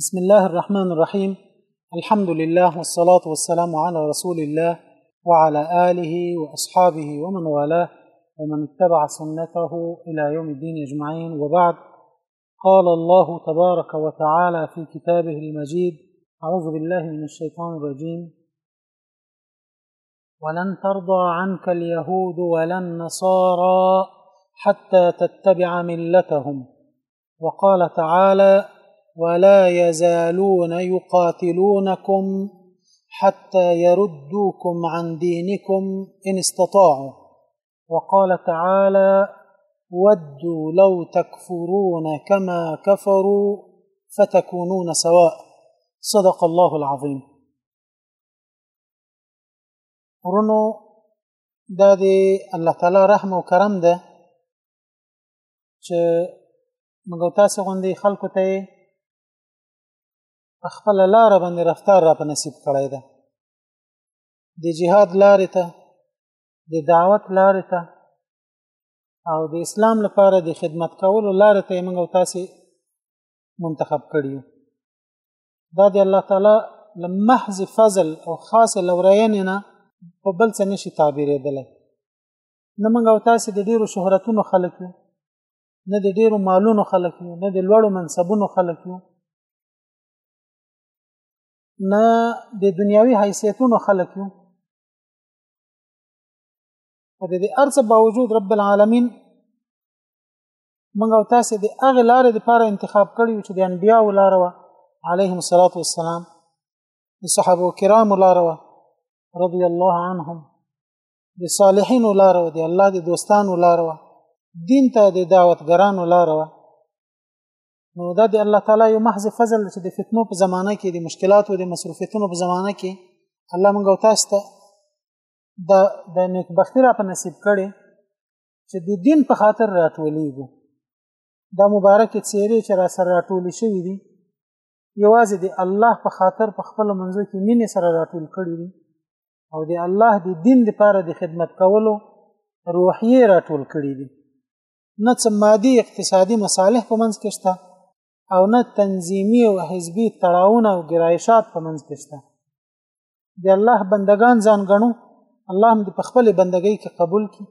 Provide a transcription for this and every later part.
بسم الله الرحمن الرحيم الحمد لله والصلاة والسلام على رسول الله وعلى آله وأصحابه ومن والاه ومن اتبع سنته إلى يوم الدين أجمعين وبعد قال الله تبارك وتعالى في كتابه المجيد أعوذ بالله من الشيطان الرجيم ولن ترضى عنك اليهود ولا النصارى حتى تتبع ملتهم وقال تعالى ولا يزالون يقاتلونكم حتى يردوكم عن دينكم إن استطاعوا وقال تعالى ودوا لو تكفرون كما كفروا فتكونون سواء صدق الله العظيم ورنو دا د الله تعالى رحمه وكرم ده چې موږ تاسو غوندي خلکو ته خپل لار باندې رفتار را په نصیب کړی ده د جهاد لارې ته د دعوت لارې ته او د اسلام لپاره د خدمت کولو لارې ته موږ تاسو منتخب کړی دا د الله تعالی لمحز فضل او خاص لورین نه په بل څه نشي تعبیرېدلی نه موږ او تاسو د ډیرو شهرتونو خلک یو نه د ډیرو مالونو خلک یو نه د لوړو منصبونو خلک یو نه د دنیاوي حیثیتونو خلک یو او د دې ارڅ باوجود رب العالمین موږ او تاسو د هغه لارې لپاره انتخاب کړی چې د انبیا ولاره و علیهم الصلاۃ والسلام د صحابه کرام ولاره و رضی الله عنهم د صالحینو لار او د الله د دوستانو لار و دین ته د دعوتګرانو لار و نو دا د الله تعالی یو محض فضل چې د فتنو په زمانه کې د مشکلاتو د مصروفیتونو په زمانه کې الله موږ او تاسو ته د د نیکبختی را په نصیب کړي چې د دین په خاطر راټولېږو دا مبارکې څیرې چې را سره راټولې شوې دي یوازې د الله په خاطر په خپل منځو کې مینې سره راټول کړي دي او د الله د دین لپاره د خدمت کولو روحیه راټول کړي دي نه څه مادي اقتصادي مصالح په منځ کې شته او نه تنظیمی او حزبي تړاوونه او ګرایشات په منځ کې شته د الله بندگان ځان غنو الله هم په خپل بندګۍ کې قبول کړي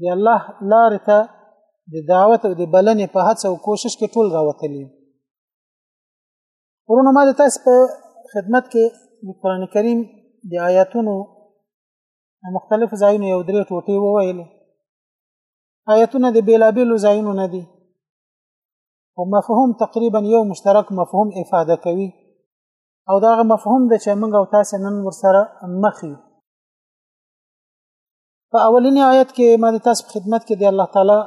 د الله لار ته د دعوت او د بلنې په هڅه او کوشش کې ټول راوتلی ورونه ما د تاسو په خدمت کې د قران کریم د آیاتونو مختلف ځایونو یو درې ټوټې وویل آیاتونه د بیلابیلو ځایونو نه دي او مفهوم تقریبا یو مشترک مفهوم افاده کوي او دا مفهوم د چې موږ او تاسو نن ورسره مخ یو په اولنی آیت کې ما د تاسو خدمت کې دی الله تعالی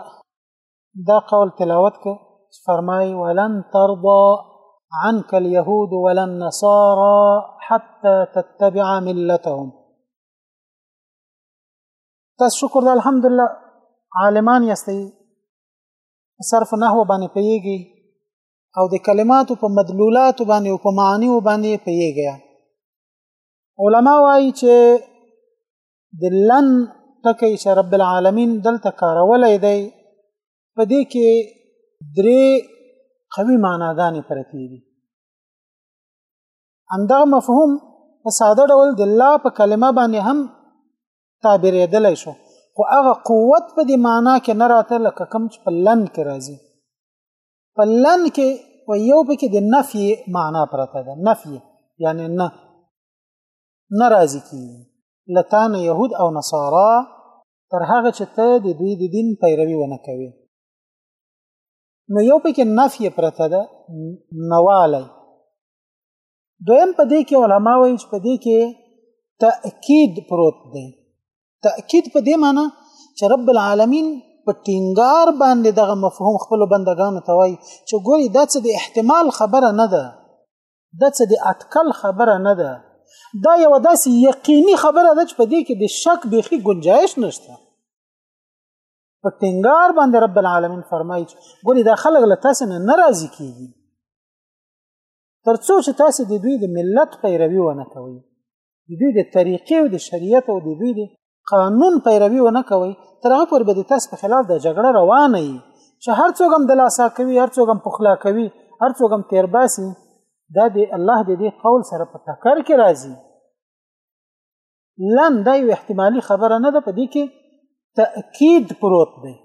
دا قول تلاوت که فرمای ولن ترضى عنك اليهود ولا النصارى حتى تتبع ملتهم تاسو شکر ده الحمدلله عالمان یاستئ صرف نحو باندې پیږي او د کلماتو په مدلولاتو باندې او په معانیو باندې پیږي علما وایي چې د لن ټکی چې رب العالمین دلته کارولای دی په دې کې درې قوي معناګانې پرتې دي همدا مفهوم په ساده ډول د الله په کلمه باندې هم تعبیرېدلی شو خو هغه قوت په دې معنا کې نه راته لکه کوم چې په لن کې راځي په لن کې و یو پکې د نفي معنا پرته ده نفي یعنی نه ناراضي کیږي لتانه يهود او نصارا تر هغه چې ته د دوی د دین پیروي ونه کوي نو یو پکې نفي پرته ده نوالی دویم په دې کې علما وایي چې په دې کې تأکید پروت دی تأکید په دې معنی چې رب العالمین په ټینګار باندې دغه مفهوم خپل بندگانو ته وایي چې ګوري دا څه د احتمال خبره نه ده د څه د اټکل خبره نه ده دا یو داسې یقیني خبره ده چې په دې کې د شک بيخي گنجائش نشته په ټینګار باندې رب العالمین فرمایي ګوري دا خلک له تاسو نه ناراضي کیږي ترڅو چې تاسو د دوی د ملت پیروي ونه کوئ د دوی د طریقې او د شریعت او د دوی د قانون پیروي ونه کوي تر هغه پر به د تاسو په خلاف د جګړه روانه وي چې هر څوک هم د لاسا کوي هر څوک هم پخلا کوي هر څوک هم تیر باسي دا د الله د دې قول سره په ټکر کې راځي لن دا یو احتمالي خبره نه ده په دې کې تأکید پروت دی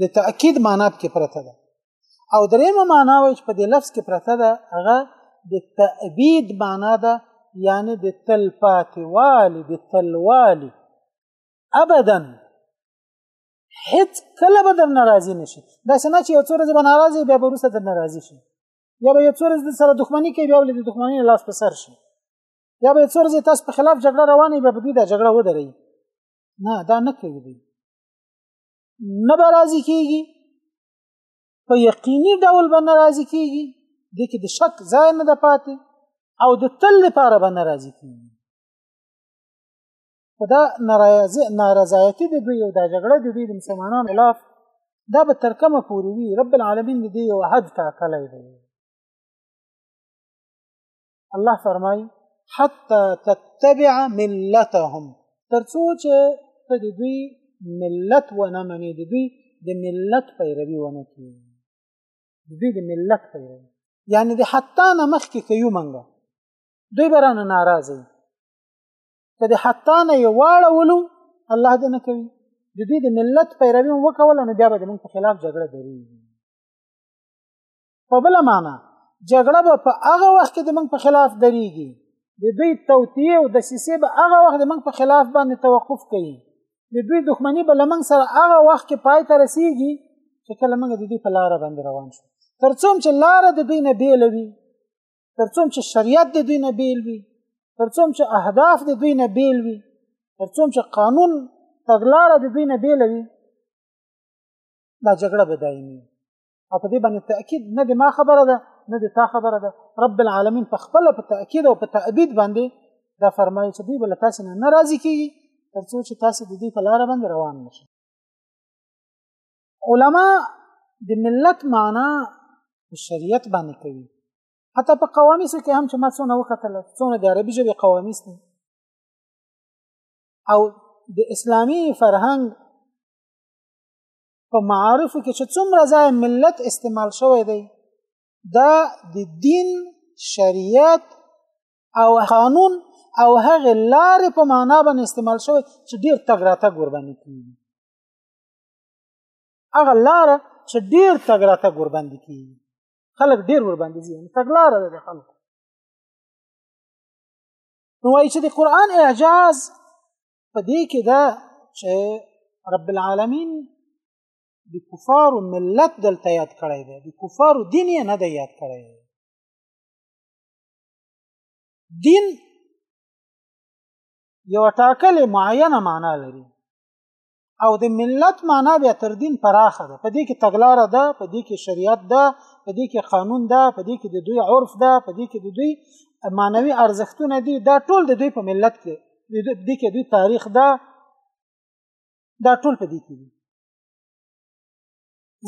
د تاکید معنا کې پرته ده او درېمه معنا وایي چې په دې لفظ کې پرته ده هغه د تأبید معنا ده یعنی د تلپاتوالي د تلوالي ابدا هیڅ کله به در ناراضي نشي دا څنګه چې یو څو ورځې به ناراضي بیا به وروسته در ناراضي شي یا به یو څو ورځې سره دښمني کوي بیا به د دښمنۍ لاس په سر شي یا به یو څو ورځې تاسو په خلاف جګړه روانه بیا به دوی دا جګړه ودروي نه دا نه کوي دوی نه به راضي کېږي په یقیني ډول به نه راضي کېږي دې کې د شک ځای نه ده پاتې او د تل لپاره به نه راضي کېږي خو دا نارضایتي د دوی او دا جګړه د دوی د مسلمانانو خلاف دا به تر کومه پورې وي رب العالمین د دې یو حد ټاکلی دی الله فرمایي حتی تتبع ملتهم تر څو چې ته د دوی ملت ونه منې د دوی د ملت پیروي ونه کړي د دوی د ملت پیروي یعنی د حتی نه مخکې که یو منګه دوی به رانه ناراضه وي که د حتی نه یې واړولو الله دې نه کوي د دوی د ملت پیروي هم وکوله نو بیا به د موږ په خلاف جګړه درېږي په بل معنی جګړه به په هغه وخت کې د موږ په خلاف درېږي د دوی توطیه او دسیسې به هغه وخت د موږ په خلاف باندې توقف کوي د دوی دښمني به له موږ سره هغه وخت کې پای ته رسیږي چې کله موږ د دوی په لاره باندې روان شو تر څو چې لاره د دوی نه بیله وي تر څو چې شریعت د دوی نه بیل وي تر څو چې اهداف د دوی نه بیل وي تر څو چې قانون تګلاره د دوی نه بیل وي دا جګړه به دایمي او په دې باندې تاکید نه د ما خبره ده نه د تا خبره ده رب العالمین په خپل په تاکید او په تأبید باندې دا فرمایي چې دوی بل تاسو نه ناراضي کیږي ترڅو چې تاسو د دې په لار باندې روان نشئ علما د ملت معنا شریعت باندې کوي حتی په قوامیسو کې هم چې ما څونه وکتل څونه د عربي ژبې قوامیس دي او د اسلامی فرهنګ په معارف کې چې څومره ځای ملت استعمال شوی دی دا د دین شریعت او قانون او هغه لارې په معنا باندې استعمال شوی چې ډیر تګ راتګ ورباندې کیږي هغه لار چې ډیر تګ راتګ ورباندې کیږي خلک ډیر ورباندې ځي تګ لار ده د خلکو نو وایي چې د قران اعجاز په دې کې دا چې رب العالمین د کفارو ملت دلته یاد کړی دی د کفارو دین یې نه دی یاد کړی دین یو ټاکلې معینه معنا لري او د ملت معنا بیا تر دین پراخه ده په دې کې تګلاره ده په دې کې شریعت ده په دې کې قانون ده په دې کې د دوی عرف ده په دې کې د دوی معنوي ارزښتونه دي دا ټول د دوی په ملت کې د دې کې دوی تاریخ ده دا ټول په دې کې دي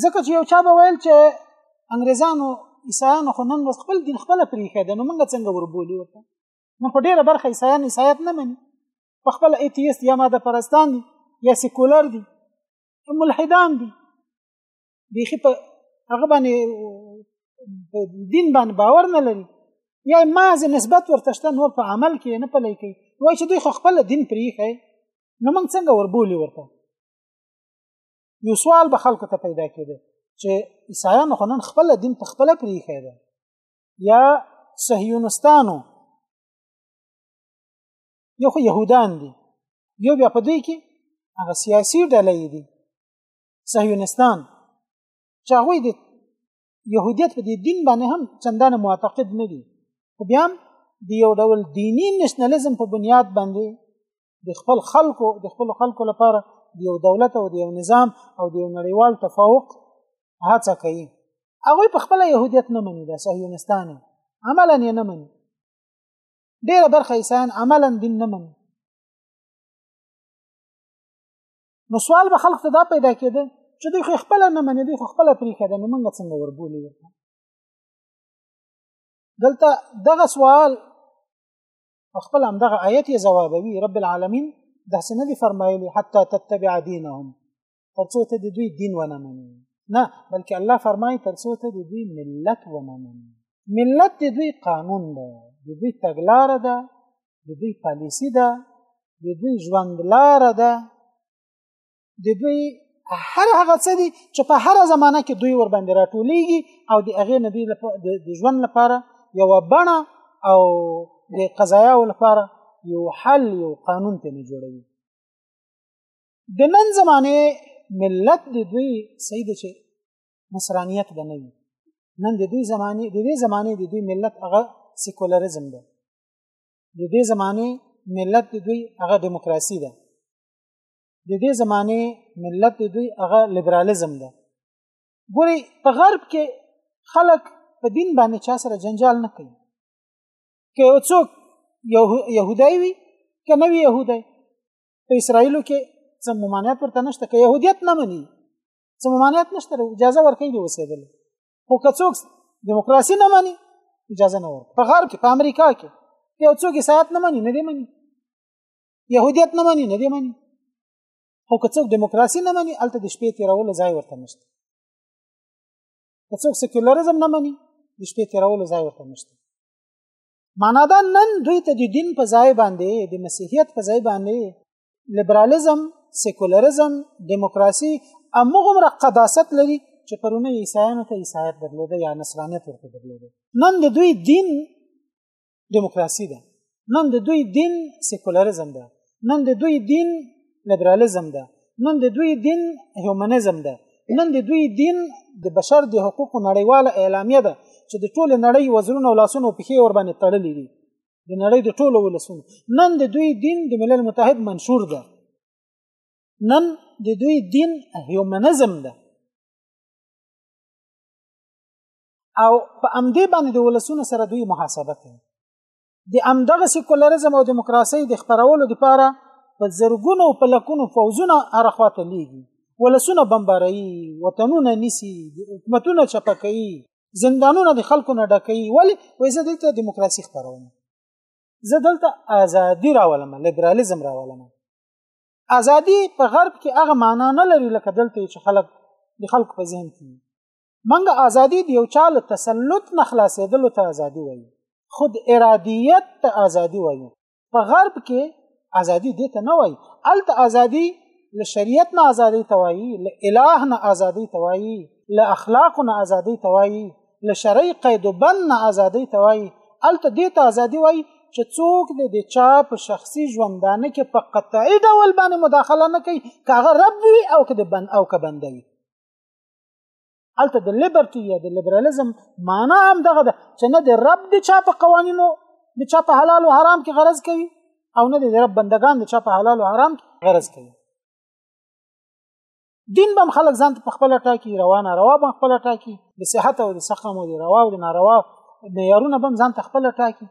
ځکه چې یو چا به ویل چې انګریزانو عیسایانو خو نن ورځ خپل دین خپله پرېښی دی نو موږ څنګه وربولي ورته نو خو ډېره برخه عیسایان عیسایت نه مني په خپل ایتیست یا ماده پرستان دي یا سیکولر دي ملحدان دي بیخي په هغه باندې دین باندې باور نه لري یا مازه نسبت ورته شته نور په عمل کې نه پلی کوي وای چې دوی خو خپل دین پریخي نو موږ څنګه وربولي ورته یو سوال به خلکو ته پیدا کېده چې عیسایانو خو نن خپل دین په خپل پریخي ده یا صهیونستانو یو خو يهودان دي یو بیا په دوی کې هغه سیاسي ډلې دي صهیونستان چې هغه د يهودیت په دې دین باندې هم چندان معتقد نه دي خو بیا هم د یو ډول دینی نشنلیزم په بنیاد باندې د خپل خلکو د خپل خلکو لپاره د یو دولت او د یو نظام او د یو نړیوال تفوق هڅه کوي هغه په خپل يهودیت نه مني د صهیونستان عملا یې نه مني ډېره برخه عیسایان عملا دین نه مني نو سوال به خلق ته دا پیدا کېده چې دوی خو خپل نه مني دوی خو خپل پریخه ده نو موږ څنګه وربولي ورته دلته دغه سوال خپل هم دغه آیت یې ځوابوي رب العالمین داسې نه دي فرمایلي حتی تتبع دینهم تر څو ته د دوی دین ونه منې نه بلکې الله فرمایي تر څو ته د دوی ملت ونه منې ملت د دوی قانون ده د دوی تګلاره ده د دوی پالیسی ده د دوی ژوندلاره ده د دوی هر هغه څه دي چې په هر زمانه کې دوی ور باندې راټولېږي او د هغې نه دوی د ژوند لپاره یوه بڼه او د قضایاو لپاره یو حل یو قانون ته نه جوړوي د نن زمانه ملت د دوی سید چې نصرانیت به نه وي نن د دوی زمانه د دې زمانه د دوی ملت هغه سیکولریزم ده د دې زمانه ملت د دوی هغه دیموکراسي ده د دې زمانه ملت د دوی هغه لیبرالیزم ده ګوري په غرب کې خلک په دین باندې چا سره جنجال نه کوي که څوک یهودای وي که نه وي یهودای په اسرایلو کې څه ممانعت ورته نشته که يهودیت نه مني څه ممانعت نشته اجازه ورکړي دی اوسېدل خو که څوک دیموکراسي نه مني اجازه نه ورکړي په غرب کې په امریکا کې یو څوک ساعت نه مني نه دی مني يهودیت نه مني نه دی مني خو که څوک دیموکراسي نه مني هلته د شپې تېرولو ځای ورته نشته که څوک سیکولرزم نه مني د شپې تېرولو ځای ورته نشته معنا دا نن دوی ته د دین په ځای باندې د مسیحیت په ځای باندې لیبرالیزم سیکولریزم دیموکراسي امغه قداست لري چې پرونه عیسایانو ته عیسایت درلوده یا نصرانیت ورته درلوده نن د دوی دین دیموکراسي ده نن د دوی دین سیکولریزم ده نن د دوی دین لیبرالیزم ده نن د دوی دین هیومنزم ده نن د دوی دین د بشر د حقوقو نړیواله اعلامیه ده چې د ټوله نړۍ وزرونه او لاسونه او پښې ور باندې تړلې دي د نړۍ د ټولو ولسونو نن د دوی دین د ملل متحد منشور ده نن د دوی دین هیومنزم ده او په امدې باندې د ولسونو سره دوی محاسبه کوي د امدغه سیکولریزم او دیموکراسي د خبرولو لپاره په زرګونو په لکونو فوزونه هر خواته لیږي ولسونه بمباروي وطنونه نیسي حکومتونه چپه کوي زندانونه د خلکو نه ډکوي ولی وای زه دلته دیموکراسي خبروم زه دلته ازادي راولم لیبرالیزم راولم ازادي په غرب کې هغه معنا نه لري لکه دلته چې خلک د خلکو په ذهن کې منګه ازادي د یو چا له تسلط نه خلاصېدلو ته ازادي وایي خود ارادیت ته ازادي وایي په غرب کې ازادي دې ته نه وایي الته ازادي له شریعت نه ازادي ته وایي له اله نه ازادي ته وایي له اخلاق نه ازادي ته وایي له شرعي قید و بند نه ازادي ته وایي الته دې ته ازادي وایي چې څوک دې د چا په شخصي ژوندانه کې په قطعي ډول باندې مداخله نه کوي که هغه رب وي او که د بند او که بنده وي الته د لیبرټي یا د لیبرالیزم معنا هم دغه ده چې نه د رب د چا په قوانینو د چا په حلال او حرام کې غرض کوي او نه د رب بندگان د چا په حلال او حرام کې غرض کوي دین بم خلک ځان په خپل ټاکی روانه روا بم خپل ټاکی د صحت او د سقم او د روا او د ناروا معیارونه بم ځان ته خپل ټاکی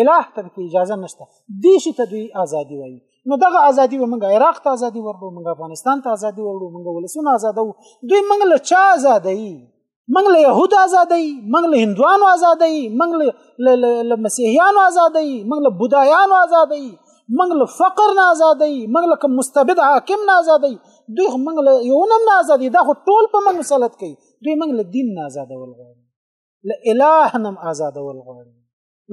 اله ته کې اجازه نشته دې شي ته دوی ازادي وایي نو دغه ازادي به موږ عراق ته ازادي ورکړو موږ افغانستان ته ازادي ورکړو موږ ولسونه آزادو دوی موږ له چا آزادوي موږ له يهود آزادوي موږ له هندوانو آزادوي موږ له مسیحیانو آزادوي موږ له بودایانو آزادوي موږ له فقر نه آزادوي موږ له مستبد حاکم نه آزادوي دوی موږ له یو نه نه آزادي دا خو ټول په موږ مسلط کوي دوی موږ له دین نه آزادول غواړي له اله نه آزادول غواړي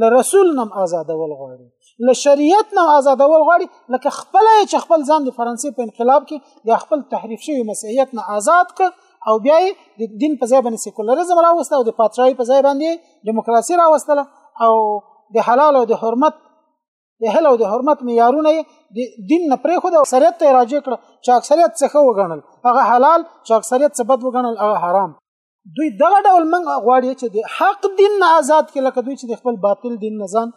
له رسول نم آزادول غواړي له شریعت نم آزادول غواړي لکه خپل چې خپل ځان د فرانسې په انقلاب کې یا خپل تحریف شوی مسیحیت نه آزاد ک او بیا د دین په ځای باندې سیکولریزم راوسته او د پاترای په ځای باندې دیموکراسي راوستله او د حلال او د حرمت د حلال او د حرمت معیارونه د دین نه پرې خو د اکثریت ته راجع کړ چې اکثریت څه وګڼل هغه حلال چې اکثریت څه بد وګڼل هغه حرام دوی دغه ډول موږ غواړي چې د حق دین نه آزاد کړي لکه دوی چې د خپل باطل دین نه ځان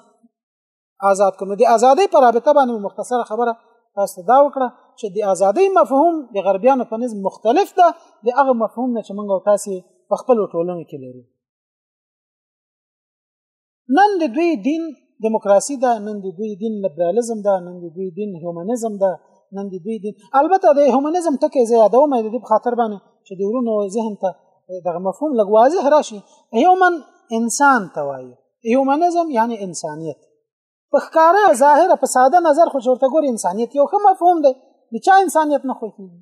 آزاد کړي د ازادۍ پر رابطه باندې مختصره خبره تاسو دا وکړه چې د ازادۍ مفهوم د غربیانو په نسبت مختلف ده د هغه مفهوم نه چې موږ تاسو په خپل ټولنه کې لرو نن د دوی دین دیموکراسي ده نن د دوی دین لیبرالیزم ده نن د دوی دین هیومنزم ده نن د دوی دین البته د هیومنزم ټکی زه یادوم د دې په خاطر باندې چې د ورونو ذهن ته دغه مفهوم لږ واضح راشي هیومن انسان ته وایي هیومنزم یعنی انسانیت په ښکاره ظاهره په ساده نظر خو چورته ګور انسانیت یو ښه مفهوم دی د چا انسانیت نه خوښیږي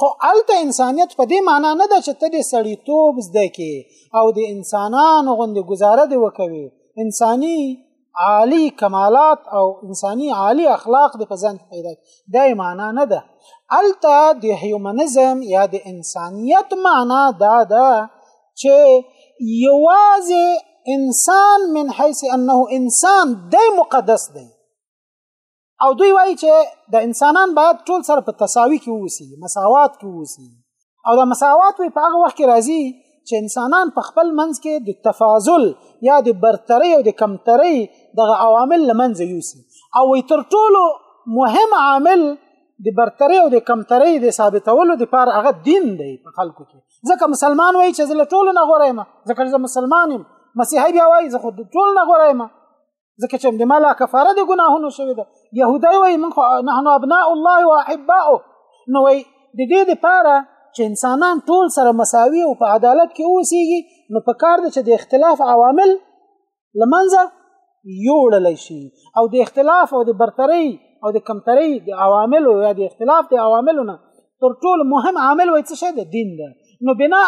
خو الته انسانیت په دې معنی نه ده چې ته دې سړیتوب زده کې او د انسانانو غوندې گزاره دې وکوي انساني عالی کمالات او انساني عالی اخلاق دې په ځان پیدا دا معنی نه ده الته د هیومنزم یا د انسانیت معنی دا ده چې یوازې انسان من حیث انه انسان دی مقدس دی او دوی وایي چې د انسانان باید ټول سره په تساوي کې ووسی مساوات کې ووسی او د مساوات وی په هغه وخت کې راځي چې انسانان په خپل منځ کې د تفاضل یا د برتری او د کمتری دغه عوامل لمنځه یوسي او وی تر ټولو مهم عامل د برتری او د کمتری د ثابتولو د پار هغه دین دی په خلکو کې ځکه مسلمان وایي چې زه له ټولو نه غوړم ځکه زه مسلمان یم مسیحي بیا وایي زه خو د ټولو نه غوړم ځکه چې د مالا کفاره د ګناهونو شوی ده يهودي وي من نحن ابناء الله واحباؤه نو وي د دې لپاره چې انسانان ټول سره مساوي او په عدالت کې اوسېږي نو په کار ده چې د اختلاف عوامل لمنځه یوړل شي او د اختلاف او د برتري او د کمتري د عواملو یا د اختلاف د عواملو نه تر ټولو مهم عامل وایي څه شی د دین ده نو بناا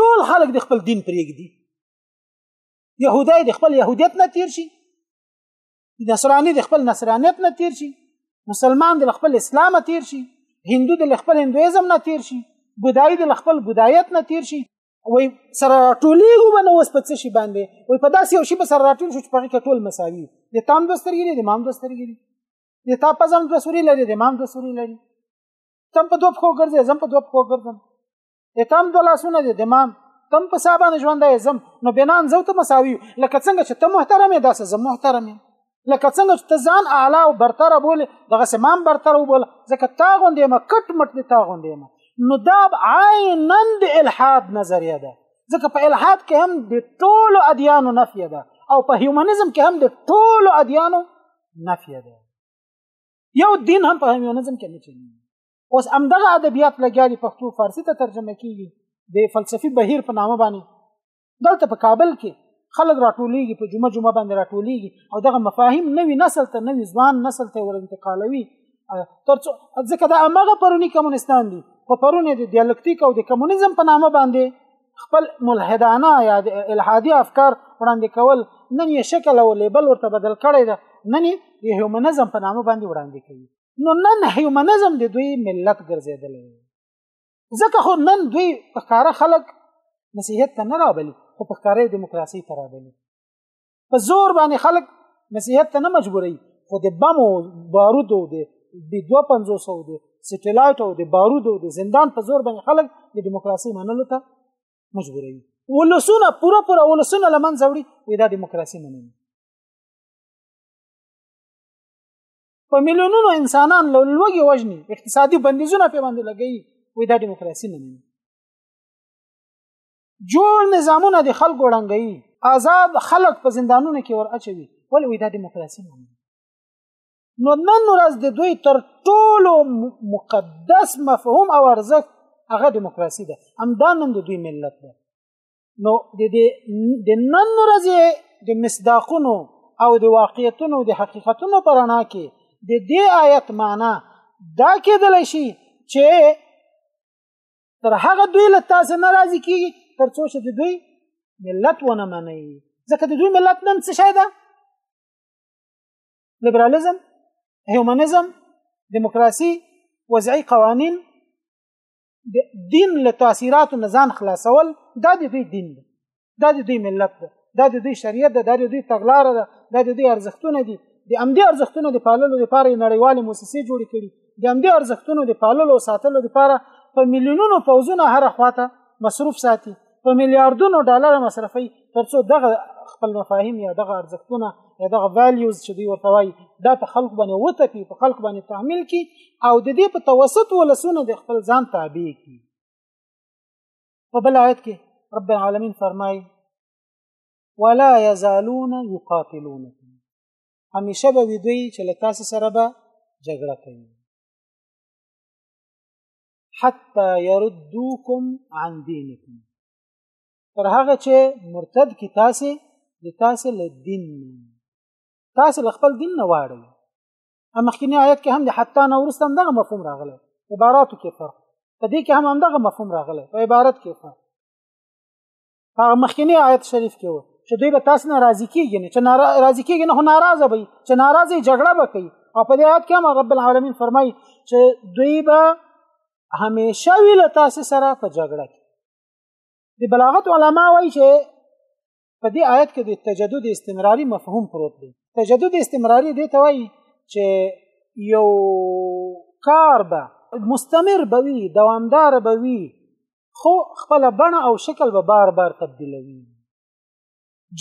ټول خلک د خپل دین پرېږدي يهودي د خپل يهودیت نه تیر شي نصراني د خپل نصرانیت نه تیر شي مسلمان د خپل اسلام تیر شي هندو د خپل هندویزم نه تیر شي بودای د خپل بودایت نه تیر شي وای سره ټولیږو باندې اوس په څه شي باندې وای په داسې یو شی به سره راټول شو چې په کې ټول مساوي د تام دوسترګي دي د مام دوسترګي دي د تا په ځم دوسوري لري د مام دوسوري لري تم په دوه خو ګرځي زم په دوه خو ګرځم د تم د لاسونه د دمام تم په صاحبانه ژوند دی زم نو بنان زو ته مساوي لکه څنګه چې ته محترم یې داسې زم محترم یې لکه څنګه چې ته ځان اعلی او برتر بولې دغه سمام برتر وبول ځکه تا غوندې ما کټ مټ دي تا غوندې ما نو دا عینا د الحاد نظریه ده ځکه په الحاد کې هم د ټولو ادیانو نفي ده او په هیومنزم کې هم د ټولو ادیانو نفي ده یو دین هم په هیومنزم کې نه چلیږي اوس همدغه ادبیات لګیا دي پښتو فارسی ته ترجمه کیږي د فلسفي بهیر په نامه باندې دلته په کابل کې خلک راټولېږي په جمعه جمعه باندې راټولېږي او دغه مفاهیم نوی نسل ته نوی ځوان نسل ته ور انتقالوي ترڅو ځکه دا هغه پرونی کمونستان دي په پرونی د دیالکتیک او د کمونیزم په نامه باندې خپل ملحدانه یا الحادي افکار وړاندې کول نن یې شکل او لیبل ورته بدل کړی ده نن یې هیومنزم په نامه باندې وړاندې کوي نو نن هیومنزم د دوی ملت ګرځیدل ځکه خو نن دوی په کار خلک مسیحیت ته نه راولي خو په کار دیموکراسي ته راولي په زور باندې خلک مسیحیت ته نه مجبوري خو د بمو بارودو د د 2500 د سټلایټ او د بارودو د زندان په زور باندې خلک د دیموکراسي منلو ته مجبوري ولسونه پوره پوره ولسونه لمن زوړي وې دا دیموکراسي مننه په میلیونونو انسانان له لوږې وژني اقتصادي بندیزونه پرې باندې لګوي وایي دا ډیموکراسي نه مني جوړ نظامونه د خلکو ړنګوي آزاد خلک په زندانونو کې ور اچوي ولې وایي دا ډیموکراسي نه مني نو نن ورځ د دوی تر ټولو مقدس مفهوم او ارزښت هغه دیموکراسي ده همدا نن د دوی ملت ده نو د دې د نن ورځې د مصداقونو او د واقعیتونو د حقیقتونو پر انا کې د دې آیت معنا دا کېدل شي چې تر هغه دوی له تاسو ناراضي کیږي تر څو چې د دوی ملت ونه مني ځکه د دوی ملت نن څه شي ده لیبرالیزم هیومنزم دیموکراسي وضعي قوانین دین له تاثیراتو نه ځان خلاصول دا د دوی دین دی دا د دوی ملت دی دا د دوی شریعت ده دا د دوی تګلاره ده دا د دوی ارزښتونه دي د همدې ارزښتونو د پاللو لپاره یې نړیوالې موسسې جوړې کړي د همدې ارزښتونو د پاللو او ساتلو لپاره په میلیونونو پوځونه هره خواته مصروف ساتي په میلیارډونو ډالر مصرفي ترڅو دغه خپل مفاهیم یا دغه ارزښتونه یا دغه ویلیوز چې دوی ورته وایي دا په خلق باندې وتپي په خلق باندې تعمیل کی او د دې په توسط ولسونه د خپل ځان تابع کی په بل آیت کې رب العالمین فرمایي ولا يزالون يقاتلونكم همیشه به دوی چې له تاسو سره به جګړه کوي حتى يردوكم عن دينكم تر هغه چې مرتد کی تاسو د تاسو له دین تاسو له خپل دین نه واړی ام مخکینی آیت کې هم د حتی نه ورسته هم دغه مفهوم راغلی عباراتو کې فرق په دې کې هم هم دغه مفهوم راغلی په عبارت کې فرق هغه مخکنی آیت شریف کې و چې دوی به تاسو نه راضي کیږي نه چې راضي کیږي نه ناراضه وي چې ناراضي جګړه وکړي او په دې آیت کې هم رب العالمین فرمایي چې دوی به همیشه وی له تاسو سره په جګړه کې د بلاغت علما وایي چې په دې آیت کې د تجدد استمراری مفهوم پروت دی تجدد استمراری دی ته وایي چې یو کار به مستمر بوي دوامدار بوي خو خپل بڼه او شکل به بار بار تبدیلوي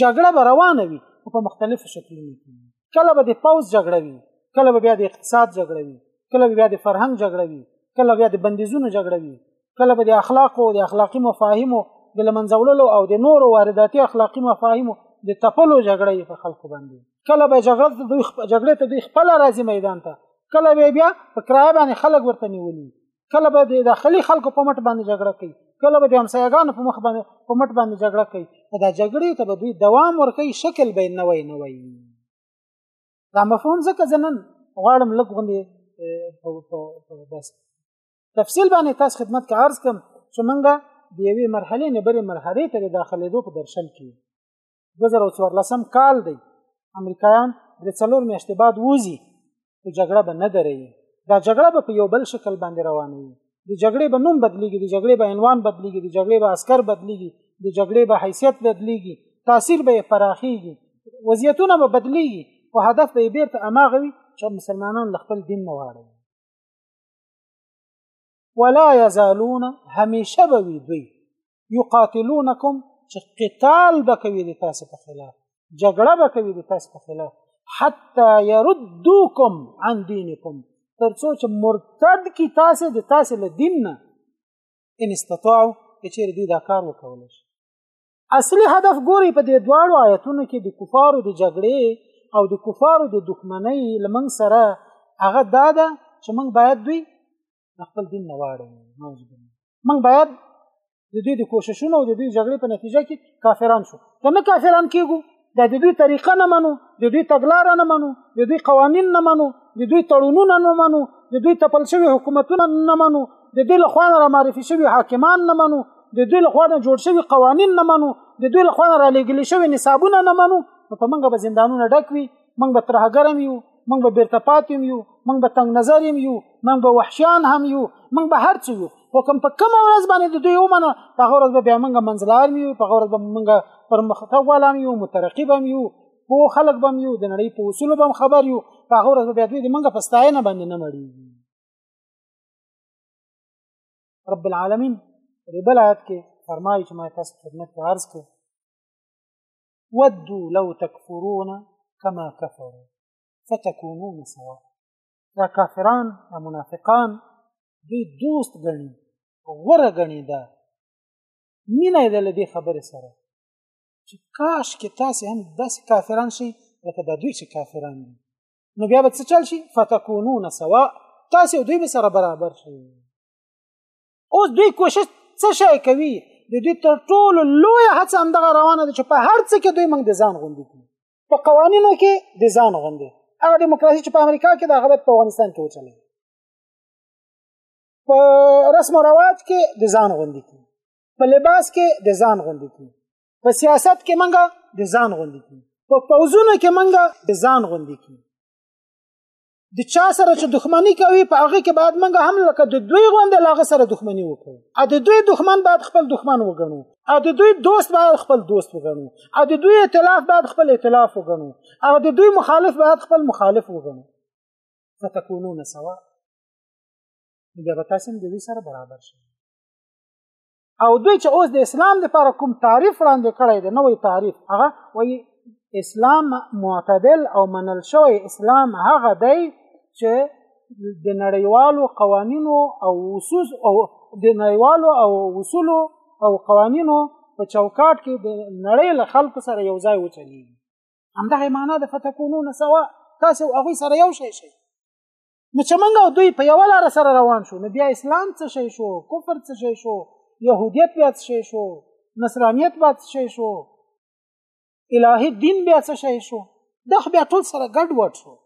جګړه به روانه وي او په مختلفو شکلونو کې کله به د پوز جګړه وي کله به بیا د اقتصاد جګړه وي کله به بیا د فرهنګ جګړه وي کله بیا د بندیزونو جګړه وي کله به د اخلاقو د اخلاقی مفاهیمو د لمنځولو او د نورو وارداتي اخلاقی مفاهیمو د تپلو جګړه په خلکو باندې کله به جګړه ته دوی جګړه ته دوی خپل راځي میدان ته کله به بیا په کرایه باندې خلک ورته نیولي کله به د داخلي خلکو په مټ باندې جګړه کوي کله به د همسایګانو په مخ باندې په مټ باندې جګړه کوي دا جګړې ته به دوی دوام ورکوي شکل به نه وای نه وای دا مفهوم ځکه زنن غواړم لږ غوندې بس تفصیل باندې تاسو خدمت کې عرض کوم چې مونږه د یوې مرحلې نه بلې مرحلې ته د داخلېدو په درشل کې 2014 کال دی امریکایان د څلور میاشتې بعد ووځي خو جګړه به نه درېږي دا جګړه به په یو بل شکل باندې روانه وي د جګړې به نوم بدلیږي د جګړې به عنوان بدلیږي د جګړې به عسکر بدلیږي د جګړې به حیثیت بدلیږي تاثیر به یې پراخیږي وضعیتونه به بدلیږي خو هدف به یې بیرته هماغه وي چې مسلمانان له خپل دین نه واړوي ولا يزالون هميشه به وي دوی يقاتلونکم چې قتال به کوي د تاسو په خلاف جګړه به کوي د تاسو په خلاف حتى يردوكم عن دينكم تر څو چې مرتد کی تاسو د تاسو له دین نه ان استطاعوا چې دوی دا کار وکول شي اصلي هدف ګوري په دې دواړو آیتونو کې د کفارو د جګړې او د کفارو د دښمنۍ لمنګ سره هغه دا ده چې موږ باید دوی خپل دین نه واړو موږ باید د دوی د کوششونو او د دوی جګړې په نتیجه کې کافران شو که نه کافران کېږو دا د دوی طریقه نه منو د دوی تګلاره نه منو د دوی قوانین نه منو د دوی تړونونه نه منو د دوی تپل شوي حکومتونه نه منو د دوی لخوا نه رامعرفي شوي حاکمان نه منو د دوی لخوا نه جوړ شوي قوانین نه منو د دوی لخوا نه رالیږل شوي نصابونه نه منو نو په موږ به زندانونه ډک وي موږ به ترهګرم یو موږ به بیرته پاتې یو موږ به تنگ نظر یو موږ به وحشیان هم یو موږ به هر څه یو خو کوم په کوم ورځ باندې د دوی ومنه په هغه ورځ به بیا موږ منځلار یو په هغه ورځ به موږ پر مختګ ولام یو مترقی به یو په خلک به یو د نړۍ په اصول به خبر یو په هغه ورځ به بیا دوی د موږ په ستاینه باندې نه مړي رب العالمین ربل آیت کې فرمایي چې ما تاسو خدمت ته عرض کړ ودو لو تکفرون کما کفرو فتکونون سوا دا کافران دا منافقان دوی دوست ګڼي غوره ګڼي دا مینه یې ده له دې خبرې سره چې کاش کې تاسې هم داسې کافران شئ لکه دا دوی چې کافران دي نو بیا به څه چل شي فتکونون سوا تاسې او دوی به سره برابر شئ اوس دوی کوشش څه شي کوي د دوی تر ټولو لوی هڅه هم دغه روانه ده چې په هر څه کې دوی موږ د ځان غوندي کوي په قوانینو کې د ځان غوندي هغه دیموکراسي چې په امریکا کې د هغه په افغانستان کې وچلې په رسم او رواج کې د ځان غوندي کوي په لباس کې د ځان غوندي کوي په سیاست کې منګه د ځان غوندي کوي په پوزونو کې منګه د ځان غوندي کوي د چا سره چې دښمنی کوي په هغه کې باید موږ هم لکه د دوی غوند لاغه سره دښمنی وکړو ا د دوی دښمن باید خپل دښمن وګڼو ا د دوی دوست باید خپل دوست وګڼو ا د دوی ائتلاف باید خپل ائتلاف وګڼو ا د دوی مخالف باید خپل مخالف وګڼو فتكونون سوا بیا به تاسو د دوی سره برابر شئ او دوی چې اوس د اسلام لپاره کوم تعریف وړاندې کړی دی نوې تعریف هغه وایي اسلام معتدل او منل شوی اسلام هغه دی چې د نړیوالو قوانینو او اصول او د نړیوالو او اصول او قوانینو په چوکاټ کې د نړۍ له خلکو سره یو ځای وچلیږي همدغه معنا د فتکونو نه سوا تاسو هغه سره یو شی شي نو چې موږ او دوی په یوه لاره سره روان شو نو بیا اسلام څه شی شو کفر څه شی شو یهودیت بیا څه شی شو نصرانیت بیا څه شی شو الهي دین بیا څه شی شو دا خو بیا ټول سره ګډ وډ شو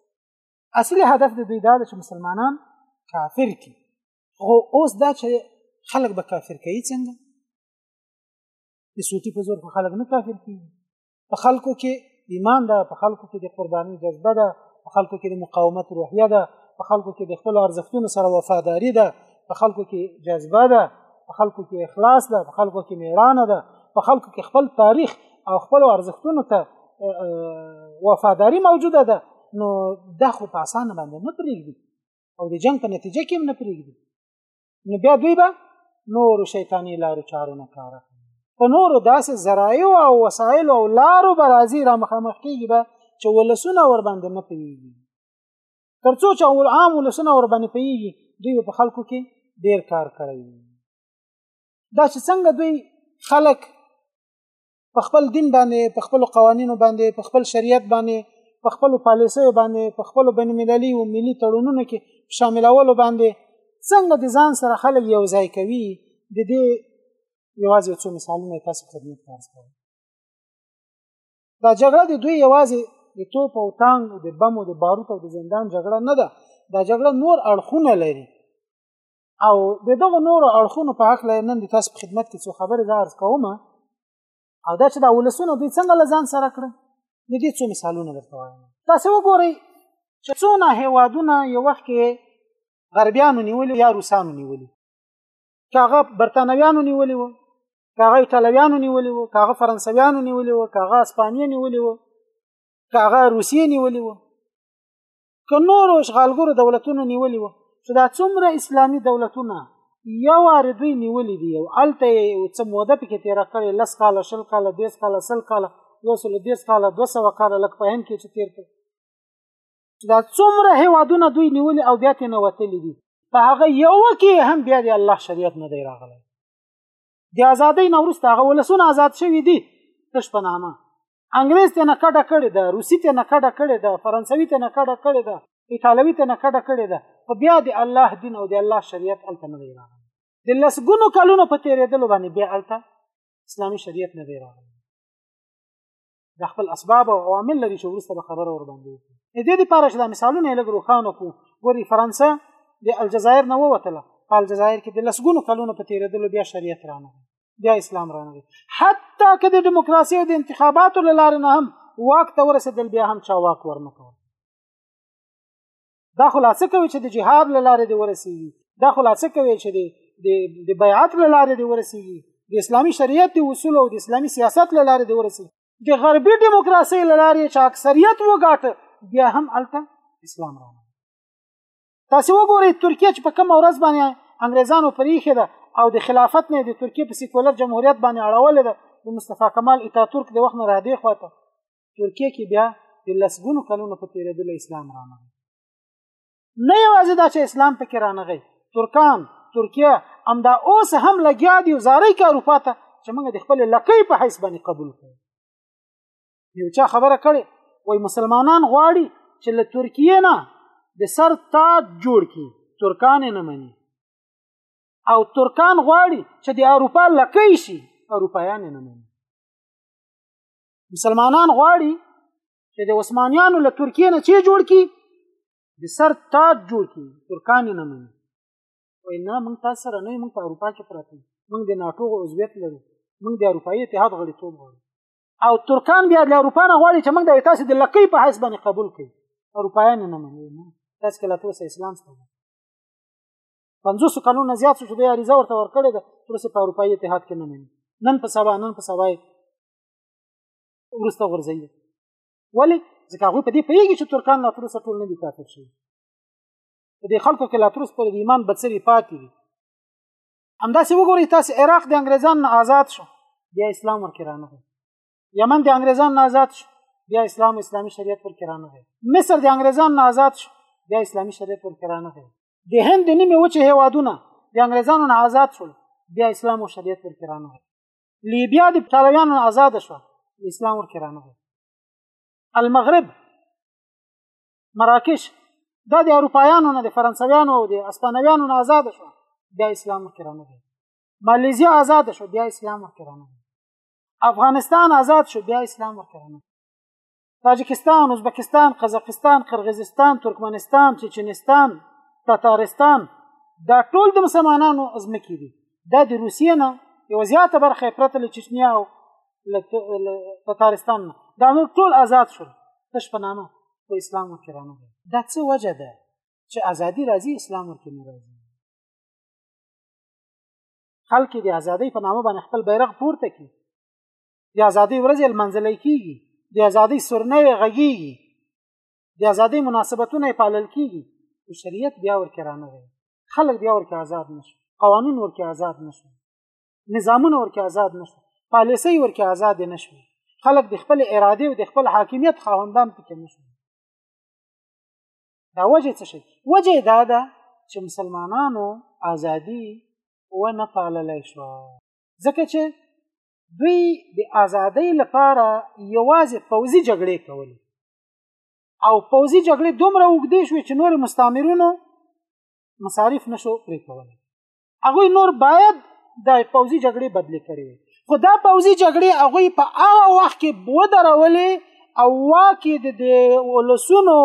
اصلي هدف د دوی دا دی چې مسلمانان کافر کړي خو اوس دا چې خلک به کافر کوي څنګه د سوټي په زور خو خلک نه کافر کیږي په خلکو کې ایمان ده په خلکو کې د قرباني جذبه ده په خلکو کې د مقاومت روحیه ده په خلکو کې د خپل ارزښتونو سره وفاداری ده په خلکو کې جذبه ده په خلکو کې اخلاص ده په خلکو کې میړانه ده په خلکو کې خپل تاریخ او خپل ارزښتونو ته وفاداری موجوده ده نو دا خو په اسانه باندې نه پرېږدي او د جنگ په نتیجه کې هم نه پرېږدي نو بیا دوی به نور شیطانی لارو چارو نه کار په نورو داسې ذرایع او وسایل او لارو به راځي را مخامخ کېږي به چې ولسونه ورباندې نه پوهېږي تر څو چې عام ولسونه ورباندې پوهېږي دوی په خلکو کې ډېر کار کړی دا چې څنګه دوی خلک په خپل دین باندې په خپل قوانینو باندې په خپل شریعت باندې په خپل پالیسي باندې په خپل بین المللي او ملي تړونونو کې شاملولو باندې څنګه د ځان سره خلک یو ځای کوي د دې یوازې یو څو مثالونه تاسو خدمت ته عرض کوم دا جګړه د دوی یوازې د توپ او تانګ د بم او د باروت او د زندان جګړه نه ده دا جګړه نور اړخونه لري او د دغه نورو اړخونو په هکله نن د تاسو په خدمت کې څو خبرې زه عرض کوم او دا چې دا ولسونه دوی څنګه له ځان سره کړل د دې څو مثالونه درته وایم تاسو وګورئ چې څونه هیوادونه یو وخت کې غربیانو نیولي یا روسانو نیولي که هغه برتانویانو نیولي وو که هغه ایټالویانو نیولي وو که هغه فرانسویانو نیولي وو که هغه اسپانیا نیولي وو که هغه روسیې نیولي وو که نورو اشغالګرو دولتونو نیولي وو چې دا څومره اسلامي دولتونه یو وارې دوی نیولي دي او هلته یې څه موده پکې تېره کړې لس کاله شل کاله دېرش کاله سل کاله یو سلو دېرش کاله دوه سوه کاله لږ په هند کې چې تېر کړ چې دا څومره هیوادونه دوی نیولي او بیا ترې نه وتلي دي په هغه یوه کې هم بیا د الله شریعت نه دی راغلی د ازادۍ نه وروسته هغه ولسونه ازاد شوي دي تش په نامه انګريز ته نه کډه کړې ده روسي ته نه کډه کړې ده فرانسوي ته نه کډه کړې ده ایتالوي ته نه کډه کړې ده خو بیا د الله دین او د الله شریعت هلته نه دی راغلی د لسګونو کلونو په تېرېدلو باندې بیا هلته اسلامي شریعت نه دی راغلی د خپل اسباب او عوامل لري چې وروسته به خبره ور باندې وکړو د دې لپاره چې دا مثالونه یې لږ روښانه کړو ګوري فرانسه د الجزایر نه ووتله په الجزایر کې د لسګونو کلونو په تېرېدلو بیا شریعت رانغی بیا اسلام رانغی حتی که د دیموکراسي او د انتخاباتو له لارې نه هم واک ته ورسېدل بیا هم چا واک ورنه کول دا خلاصه کوي چې د جهاد له لارې دی ورسېږي دا خلاصه کوي چې د بیعت له لارې دی ورسېږي د اسلامي شریعت د اصول او د اسلامي سیاست له لارې دی ورسېږي د غربي دیموکراسي له لارې چې اکثریت وګاټه بیا هم الته اسلام راغی تاسو وګورئ ترکیه چې په کوم ورځ باندې انګريزانو پریخه ده او د خلافت نه د ترکیه په سیکولر جمهوریت باندې اړول ده د مصطفی کمال اتاتورک د وخت نه را دی خواته ترکیه کې بیا د لسګونو کلونو په تیریدل اسلام رانه نه یوازې دا چې اسلام پکې رانغی ترکان ترکیه امدا اوس هم لګیا دی زارۍ کې اروپا ته چې موږ د خپل لکۍ په حیث باندې قبول کړو یو چا خبره کړې وای مسلمانان غواړي چې له ترکیه نه د سر تاج جوړ کړي ترکان نه مني او ترکان غواړي چې د اروپا لکې شي اروپایان نه مني مسلمانان غواړي چې د عثمانیانو له ترکیه نه چې جوړ کړي د سر تاج جوړ کړي ترکان نه مني وای نه موږ تاسو سره نه موږ په اروپا کې پراته موږ د ناتو عضویت لرو موږ د اروپایي اتحاد غړیتوب غواړو او ترکان بیا د اروپا نه غواړي چې موږ د تاسو د لکۍ په حیث باندې قبول کړي اروپایان نه مني تاسو کله تاسو اسلام څخه 500 کلونه زیات شو د اړیزه ورته ورکړي ده تر څو په اروپایي اتحاد کې نه مني نن په سبا نن په سبا ورسته ورځي ولی ځکه هغه په دې پیږي چې ترکان لا تر څو ټول نه دي کافر شي په دې خلکو کې لا تر څو پر ایمان بڅري پاتې دي همداسې وګورئ تاسو عراق د انګریزان نه آزاد شو بیا اسلام ورکې رانه یمن د انګریزان نه آزاد شو بیا اسلام اسلامي شریعت ورکې رانه مصر د انګریزان نه آزاد شو بیا اسلامي شریعت ورکې رانه د هند د نیمې وچې هیوادونه د انګریزانو نه آزاد شول بیا اسلام او شریعت ورکې رانه لیبیا د ایټالویانو نه آزاد شو اسلام ورکې رانه المغرب مراکش دا د اروپایانو نه د فرانسویانو او د اسپانویانو نه آزاد شو بیا اسلام مخکې رانغی مالیزیا آزاد شو بیا اسلام مخکې رانغی افغانستان آزاد شو بیا اسلام مخکې رانغی تاجکستان ازبکستان قزاقستان قرغیزستان ترکمنستان چچنستان تاتارستان دا ټول د مسلمانانو ځمکې دي دا د روسیې نه یو زیاته برخه پرته له چچنیا او له تتارستان نه دا نور ټول آزاد شول تش په نامه په اسلام کې رانه دا څه وجه ده چې ازادي راځي اسلام ورکې نه راځي خلک د ازادۍ په نامه باندې خپل بیرغ پورته کوي د ازادۍ ورځ یې لمانځلی کېږي د ازادۍ سرنۍ یې غږېږي د ازادۍ مناسبتونه یې پالل کېږي خو شریعت بیا ورکې رانغی خلک بیا ورکې ازاد نه شو قوانین ورکې ازاد نه شو نظامونه ورکې ازاد نه شو پالیسۍ ورکې ازادې نه شوې خلک د خپل ارادې او د خپل حاکمیت خاوندان پکې نه شو دا وجه څه شي وجه دا ده چې مسلمانانو ازادي و نه پاللی شوه ځکه چې دوی د ازادۍ لپاره یوازې پوځي جګړې کولې او پوځي جګړې دومره وګدې شوې چې نور مستعمرونو مصارف نشو پرې کولای هغه نور باید د پوځي جګړې بدلې کړې خو دا پوځي جګړې هغه په هغه وخت کې بودرولې او واکې د ولسونو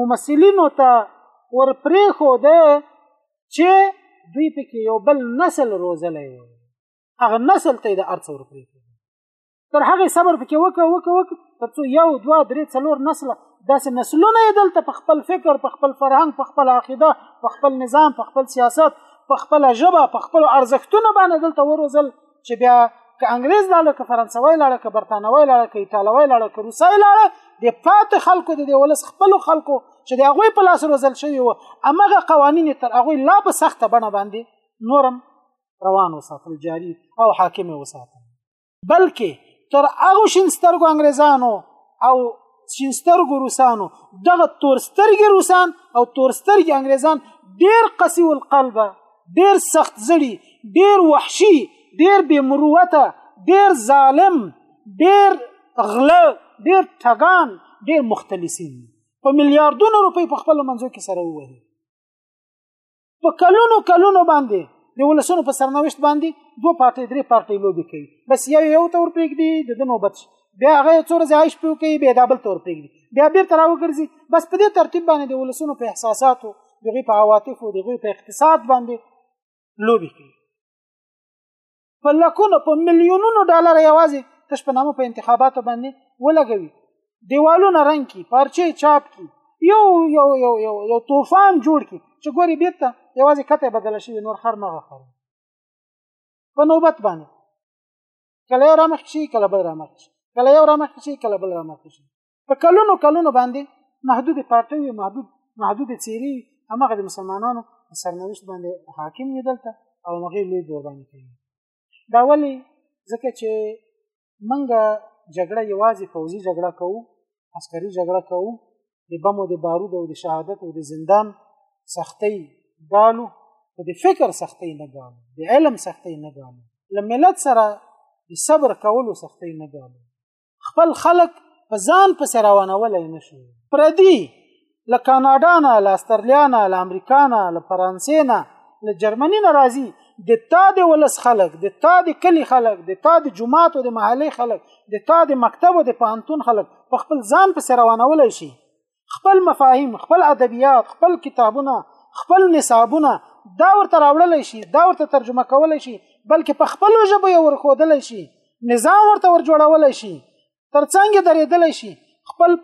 ممثلینو ته ورپرې خو ده چې دوی پکې یو بل نسل روزلی و هغه نسل ته د ارڅ ورپرې تر هغه صبر پکې وکړه وکړه وکړه ترڅو یو دوه درې څلور نسله داسې نسلونه یې دلته په خپل فکر په خپل فرهنګ په خپل عقیده په خپل نظام په خپل سیاست په خپل ژبه په خپل ارزښتونو باندې دلته وروزل چې بیا که انګريز لاړه که فرانسوي لاړه که برتانوي لاړه که ایتالوي لاړه که روسي لاړه د پات خلکو د ولس خپل خلکو چې د هغه په لاس روزل شوی و امغه قوانين تر هغه لا په سخته بڼه باندې نورم روان وساتل جاری او حاکم وساتل بلکې تر هغه شینسترګو انګريزانو او شینسترګو روسانو دغه تورسترګي روسان او تورسترګي انګريزان ډیر قسی القلب ډیر سخت زړی ډیر وحشي ډیر بې مروته ډیر ظالم ډیر غله ډیر ټګان ډیر مختلسین په میلیارډونو روپۍ په خپل منځو کې سره ووهي په کلونو کلونو باندې د ولسونو په سرنوشت باندې دوه پارټي درې پارټي لوبي کوي بس یو یو تور پرېږدي د دنو بچ بیا هغه څو ورځې عايش پیو کوي بیا دابل تور پرېږدي بیا بیرته راوګرځي بس په دې ترتیب باندې د ولسونو په احساساتو دغه په عواطفو دغه په اقتصاد باندې لوبي کوي په لکونو په میلیونونو ډالر یوازې تش په نامه په انتخاباتو باندې ولګوي دیوالونه رنګ کی پارچې چاپ کی یو یو یو یو یو طوفان جوړ کی چې ګوري بیرته یوازې کته بدل شي نور خر نه غوښړي په نوبت باندې کله یو رامخ شي کله بل رامخ شي کله یو رامخ شي کله بل رامخ شي په کلونو کلونو باندې محدود پارټي وي محدود محدود چیرې هغه د مسلمانانو سرنوشت باندې حاکم وي دلته او هغه لوی قرباني کوي دا ولی ځکه چې منګه جګړه یوازې فوزي جګړه کوو عسکري جګړه کوو د بمو د بارود او د شهادت او د زندان سختۍ ګالو خو د فکر سختۍ نه ګالو د علم سختۍ نه ګالو له ملت سره د صبر کولو سختۍ نه ګالو خپل خلک په ځان پسې روانولی نه شي پردي له کاناډا نه له استرلیا نه له امریکا نه له فرانسې نه له جرمني نه راځي د تا د ولس خلک د تا د کلی خلک د تا د جماعت او د محلې خلک د تا د مکتب او د پانتون خلک په خپل ځان پسې روانولی شي خپل مفاهیم خپل ادبیات خپل کتابونه خپل نصابونه دا ورته راوړل شي دا ورته ترجمه کول شي بلکې په خپل ژبه یې ورخودل شي نظام ورته ور جوړول شي ترڅنګ درېدل شي خپل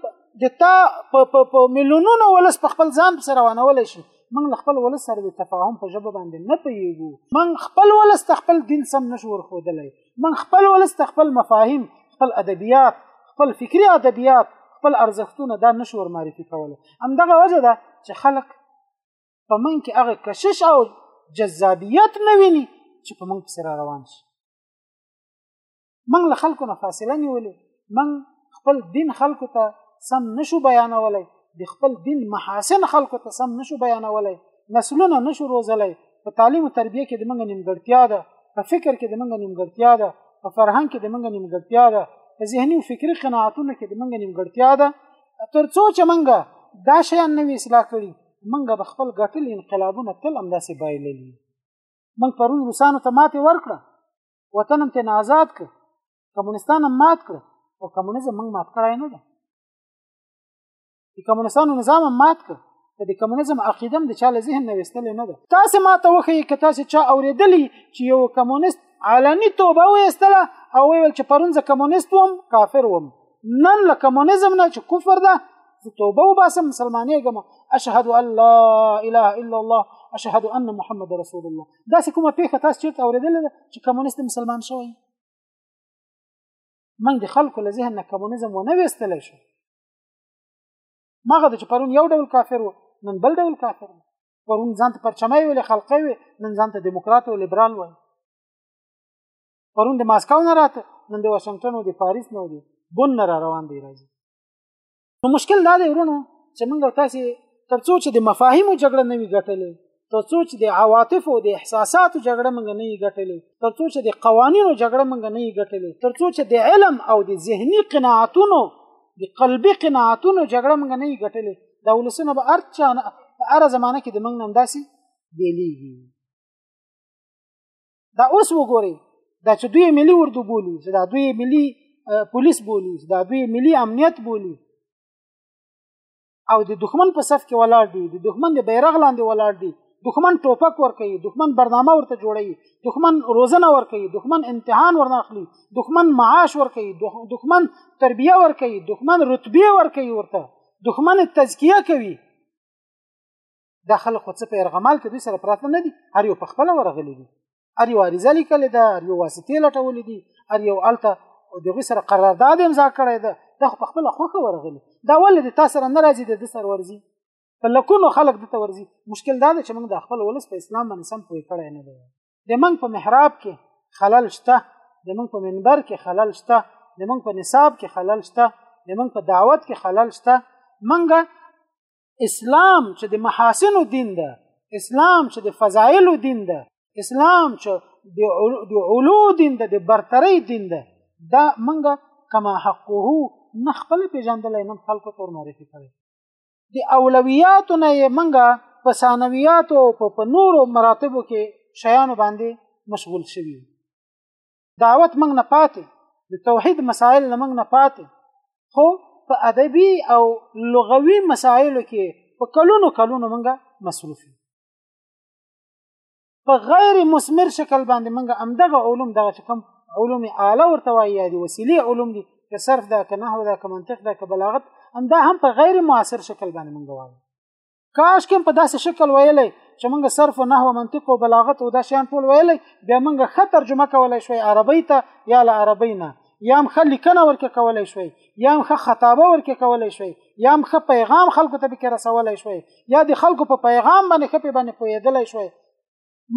د تا په میلیونونو ولس په خپل ځان سره روانول شي من خپل ولس سره د تفاهم په ژبه باندې نه پیږو من خپل ولس خپل دین سم نشور خودلای من خپل ولس ته خپل مفاهیم خپل ادبیات خپل فکری ادبیات خپل ارزښتونه دا نشور معرفي کوله همدغه وجه ده چې خلک په من کې هغه کشش او جذابیت نه ویني چې په من پسې را روان شي من له خلکو نه فاصله نیولې من خپل دین خلکو ته سم نشو بیانولای د خپل دین محاسن خلکو ته سم نشو بیانولای نسلونه نشو روزلای په تعلیم او تربیه کې د منګ نیمګړتیا ده په فکر کې د منګ نیمګړتیا ده په فرهنګ کې د منګ نیمګړتیا ده په ذهني او فکری قناعتونو کې د منګ نیمګړتیا ده ترڅو چې منګ دا شیان نوې اصلاح کړي منګ به خپل ګټل انقلابونه تل همداسې بایللی منګ پرون روسانو ته ماته ورکړه وطن هم ته آزاد کړ کمونستان هم مات کړ او کمونیزم موږ مات کړای نه ده د کمونستانو نظام هم مات کړ ته د کمونیزم عقیده هم د چا له ذهن نه ویستلې نه ده تاسو ما ته وښیي که تاسو چا اورېدلی چې یو کمونیست علني توبه ویستله او ویل چې پرون زه کمونیست وم کافر وم نن له کمونیزم نه چې کفر ده زه توبه وباسم مسلمانېږم اشهد ان لا اله الا الله اشهد ان محمد رسول الله داسې کومه پېښه تاسو چېرته اورېدلې ده چې کمونیست مسلمان شوی موږ د خلکو له ذهن نه کمونیزم ونه ویستلی شو ماغه د چې پرون یو ډول کافر و نن بل ډول کافر و پرون ځان ته پرچمای ویلې خلقې وي نن ځان ته دیموکرات او لیبرال وایي پرون د ماسکو نه راته نن د واشنگټن او د پاریس نه دی بن نه را روان دی راځي نو مشکل دا دی ورونو چې موږ تاسو ترڅو چې د مفاهیمو جګړه نه وي ګټلې ترڅو چې د عواطف او د احساساتو جګړه موږ نه یې ګټلې ترڅو چې د قوانینو جګړه موږ نه یې ګټلې ترڅو چې د علم او د ذهني قناعتونو د قلبي قناعتونو جګړه موږ نه یې ګټلې دا ولسونه به هر چا په هره زمانه کې د موږ نه همداسې بېلېږي دا اوس وګوري دا چې دوی ملي اردو بولی چې دا دوی ملي پولیس بولی چې دا دوی ملي امنیت بولی او د دښمن په صف کې ولاړ دي د دښمن د بیرغ لاندې ولاړ دي دښمن ټوپک ور کوي دښمن برنامه ورته جوړي دښمن روزنه ور کوي دښمن امتحان ورنه اخلي دښمن معاش ور کوي دښمن تربیه ور کوي دښمن رتبه ور کوي ورته دښمن تزکیه کوي دا خلک خو څه په ارغمال کې دوی سره پراته نه دي هر یو په خپل ورغلي دي هر یو عریضه لیکلې ده هر یو واسطې لټولې دي هر یو هلته د هغوی سره قرارداد امضا کړی ده دا خو په خپله خوښه ورغلي دا ولې د تا سره نه راځي د ده سره ورځي په لکونو خلک دته ورځي مشکل دا دی چې موږ د خپل ولس په اسلام باندې سم پوه کړی نه دی د موږ په محراب کې خلل شته د موږ په منبر کې خلل شته د موږ په نصاب کې خلل شته د موږ په دعوت کې خلل شته موږ اسلام چې د محاسنو دین ده اسلام چې د فضایلو دین ده اسلام چې د علو دین ده د برتری دین ده دا منګه کما حقه نه خپل پیژندلای نه خلکو تور معرفي کړي د اولویاتو نه یې منګه په ثانویاتو او په نورو مراتبو کې شیانو باندې مشغول شوي دعوت موږ نه پاتې د توحید مسائل نه موږ نه پاتې خو په ادبي او لغوي مسایلو کې په کلونو کلونو موږ مصروف یو په غیر مسمر شکل باندې موږ امدغه علوم دغه چې کوم علوم اعلی ورته وایي یا دي وسیلې علوم دي که صرف ده که نحو ده که منطق ده که بلاغت همدا هم په غیر معاصر شکل باندې موږ وایو کاش کوم په داسې شکل ویلی چې موږ صرف او نحو منطق او بلاغت او دا شیان ټول ویلی بیا موږ ښه ترجمه کولای شوی عربی ته یا له عربی نه یا هم ښه لیکنه ورکه کولای شوی یا هم ښه خطابه ورکه کولای شوی یا هم ښه پیغام خلکو ته پکې رسولای شوی یا د خلکو په پیغام باندې ښه په باندې پوهېدلی شوی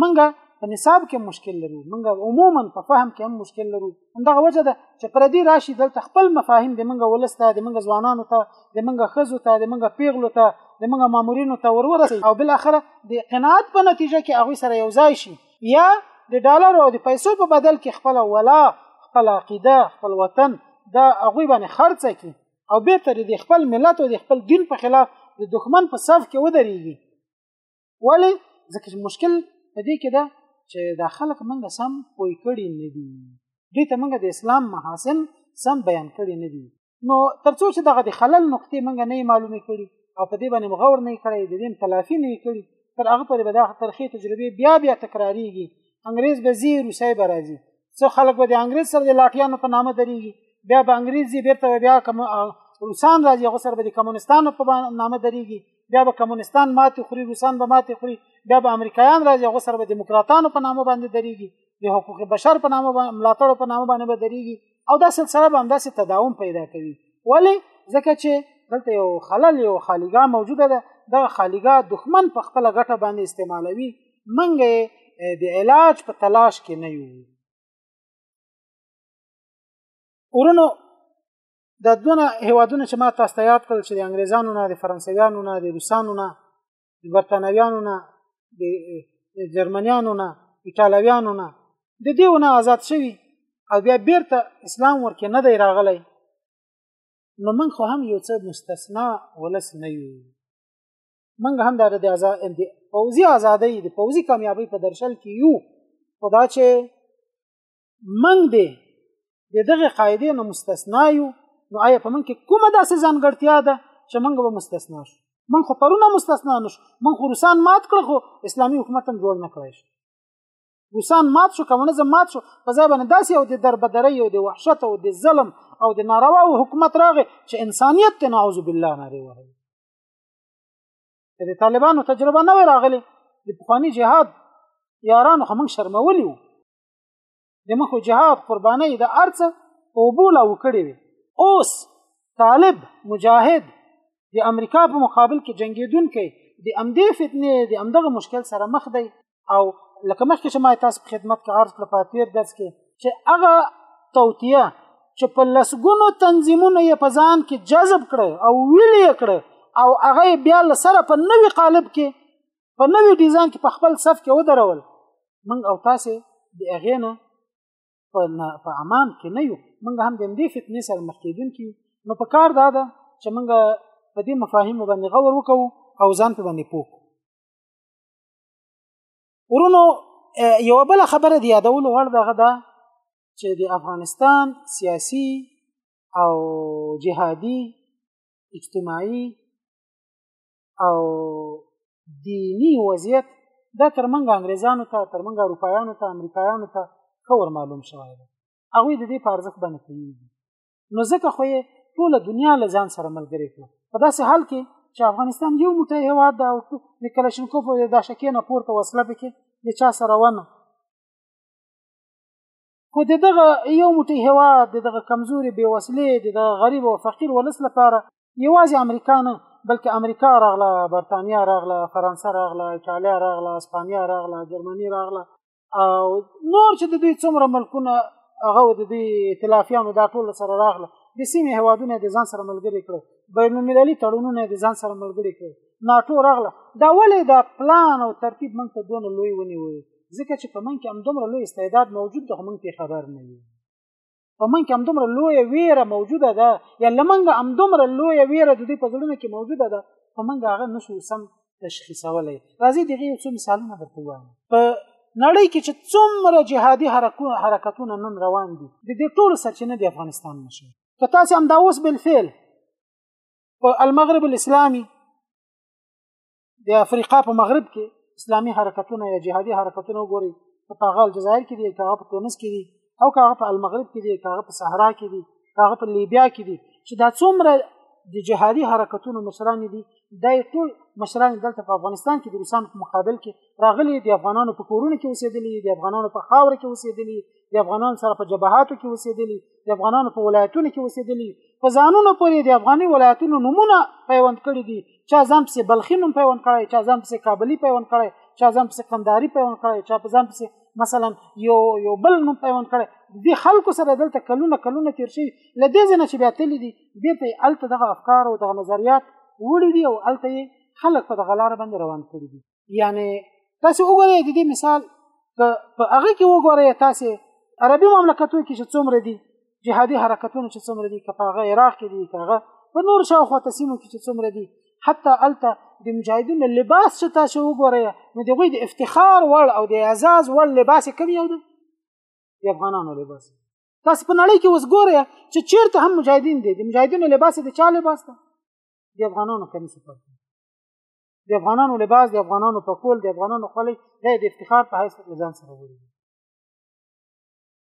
منګه په نصاب کې مشکل لرو منګه عموما په فهم کې هم مشکل لرو همدغه وجه ده چې پردي راشي دلته خپل مفاهیم د منګه ولسته د منګه ځوانانو ته د منګه خزو ته د منګه پیغلو ته د منګه مامورینو ته ورورسي او بل اخره د قناعت په نتیجه کې هغه سره یو ځای شي یا د ډالر او د پیسو په بدل کې خپل ولا خپل عقیده خپل وطن دا هغه باندې خرڅ کی او به تر د خپل ملت او د خپل دین په خلاف د دښمن په صف کې ودرېږي ولی ځکه چې مشکل په دې کې ده چې دا خلک موږ سم پوي کړي نه دي دوی ته موږ د اسلام محاسن سم بیان کړي نه دي نو ترڅو چې دغه د خلل نقطې موږ نه معلومې کړي او په دې باندې مغور نه کړي د دې تلافي نه کړي تر هغه پورې به دا ترخی تجربه بیا بیا تکراریږي انګريز به زی روسي به راځي څو خلک به د انګريز سره د لاټيانو په نامه دريږي بیا به انګريز یې بیرته بیا کوم روسان راځي هغه سره به د کمونستانو په نامه دريږي بیا به کمونستان ماتې خوري روسان به ماتې خوري بیا به امریکایان راځي هغه سره به دیموکراتانو په نامه باندې دريږي د حقوق بشر په نامه ملاتړو په نامه باندې به دريږي او دا سلسله به همداسې تداوم پیدا کوي ولی ځکه چې دلته یو خلل یو خالیګا موجوده ده دغه خالیګا دښمن په خپله ګټه باندې استعمالوي منګه د علاج په تلاش کې نه یو ورونو د دونه هیوادونه چې ما تاسو ته یاد کړل چې د انګریزانو نه د فرانسویانو نه د روسانو نه د برتانویانو نه د جرمنیانو نه ایټالویانو نه د دې ونه آزاد شوي او بیا بیرته اسلام ورکې نه دی راغلی نو موږ خو هم یو څه مستثنا ولس نه یو موږ هم دا د آزاد پوځي ازادۍ د پوځي کامیابی په درشل کې یو خو دا چې موږ دې د دغه قاعدې نه مستثنا یو نو آیا په موږ کې کومه داسې ځانګړتیا ده چې موږ به مستثنا شو موږ خو پرونه مستثنا نه شو موږ خو روسان مات کړ خو اسلامي حکومت هم جوړ نه کړی شو روسان مات شو کمونیزم مات شو په ځای باندې داسې او د دربدرۍ او د وحشت او د ظلم او د ناروا او حکومت راغی چې انسانیت ته نعوذ بالله نارې وهي د طالبانو تجربه نه وی راغلی د پخوانی جهاد یارانو خو موږ شرمولی وو د مخو جهاد قربانۍ د ارڅ او بولا وکړي وي اوس طالب مجاهد د امریکا په مقابل کې جنگیدونکي د امدې فتنې د امدغه مشکل سره مخ دی او لکه مخکې چې ما تاسو په خدمت کې عرض کړ په تیر درس کې چې هغه توتیه چې په لسګونو تنظیمونه یې په ځان کې جذب کړي او ویلې یې کړي او هغه بیا له سره په نوي قالب کې په نوي ډیزاین کې په خپل صف کې ودرول موږ او تاسو د هغې نه په امام کې نه یو موږ هم د همدې فتنې سره مخ کېدونکي یو نو په کار دا ده چې موږ په دې مفاهیمو باندې غور وکړو او ځان په باندې پوه ورونو یو بل خبره دی یادول وړ دغه ده چې د افغانستان سیاسي او جهادي اجتماعي او دینی وضعیت دا تر منګ انګریزانو ته تر منګ اروپایانو ته امریکایانو ته خور معلوم شوی دی هغوی د دې په ارزښت باندې پوهېږي نو ځکه خو یې ټوله دنیا له ځان سره ملګرې کړه په داسې حال کې چې افغانستان یو موټی هیواد ده او د کلشنکوف او د داشکې نه پورته وسله پکې د چا سره ونه خو د دغه یو موټی هیواد د دغه کمزوري بې وسلې د دغه غریب او فقیر ولس لپاره یوازې امریکا نه بلکې امریکا راغله برتانیا راغله فرانسه راغله ایټالیا راغله اسپانیا راغله جرمني راغله او نور چې د دوی څومره ملکونه هغه د دوی ائتلافیانو دا ټول سره راغله د سیمې هوادونه د ځان سره ملګری کړو بین المللي تړونونه د ځان سره ملګری کړو ناټو راغله دا ولې دا پلان او ترتیب موږ ته دونه لوی ونیو ځکه چې په موږ کې همدومره لوی استعداد موجود دی خو موږ پرې خبر نه یو په من کې همدومره لویه ویره موجوده ده یا له منګه همدومره لویه ویره د دوی په زړونو کې موجوده ده په منګه هغه نشو سم تشخیصولی راځي دغه یو څو مثالونه درته وایم په نړۍ کې چې څومره جهادي حرکتونه نن روان دي د دې ټولو سرچینه د افغانستان نشي که تاسو هم دا اوس بالفعل په المغرب الاسلامي د افریقا په مغرب کې اسلامي حرکتونه یا جهادي حرکتونه وګوري په هغه الجزایر کې دي که هغه په تونس کې دي او که هغه په المغرب کې دي که هغه په صحرا کې دي که هغه په لیبیا کې دي چې دا څومره د جهادي حرکتونو مشران دي دا ټول مشران دلته په افغانستان کې د روسانو په مقابل کې راغلي د افغانانو په کورونو کې اوسېدلي د افغانانو په خاور کې اوسېدلي د افغانانو سره په جبهاتو کې اوسېدلي د افغانانو په ولایتونو کې اوسېدلي په ځانونو پورې د افغاني ولایتونو نمونه پیوند کړي دي چا ځان پسې بلخي نوم پیوند کړی چا ځان پسې کابلي پیوند کړی چا ځان پسې قنداري پیوند کړی چا په ځان پسې مثلا یو یو بل نوم پیوند کړی د خلکو سره دلته کلونه کلونه تیر شي له دې ځنه چې بیا تللی دي بیرته الته دغه افکار او دغه نظریات وړي دي او الته خلک په دغه لار باندې روان کړي دي یعنی تاسو وګورئ د دې مثال په هغه کې وګورئ تاسو عربي مملکتونو کې چې څومره دي جهادي حرکتونه چې څومره دي کپاغه عراق کې دي کاغه په نور شاوخوا تسیمو کې چې څومره دي حتی الته د مجاهدینو لباس چې تاسو وګورئ نو د غوی د افتخار وړ او د اعزاز وړ لباس کوم یو دی د افغانانو لباس تاسو په نړۍ کې اوس ګورئ چې چیرته هم مجاهدین دي د مجاهدینو لباس د چا لباس دی د افغانانو کمیس پاتې د افغانانو لباس د افغانانو پکول د افغانانو خولې د افتخار په حیث له ځان سره وړي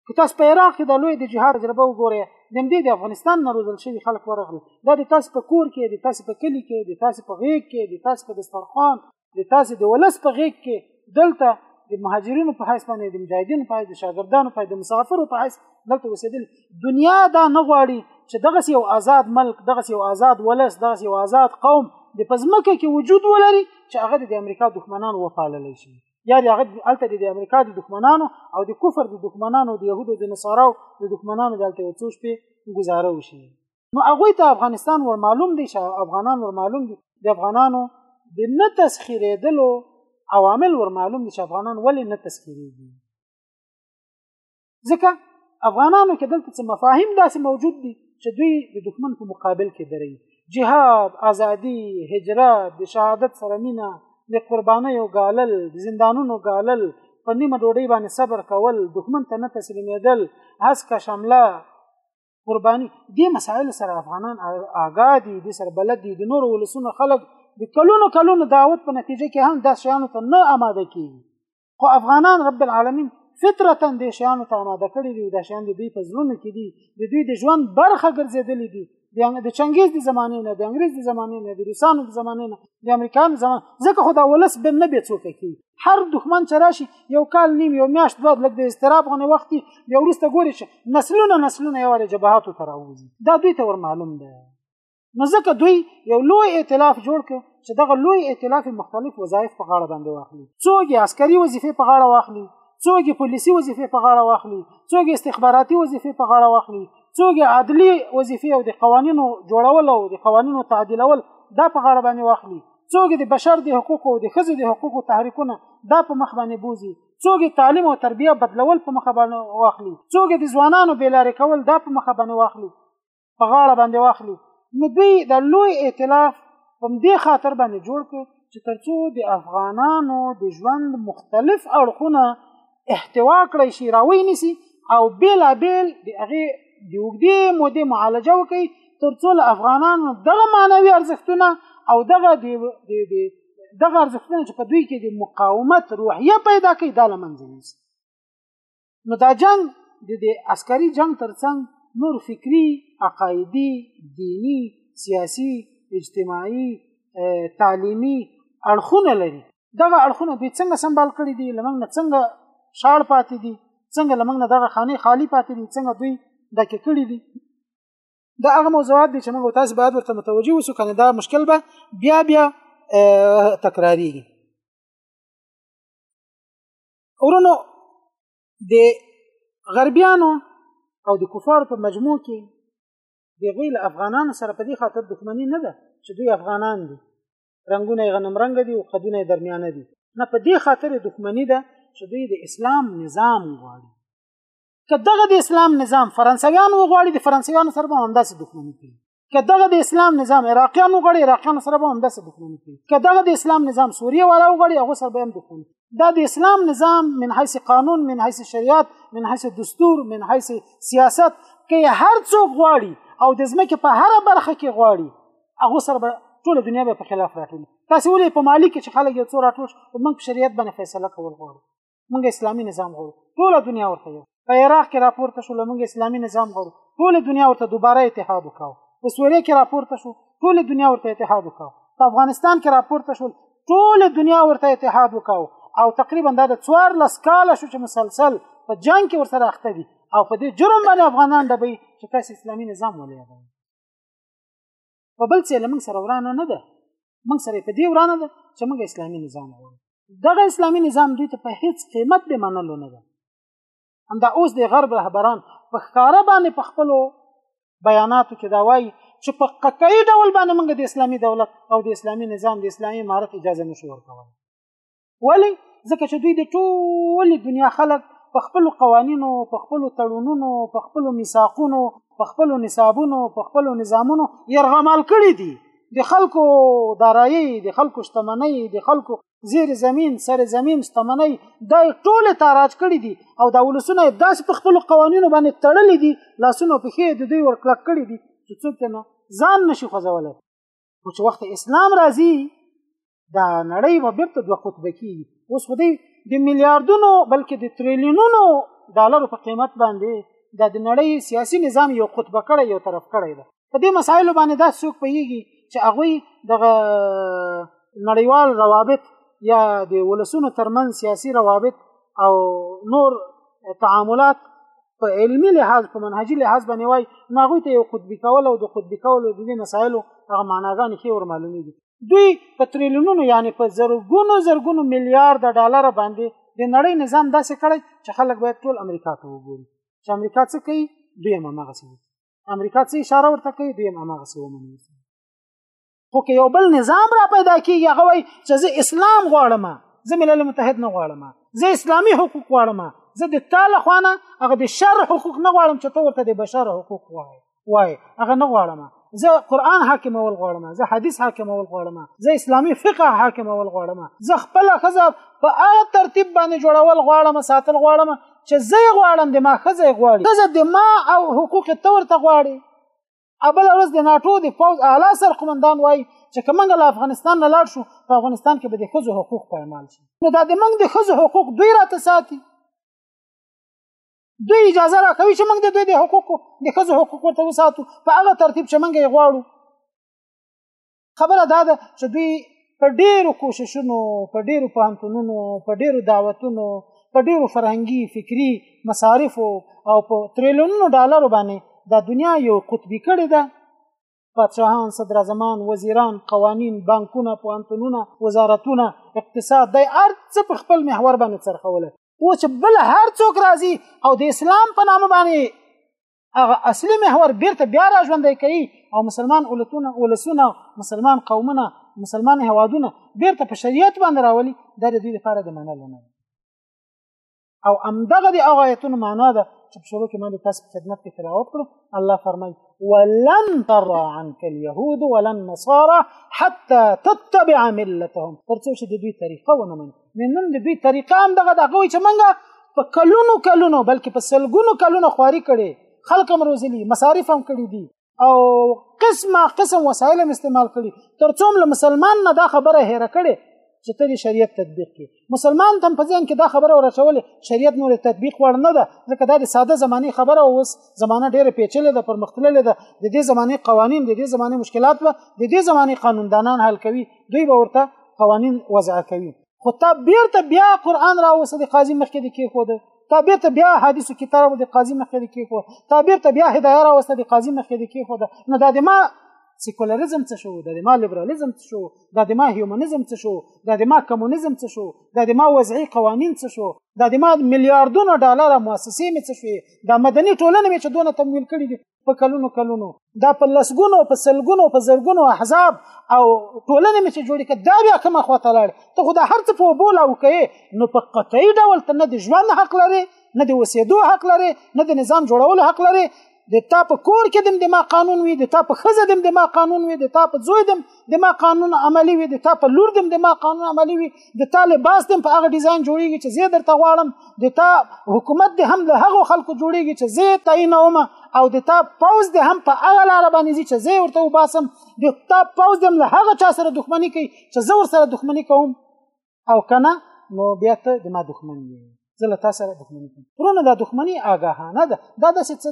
که تاسو په عراق کې د لوی د جهاد تجربه وګورئ د دې د افغانستان نه روزل شوي خلک ورغلي دا د تاسو په کور کې د تاسو په کلی کې د تاسو په غیږ کې د تاسو په دسترخوان د تاسو د ولس په غیږ کې دلته د مهاجرینو په حیث باندې د مجاهدینو په حیث د شاګردانو په د مسافرو په حیث دلته اوسېدل دنیا دا نه غواړي چې دغه یو آزاد ملک دغه یو آزاد ولس دغه یو آزاد قوم د پزمکه کې وجود ولري چې هغه د امریکا دښمنان وپالل شي یا د هغه الته د امریکا د دښمنانو او د کفر د دښمنانو د يهودو د نصاراو د دښمنانو دلته یو څو شپې گزاره وشي نو هغه ته افغانستان ور معلوم دي چې افغانان ور معلوم دي د افغانانو د نه تسخیرېدلو عوامل ور معلوم دي چې افغانان ولې نه تسخیرېږي ځکه افغانانو کې دلته څه مفاهیم داسې موجود دي چې دوی د دښمن په مقابل کې دري جهاد ازادي هجرت د شهادت سره مینه د قربانۍ او ګالل د زندانونو ګالل په نیمه ډوډۍ باندې صبر کول دښمن ته نه تسلیمېدل هسکه شمله قرباني دې مسایل سره افغانان آګا دي د سر بلد دي د نور ولسونو خلک د کلونو کلونو دعوت په نتیجه کې هم دا شیانو ته نه آماده کیږي خو افغانان رب العالمین فطرتا د شیانو ته آماده کړي دي دا شیان د دوی په زړونو کې دي د دوی د ژوند برخه ګرځېدلې دي د چنګیز د زمانې نه د انګریز د زمانې نه د روسانو د زمانې نه د امریکا د زمانې ځکه خو دا ولس به نه به څوک کی هر دښمن چې راشي یو کال نیم یو میاشت دوه لږ د اضطراب غونې وخت یو وروسته ګوري چې نسلونه نسلونه یو د جبهاتو ته راوځي دا دوی ته ور معلوم دی نو ځکه دوی یو لوی ائتلاف جوړ کړ چې دغه لوی ائتلاف مختلف وظایف په غاړه باندې واخلي څوک یې عسکري وظیفې په غاړه واخلي څوک یې پولیسي وظیفې په غاړه واخلي څوک یې استخباراتي وظیفې په غاړه واخلي څوک یې عدلي وظیفې او د قوانینو جوړول او د قوانینو تعدیلول دا په غاړه باندې واخلي څوک د بشر د حقوقو او د ښځو د حقوقو تحریکونه دا په مخ باندې بوزي څوک تعلیم او تربیه بدلول په مخ باندې واخلي څوک د ځوانانو بیلارې کول دا په مخ باندې واخلي په غاړه باندې واخلي نو دوی د لوی ائتلاف په دې خاطر باندې جوړ کړ چې ترڅو د افغانانو د ژوند مختلف اړخونه احتوا کړی شي راوي نسی او بلا بیل د هغه د وګړي مودې معالجه وکړي ترڅو له افغانانو دغه معنوي ارزښتونه او دغه د دغه ارزښتونه چې په دوی کې د مقاومت روحیه پیدا کوي دا لمنځه نیسي نو دا جنگ د دې عسکري جنگ ترڅنګ نور فکری عقایدی دینی سیاسی اجتماعي تعلیمی اړخونه لري دغه اړخونه دوی څنګه سمبال کړي دي لمنګ نه څنګه شاړ پاتې دي څنګه لمنګ نه دغه خانه خالی پاتې دي څنګه دوی دکې کړي دي دا هغه موضوعات دي چې موږ تاسو باید ورته متوجي اوسو کنه دا مشکل به بیا بیا تکراریږي ورونو د غربیانو او د کفارو په مجموع کې د غوی له افغانانو سره په دې خاطر دښمني نه ده چې دوی افغانان دي رنگونه یې غنم رنګ دي او قدونه یې درمیانه دي نه په دې خاطر دښمنی ده چې دوی د اسلام نظام غواړي که دغه د اسلام نظام فرانسویان وغواړي د فرانسویانو سره به همداسې دښمني کوي که دغه د اسلام نظام عراقیان وغواړي عراقیانو سره به همداسې دښمني کوي که دغه د اسلام نظام سوریه والا وغواړي هغه سره به هم دښمني دا د اسلام نظام من حیث قانون من حیث شریعت من حیث دستور من حیث سیاست که هر څوک غواړي او د ځمکې په هر برخه کې غواړي هغه سره به ټول دنیا به په خلاف راټول تاسو ولې په مالی کې چې خلک یو څو راټول او موږ شریعت باندې فیصله کول غواړو موږ اسلامي نظام غواړو ټول دنیا ورته یو په عراق کې راپورته شو موږ اسلامي نظام غواړو ټول دنیا ورته دوباره اتحاد وکاو په سوریه کې راپورته شو ټول دنیا ورته اتحاد وکاو په افغانستان کې راپورته شو ټول دنیا ورته اتحاد وکاو او تقریبا دا د 14 کال شو چې مسلسل په جنگ کې ورسره اخته دي او په دې جرم باندې افغانان دبي چې تاسو اسلامي نظام ولې په بل څه لمن سره ورانه نه ده موږ سره په دې ورانه ده چې موږ اسلامي نظام غواړو دغه اسلامي نظام دوی ته په هیڅ قیمت به منلو نه ده همدا اوس د غرب رهبران په ښکاره باندې په خپلو بیاناتو کې دا وایي چې په قطعي ډول باندې موږ د اسلامي دولت او د اسلامي نظام د اسلامي امارت اجازه نشو ورکولی ولی ځکه چې دوی د ټول دنیا خلک په خپل قوانینو په خپل تړونونو په خپل میثاقونو په خپل نصابونو په خپل نظامونو يرغمال کړی دي د خلکو دارایی د خلکو شتمنۍ د خلکو زیر زمین سر زمین شتمنۍ دا ټول تاراج کړی دي او دا ولسونه داس په خپل قوانینو باندې تړلې دي لاسونو په خې د دوی ورکلک کړی دي چې څوک نه ځان نشي خوځولای خو چې وخت اسلام راځي دا نړۍ به بیرته دوه قطبه کیږي اوس خو دی د میلیارډونو بلکې د تریلیونونو ډالرو په قیمت باندې دا د نړۍ سیاسي نظام یو قطبه کړی یو طرف کړی ده په دې مسایلو باندې دا څوک پوهیږي چې هغوی دغه نړیوال روابط یا د ولسونو ترمن سیاسي روابط او نور تعاملات په علمي لحاظ په منهجي لحاظ باندې وای نو هغوی ته یو قطبي کول او د قطبي کولو د دې مسایلو هغه معناګانې ښې ور معلومېږي دوی په تریلیونونو یعنی په زرګونو زرګونو میلیارډ ډالر باندې د نړۍ نظام داسې کړی چې خلک باید ټول امریکا ته وګوري چې امریکا څه کوي دوی هم هماغسې وکړي امریکا څه اشاره ورته کوي دوی هم هماغسې ومني خو که یو بل نظام را پیدا کېږي هغه وایي چې زه اسلام غواړم زه ملل متحد نه غواړم زه اسلامي حقوق غواړم زه د تا لخوا نه هغه د شر حقوق نه غواړم چې ته ورته د بشر حقوق وایې وای هغه نه غواړم زه قران حاکم اول غواړم زه حدیث حاکم اول غواړم زه اسلامی فقه حاکم اول غواړم زه خپل خزه په هغه ترتیب باندې جوړول غواړم ساتل غواړم چې زه غواړم د ما خزه غواړي زه د ما او حقوق تور ته غواړي ابل ورځ د ناتو د فوج اعلی سر قومندان وای چې کومنګ له افغانستان نه لاړ شو په افغانستان کې به د خزو حقوق پایمال شي نو دا د منګ د خزو حقوق دوی راته ساتي دوی اجازه راکوي چې موږ د دوی د حقوقو د ښځو حقوق ورته وساتو په هغه ترتیب چې موږ یې غواړو خبره دا ده چې دوی په ډیرو کوششونو په ډیرو پوهنتونونو په ډیرو دعوتونو په ډیرو فرهنګي فکری مصارفو او په تریلیونونو ډالرو باندې دا دنیا یو قطبي کړې ده پادشاهان صدراعظمان وزیران قوانین بانکونه پوهنتونونه وزارتونه اقتصاد د ارت څه په خپل محور باندې څرخوله او چې بل هر څوک راځي او د اسلام په نامه باندې هغه اصلي محور بیرته بیا را ژوندی کوي او مسلمان ولتونه ولسونه مسلمان قومونه مسلمان هوادونه بیرته په شریعت باندې راولي دا د دوی لپاره د منلو نه او امدغه د هغه آیتونو معنا ده چې په شروع کې ما د تاسو خدمت کې تلاوت کړو الله فرمایي ولن ترى عنك اليهود ولا النصارى حتى تتبع ملتهم ترڅو چې د دوی طریقه ونه مني نن د دوی طریقه هم دغه دغه وي چې موږ په کلونو کلونو بلکې په سلګونو کلونو خواري کړي خلک هم روزلي مصارف هم کړي دي او قسمه قسم وسایل هم استعمال کړي ترڅو له مسلمان نه دا خبره هېره کړي چې ته شریعت تطبیق کړي مسلمان تم په ځین کې دا خبره ورچولې شریعت نور تطبیق وړ نه ده ځکه دا د ساده زماني خبره اوس زمانه ډېره پیچلې ده پرمختللې ده د دې زماني قوانین د دې زماني مشکلات و د دې زماني قانوندانان حل کوي دوی به ورته قوانین وضع کوي خو تا بیرته بیا قران راوسه د قاضي مخکې د کې خو ده تا بیرته بیا حدیثو کتاب د قاضي مخکې د کې خو تا بیرته بیا هدايه راوسه د قاضي مخکې د کې خو ده نو دا د ما سیکولریزم څه شو د ما لیبرالیزم څه شو د ما هیومنزم څه شو د ما کمونیزم څه شو د ما وضعي قوانین څه شو د ما میلیارډونو ډالر موسسې مې څه شوې د مدني ټولنې مې چې دونه تمویل کړي دي په کلونو کلونو دا په لسګونو په سلګونو په زرګونو احزاب او ټولنې مې چې جوړې کړه دا بیا کومه خواته لاړ ته خو دا هر څه په اوبو لاو کوې نو په قطعي ډول ته نه د ژوند حق لرې نه د اوسېدو حق لرې نه د نظام جوړولو حق لرې د تا په کور کې دم د ما قانون وي د تا په ښځه دم د ما قانون وي د تا په زوی دم د ما قانون عملی وي د تا په لور دم د ما قانون عملی وي د تا لباس دم په هغه ډیزاین جوړیږي چې زه درته غواړم د تا حکومت د هم له هغه خلکو جوړیږي چې زه تعینوم او د تا پوز د هم په هغه لار باندې چې زه ورته وباسم د تا پوز دم له هغه چا سره دښمنی کوي چې زه ور سره دښمنی کوم او کنه نو بیا ته د ما دښمن یې زه له تا سره دښمني کوم ورونه دا دښمني آګاهانه ده دا داسې څه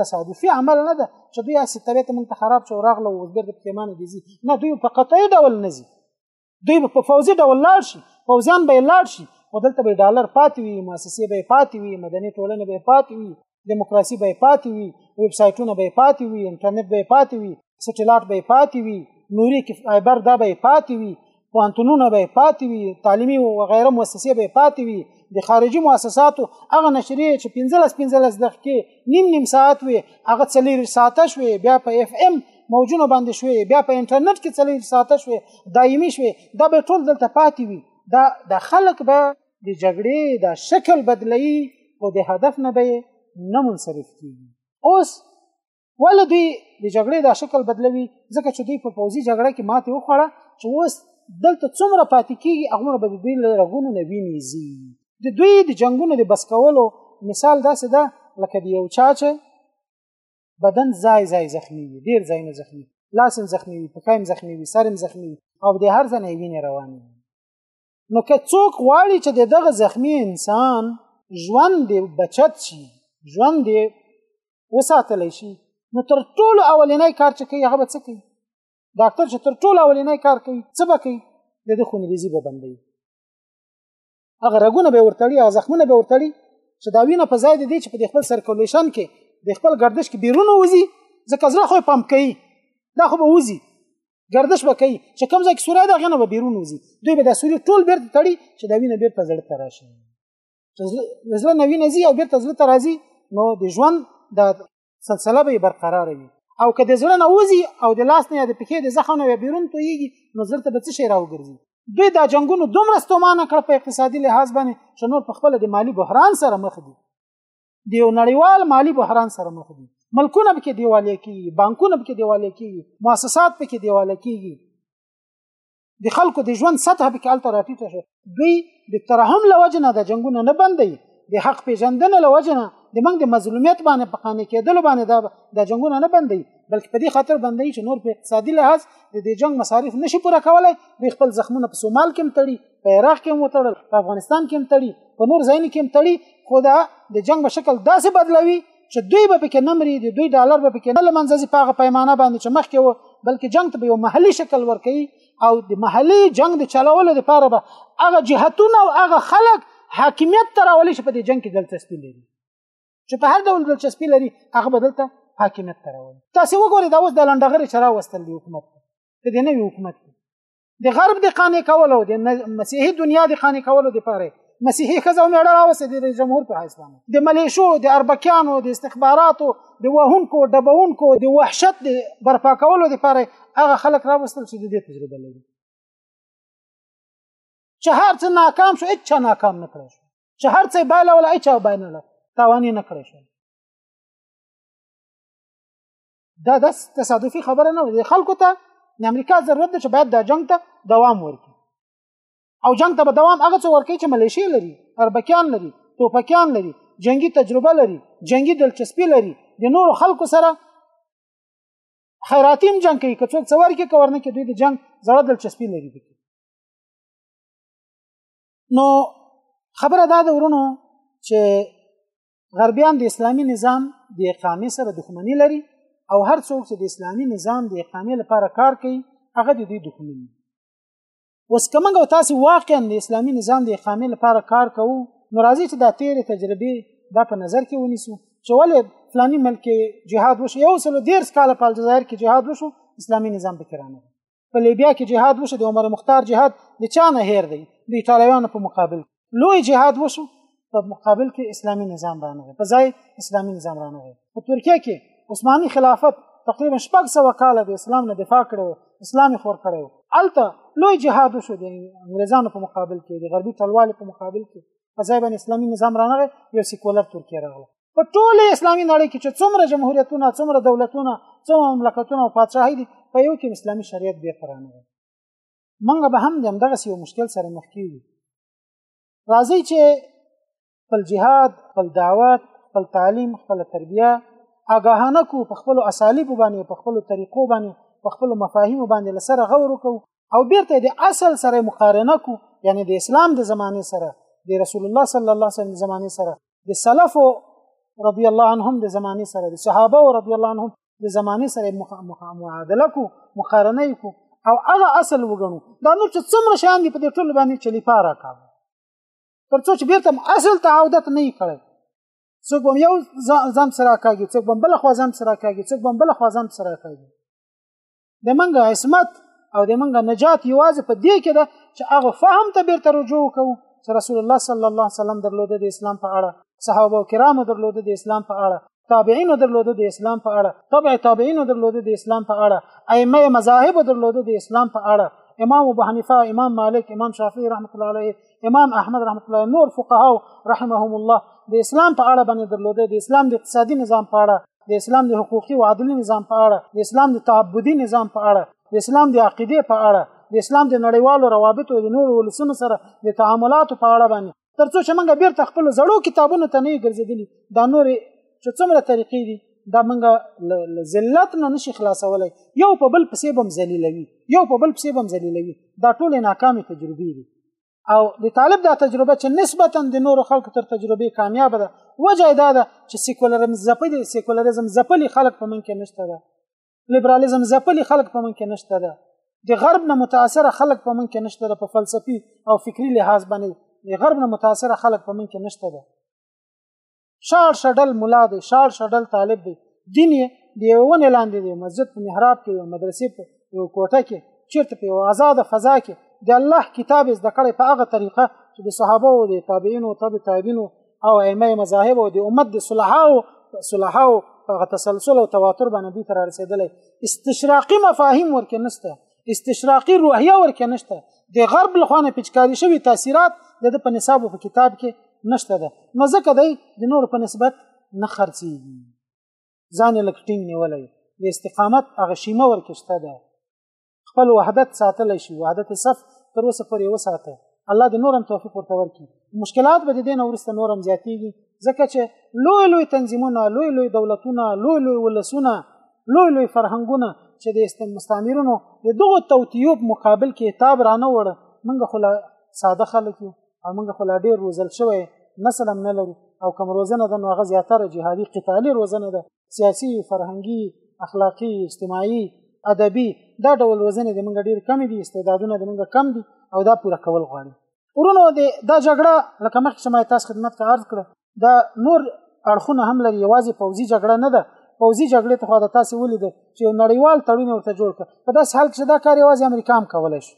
تصادفي عمل نه ده چې دوی هسې طبیعت موږ ته خراب شو راغله اوس بېرته پښېمانه دي ځي نه دوی په قطعي ډول نه ځي دوی په فوځي ډول لاړ شي فوځیان به یې لاړ شي خو دلته به ډالر پاتې وي مؤسسې به یې پاتې وي مدني ټولنې به یې پاتې وي دیموکراسي به پاتې وي ویب سایټونه به پاتې وي انټرنیټ به پاتې وي سټیلات به پاتې وي نوري کې فایبر دا به پاتې وي پوهنتونونه به پاتې وي تعلیمي او غیره مؤسسې به پاتې وي د خارجي مؤسساتو هغه نشریه چې 15 15 دقیقې نیم نیم ساعت وي هغه څلور ساعت شوي بیا په اف ام موجونه باندې شوي بیا په انټرنیټ کې څلور ساعت شوي دایمي شوي دا به ټول دلته پاتې وي دا د خلک به د جګړې د شکل بدلوي او د هدف نه به نه منصرف کیږي اوس ولې دوی د جګړې د شکل بدلوي ځکه چې دوی په پوځي جګړه کې ماتې وخوړه چې اوس دلته څومره پاتې کیږي هغومره به د دوی له رګونو نه وینې ځي د دوی د جنګونو د بس کولو مثال داسې ده لکه د یو چا چې بدن ځای ځای زخمی وي ډیر ځای نه زخمی لاس هم زخمی وي پښه هم زخمی وي سر هم زخمی وي او د هر ځای نه وینې روانې وي نو که څوک غواړي چې د دغه زخمی انسان ژوند دی بچت شي ژوند دی وساتل شي نو تر ټولو اولنۍ کار چې کوي هغه به څه کوي ډاکټر چې تر ټولو اولنۍ کار کوي څه به کوي د دې خونریزي به بندوي هغه رګونه به ورتړي هغه زخمونه به ورتړي چې دا وینه په ځای د دې چې په خپل سرکولیشن کې د خپل گردش کې بیرونه وځي ځکه زړه خو پمپ کوي دا خو به وځي ګردش وکړي چې کوم ځای کې سوري دا غنه به بیرون وځي دوی به د سوري ټول بیرته تړي چې دا وینه بیرته زړه ته راشي زړه نه وینه زی او بیرته زړه ته راځي نو د ژوند د سلسله به برقرار وي او که د زړه نه وځي او د لاس نه د پښې د زخم نه بیرون تویږي نو زړه ته به څه شي راوګرځي دوی دا جنگونو دومره ستومانه کړ په اقتصادي لحاظ باندې چې نور په خپل د مالی بحران سره مخ دي د یو نړیوال مالی بحران سره مخ دي ملکونه به کې دیواله کیږي بانکونه به کې دیواله کیږي مؤسسات به کې دیواله کیږي د خلکو د ژوند سطح به کې الته راټیټه شي دوی د ترحم لوجه نه د جنگونه نه بندي د حق پیژندنې لوجه نه د موږ د مظلومیت باندې په قانې کېدل باندې دا د جنگونه نه بندي بلکې په دې خاطر بندي چې نور په اقتصادي لحاظ د دې جنگ مصارف نشي پوره کولای د خپل زخمونه په سومال کې متړي په عراق کې هم وتړل په افغانستان کې هم تړي په نور ځایونو کې هم تړي خو دا د جنگ په شکل داسې بدلوي چې دوی به پکې نمرې دي دوی ډالر به پکې نه لمنځه ځي په هغه پیمانه باندې چې مخکې و بلکې جنگ ته به یو محلي شکل ورکوي او د محلي جنگ د چلولو لپاره به هغه جهتونه او هغه خلک حاکمیت ته راولي چې په دې جنگ کې دلچسپي لري چې په هر ډول دلچسپي لري هغه به دلته حاکمیت ته راولي تاسو وګورئ دا اوس د لنډغرې چې راوستل دی حکومت په دې نوي حکومت د غرب د قانع کولو د مسیحي دنیا د قانع کولو لپاره مسیحي ښځه او میړه راوسته د رئیس جمهور په حیث باندې د ملیشو د اربکیانو د استخباراتو د وهونکو ډبونکو د وحشت د برپا کولو لپاره هغه خلک راوستل چې د دې تجربه لري چې هر څه ناکام شو هیڅ ناکام نه کړی شو چې هر څه بایله ولا هیڅ باینه تاواني نه کړی شو دا د تصادفي خبره نه دی خلکو ته د امریکا ضرورت دی چې باید دا جنگ ته دوام ورکړي او جنگ ته به دوام هغه څه ورکړي چې ملیشي لري اربکیان لري توپکیان لري جنگي تجربه لري جنگي دلچسپي لري د نورو خلکو سره خیراتیم جنگ کوي که څوک څور کې کورنه کې دوی د جنگ زړه دلچسپي لري دي نو خبره دا ده ورونو چې غربیان د اسلامی نظام د اقامې سره دښمنی لري او هر څوک چې د اسلامی نظام د اقامې لپاره کار کوي هغه د دوی دښمن دی اوس کومه او تاسو واقعا د اسلامی نظام د اقامې لپاره کار کوو نو راځي چې دا تیرې تجربې دا په نظر کې ونیسو چې ولې فلانی ملک جهاد وشو یو سل ډیر کال په الجزایر کې جهاد وشو اسلامی نظام به کرانه په لیبیا کې جهاد وشو د عمر مختار جهاد د چا نه هیر دی د ایټالویانو په مقابل لوی جهاد وشو په مقابل کې اسلامي نظام رانغی په ځای اسلامي نظام رانغی په ترکیه کې عثماني خلافت تقریبا شپږ سوه کاله د اسلام نه دفاع کړی و اسلام یې خور کړی و هلته لوی جهاد وشو د انګریزانو په مقابل کې د غربي ټلوالې په مقابل کې په ځای باندې اسلامي نظام رانغی یو سیکولر ترکیه راغله په ټوله اسلامي نړۍ کې چې څومره جمهوریتونه څومره دولتونه څومره مملکتونه او پادشاهي دي په یو کې اسلامي شریعت بیا پرانه دی موږ به هم د همدغه یو مشکل سره مخ کیږو راځي چې خپل جهاد خپل دعوت خپل تعلیم خپل تربیه آگاهانه کو په خپل اسالیب باندې په خپل طریقو باندې په خپل مفاهیم باندې لسره غور وکړو او بیرته د اصل سره مقارنه کو یعنی د اسلام د زمانه سره د رسول الله صلی الله علیه وسلم د زمانه سره د سلف رضی الله عنهم د زمانه سره د صحابه رضی الله عنهم د زمانه سره معادله کو مقارنه کو او هغه اصل وګڼو دا نور چې څومره شان دي په دې ټول باندې چلی پاره کاوه تر څو چې بیرته اصل ته عودت نه کړي څوک بم یو ځم سره کاږي څوک بم بل خو ځم سره کاږي څوک بم بل خو ځم سره کاږي د منګه عصمت او د منګه نجات یوازې په دې کې ده چې هغه فهم ته بیرته رجوع کوو چې رسول الله صلی الله علیه وسلم درلوده د اسلام په اړه صحابه کرامو درلوده د اسلام په اړه تابعینو درلوده د اسلام په اړه تبع تابعینو درلوده د اسلام په اړه ائمه مذاهب درلوده د اسلام په اړه امام ابو حنیفه امام مالک امام شافعی رحمت الله علیه امام احمد رحمت الله نور فقها رحمهم الله د اسلام په اړه باندې درلوده د اسلام د اقتصادي نظام په اړه د اسلام د حقوقي او عدلي نظام په اړه د اسلام د تعبدي نظام په اړه د اسلام د عقیده په اړه د اسلام د نړیوالو روابطو د نورو ولسونو سره د تعاملاتو په اړه باندې ترڅو چې موږ بیرته خپل زړو کتابونو ته نه ګرځېدلی دا نور چې څومره طریقې دي دا موږ ذلت نه نشي خلاصولای یو په بل پسې بم ذلیلوي یو په بل پسې بم ذلیلوي دا ټول ناکامې تجربې دي او د طالب دا تجربه چې نسبتا د نورو خلکو تر تجربې کامیاب ده وجه دا ده چې سیکولرزم زپلي سیکولرزم زپلي خلک په من کې نشته ده لیبرالیزم زپلي خلک په من کې نشته ده د غرب نه متاثر خلک په من کې نشته ده په فلسفي او فکری لحاظ باندې د غرب نه متاثر خلک په من کې نشته ده شاړ شډل مولا دی شاړ شډل طالب دی دین یې د یوې ونې لاندې دی مسجد په محراب کې یو مدرسې په یو کوټه کې چېرته په یوه ازاده فضا کې د الله کتاب یې زده کړی په هغه طریقه چې د صحابه او د تابعینو تب تابعینو او ائمه مذاهب او د امت د صلحاو صلحاو په تسلسل او تواتر باندې دوی تر رسیدلی استشراقي مفاهیم ورکې نسته استشراقي روحیه ورکه نشته د غرب لخوا نه پچکاری شوی تاثیرات د په نصاب په کتاب کې نشته ده نو ځکه دی د نور په نسبت نه خرڅيږي ځان لکټینګ نیولای د استقامت هغه شیمه ورکشته ده خپل وحدت ساتل شي وحدت صف تر اوسه پورې وساته الله د نورم توفیق ورته ورکړي مشکلات به د دې نه وروسته نور هم زیاتېږي ځکه چې لوی لوی تنظیمونه لوی لوی دولتونه لوی لوی ولسونه لوی لوی فرهنګونه چې د مستعمرونو د دغو توتیوب مقابل کې تاب رانه وړ موږ خو لا ساده خلک یو او موږ خو لا ډېر روزل شوی نسل هم نه لرو او کوم روزنه ده نو هغه زیاتره جهادي قتالي روزنه ده سیاسي فرهنګي اخلاقي اجتماعي ادبي دا ډول روزنې د موږ ډېر کم دي استعدادونه د موږ کم دي او دا پوره کول غواړي ورونو د دا جګړه لکه مخکې سمه تاسو خدمت ته عرض کړه دا نور اړخونه هم لري یوازې پوځي جګړه نه ده پوځي جګړې ته خو د تاسو ولید چې نړیوال تړون ورته جوړ کړ په داس حال کې دا کار یوازې امریکا هم کولای شي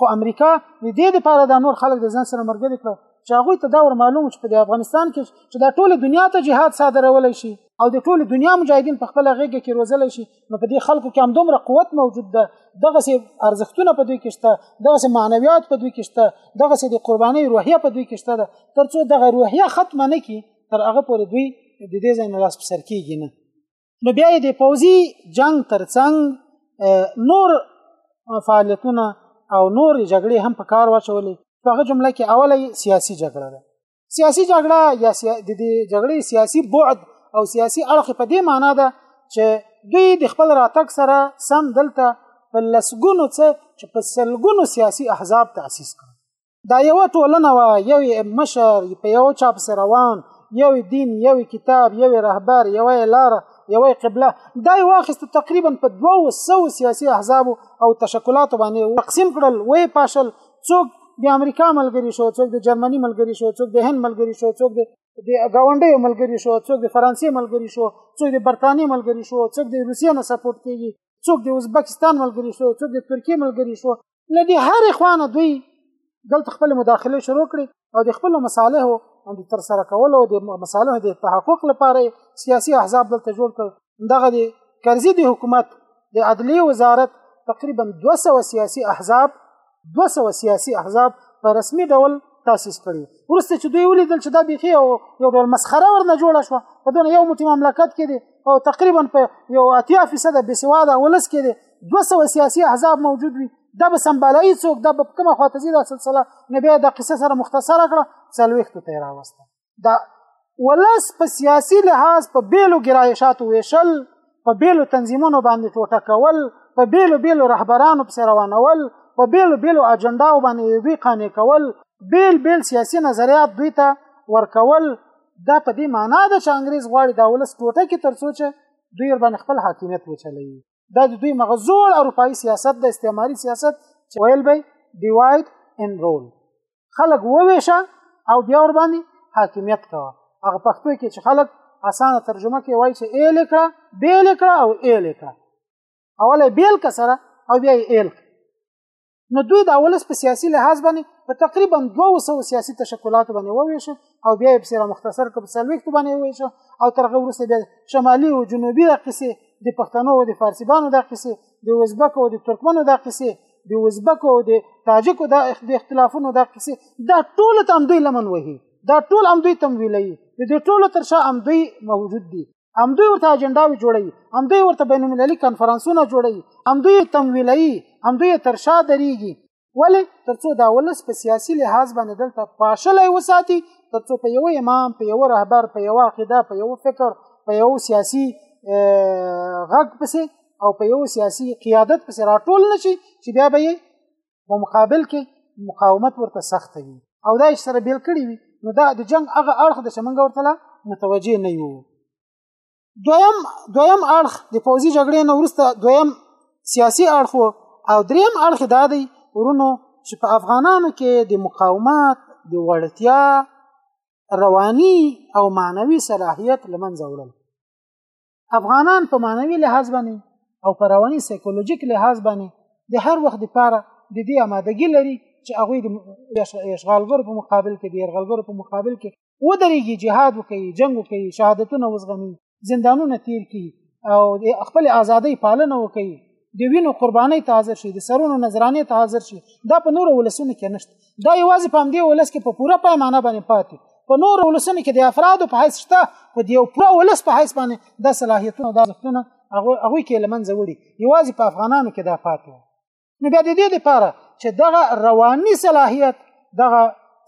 خو امریکا د دې لپاره د نور خلک د ځان سره مرګري کړ چې هغه ته دا ور معلوم چې په افغانستان کې چې دا ټوله دنیا ته جهاد صادرول شي او د ټوله دنیا مجاهدین په خپل غیږ کې روزل شي نو په دې خلکو کې هم دومره قوت موجود ده دغه سي ارزښتونه په دوی کې شته دغه سي معنویات په دوی کې شته دغه سي د قرباني روحیه په دوی کې شته ده ترڅو دغه روحیه ختمه نه کی تر هغه پورې دوی د دې ځای نه لاس په سر کیږي نه نو بیا د پوزي جنگ ترڅنګ نور فعالیتونه او نور جګړې هم په کار واچولې په هغه جمله کې اوله سیاسي جګړه ده سیاسي جګړه یا سیا... د دې جګړې سیاسي بعد او سیاسي اړخ په دې معنی ده چې دوی د خپل راتګ سره سم دلته په لسګونو څه چې په سلګونو سیاسي احزاب تأسیس کړ دا یو ټولنه وا یو مشر په یو چا پس روان یو دین یو کتاب یو رهبر یو لار یو قبله دا یو واخست تقریبا په 200 سیاسي احزاب او تشکلات باندې تقسیم کړل وې پاشل څوک د امریکا ملګری شو څوک د جرمني ملګری شو څوک د هند ملګری شو څوک د د گاونډیو ملګری شو څوک د فرانسې ملګری شو څوک د برتانیې ملګری شو څوک د روسیې نه سپورټ کیږي څوک د ازبکستان ملګری شو څوک د ترکیې ملګری شو لدی هر خوانه دوی دلته خپل مداخله شروع کړي او د خپل مصالحو د تر سره کولو د مصالحو د تحقق لپاره سیاسي احزاب دلته جوړ کړ دغه د کرزي د حکومت د عدلی وزارت تقریبا 200 سیاسي احزاب 200 سیاسي احزاب په رسمي ډول تاسیس کړي ورسته چې دوی ولیدل چې دا بيخي یو یو ډول مسخره ورنه جوړه شو په دونه یو مټي مملکت کې دي او تقریبا په یو اتیا فیصد بسواده ولس کې دي 200 سیاسي احزاب موجود وي دا به سمبالای څوک دا به کومه خواته ځي دا سلسله نه بیا د قصه سره مختصره کړه څلوېښتو ته یې راوسته دا ولس په سیاسي لحاظ په بیلو ګرایشاتو ویشل په بیلو تنظیمونو باندې ټوټه کول په بیلو بیلو رهبرانو پسې روانول په بیلو بیلو اجنډاو باندې دوی قانع کول بیل بیل سیاسي نظریات دوی ته ورکول دا په دې معنی ده چې انګريز غواړي دا ولس ټوټه کې ترڅو چې دوی باندې خپل حاکمیت وچلوي دا د دوی مغزول اروپאי سیاست د استعماري سیاست چې ویل به ډیواید ان رول خلک وویشه او بیا ور باندې حاکمیت کوه هغه پښتو کې چې خلک اسانه ترجمه کې وایي چې ای لیکړه بی لیکړه او ای لیکړه اوله بیل کسره او بیا ای لیکړه نو دوی د اولس په سیاسي لحاظ باندې په تقریبا 200 سیاسي تشکلات باندې وویشو او بیا یې سره مختصر کړ سلويخت باندې وویشو او تر هغه وروسته بیا شمالي او جنوبي د قصې د پښتنو او د فارسيبانو د قصې د ازبکو او د ترکمنو د قصې د ازبکو او د تاجکو د اختلافونو د قصې دا ټول تم دوی لمن وهي دا ټول هم دوی تمویلوي د دې ټولو تر شا هم دوی موجود دي همدوی ورته اجنډاوې جوړوي همدوی ورته بین المللي کنفرانسونه جوړوي همدوی تمویلوي همدوی تر شا درېږي ولې ترڅو دا ولس په سیاسي لحاظ باندې دلته پاشلی وساتي ترڅو په یو امام په یو رهبر په یو عقیده په یو فکر په یو سیاسي غږ پسې او په یو سیاسي قیادت پسې راټول نشي چې بیا به یې په مقابل کې مقاومت ورته سخت وي او دا یې سره بیل کړی وي نو دا د جنگ هغه اړخ د شمنګ ورته متوجه نه یو دویم دویم اړخ د پوزي جګړې نه ورسته دویم سیاسي اړخ او دریم اړخ دا دی ورونو چې په افغانانو کې د مقاومت د وړتیا رواني او معنوي صلاحیت لمنځه وړل افغانان په معنوي لحاظ باندې او په رواني سایکولوژیک لحاظ باندې د هر وخت لپاره د دې آمادګي لري چې هغه د اشغالګر په مقابل کې د يرغلګر په مقابل کې ودرېږي جهاد وکړي جنگ وکړي شهادتونه وزغمي زندانونه تیر کړي او خپل ازادي پالنه وکړي د وینو قرباني ته حاضر شي د سرونو نظرانه ته حاضر شي دا په نور ولسونو کې نشته دا یوازې په همدې ولس کې په پوره پیمانه باندې پاتې په نور ولسونو کې د افرادو په حیث شته خو د یو پوره ولس په حیث باندې دا صلاحیتونه دا ځښتونه هغه هغه کې لمنځه وړي یوازې په افغانانو کې دا پاتې نو بیا د دې لپاره چې دغه رواني صلاحیت دغه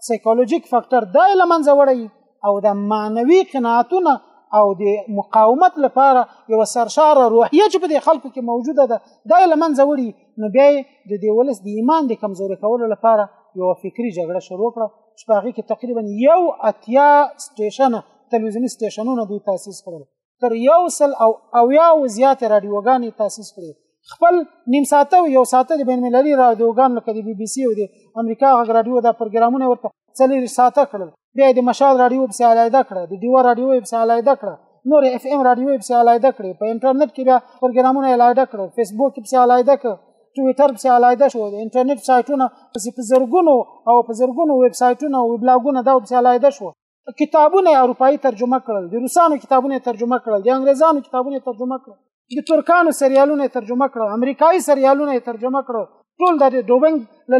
سایکولوژیک فاکټر دا لمنځه وړي او د معنوي قناعتونه او د مقاومت لپاره یو سرشار روحیه چې په دې خلکو کې موجوده ده دا یې لمنځه وړي نو بیا د دې ولس د ایمان د کمزوري کولو لپاره یو فکری جګړه شروع کړه چې په هغې کې تقریبا یو اتیا سټیشنه تلویزیوني سټیشنونه دوی تاسیس کړل تر یو سل او اویا او زیاتې رادیوګانې تاسیس کړې خپل نیم ساعته او یو ساعته د بین المللي رادیوګان لکه د بي بي سي او د امریکا غږ رادیو دا پروګرامونه ورته څلور ساعته کړل بیا د مشال رادیو په سیالایده کړه د دیو رادیو په سیالایده کړه نور اف ام رادیو په سیالایده کړې په انټرنیټ کې بیا پروګرامونه الایده کړل فیسبوک په سیالایده کړ ټویټر په سیالایده شو د انټرنیټ سایټونه په زرګونو او په زرګونو ویب سایټونه او ویبلاګونه دا په سیالایده شو کتابونه اروپایي ترجمه کړل د روسانو کتابونه ترجمه کړل د انګريزانو کتابونه ترجمه کړل د ترکانو سریالونه ترجمه کړل امریکایي سریالونه ترجمه کړل ټول د دوبنګ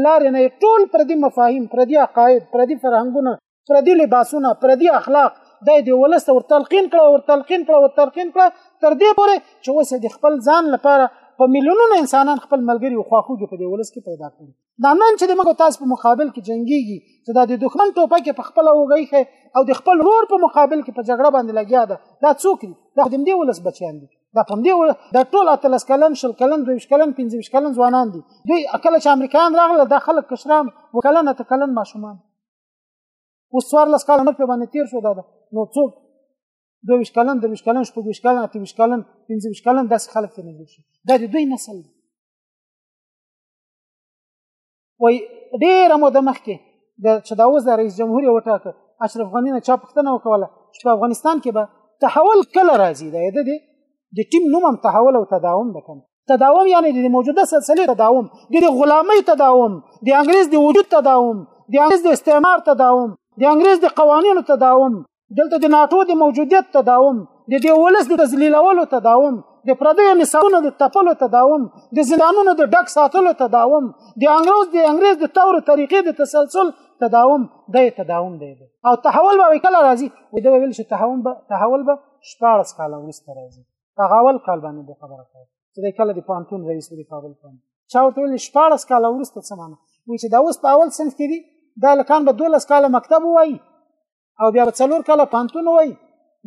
لارې نه ټول پردي مفاهیم پردي عقاید پردي فرهنګونه پردي لباسونه پردي اخلاق د دې ولست ور تلقین کړه ور تلقین کړه ور تلقین کړه تر دې پورې چې اوس د خپل ځان لپاره په میلیونونو انسانان خپل ملګری او خواخوږي په دې ولست کې پیدا کړي دا نن چې موږ تاسو په مقابل کې جنگيږي چې دا د دښمن ټوپه کې په خپل وګي خې او د خپل رور په مقابل کې په جګړه باندې لګیا ده دا څوک دي دا د دې ولس بچیان دي دا په دې ول دا ټول اتلس کلن شل کلن دویش کلن پنځویش کلن ځوانان دي دوی اکل چې امریکایان راغله دا خلک کشران وکلن ته کلن ماشومان اوس څوار لس کلن په باندې تیر شو دا نو څوک دویش کلن دویش کلن شپږویش کلن اتویش کلن پنځویش کلن داسې خلک ته نه دي دا د دوی نسل دی وای ډیره مو د مخ کې د چې دا اوس د رئیس جمهور یې وټاکه اشرف غني نه چا پوښتنه وکوله چې په افغانستان کې به تحول کله راځي دا د دې د ټیم نوم هم تحول او تداوم ده کنه تداوم یعنی د موجوده سلسله تداوم د غلامۍ تداوم د انګريز د وجود تداوم د انګريز د استعمار تداوم د انګريز د قوانینو تداوم دلته د ناتو د موجودیت تداوم د دې ولس د تذلیلولو تداوم د پردیو نساونو د تپلو تداوم د زندانونو د ډک ساتلو تداوم د انګروز د انګریز د تور طریقې د تسلسل تداوم د تداوم دی او تحول به کله راځي وې دا ویل چې تحول به تحول به 14 کال وروسته راځي تغاول کال باندې به خبره کوي چې د کله د پانتون رئیس د کابل پان چا ورته ویل 14 کال وروسته څه معنی وې چې دا اوس په اول صنف کې دي دا لکان به 12 کال مکتب وایي او بیا به څلور کاله پانتون وای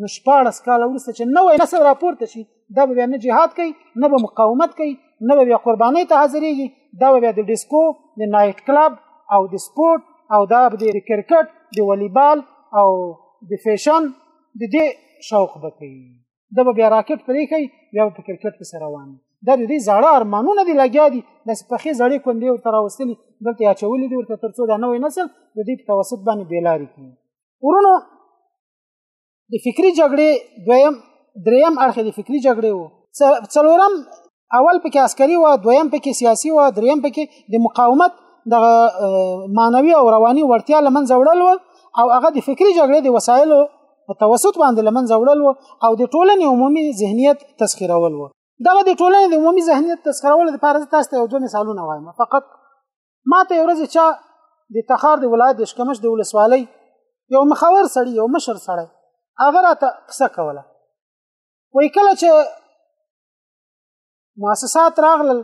نو شپاړس کاله وروسته چې نوی نسل راپورته شي دا به بیا نه جهاد کوي نه به مقاومت کوي نه به بیا قربانۍ ته حاضرېږي دا به بیا د ډیسکو د نایټ کلب او د سپورټ او دا به د کرکټ د والیبال او د فیشن د دې شوق به کوي د به بیا راکټ پرې کوي بیا په کرکټ پسې روان دا د دې زاړه ارمانونه دي لګیا دي داسې پخې زړې کندې ورته راوستلي دلته یې اچولي دي ورته تر څو دا نوی نسل د دې په توسط باندې بېلارې کړي ورونو د فکري جګړې دویم دریم اړخ د فکري جګړې و څلورم اول پکې عسکري و دویم پکې سیاسي و دریم پکې د مقاومت د مانوي او رواني ورتیا لمنځه وړل و او هغه د فکری جګړې د وسایلو په توسط باندې لمنځه وړل و او د ټولنې عمومي ذهنیت تسخیرول و دغه د ټولنې د عمومي ذهنیت تسخیرول لپاره تاسو ته یو دوه مثالونه وایم فقط ما ته ورځ چا د تخار د ولایت د شکمش د ولسوالۍ یو مخاور سړی یو مشر سړی هغه راته قصه کوله وای کله چې مؤسسات راغلل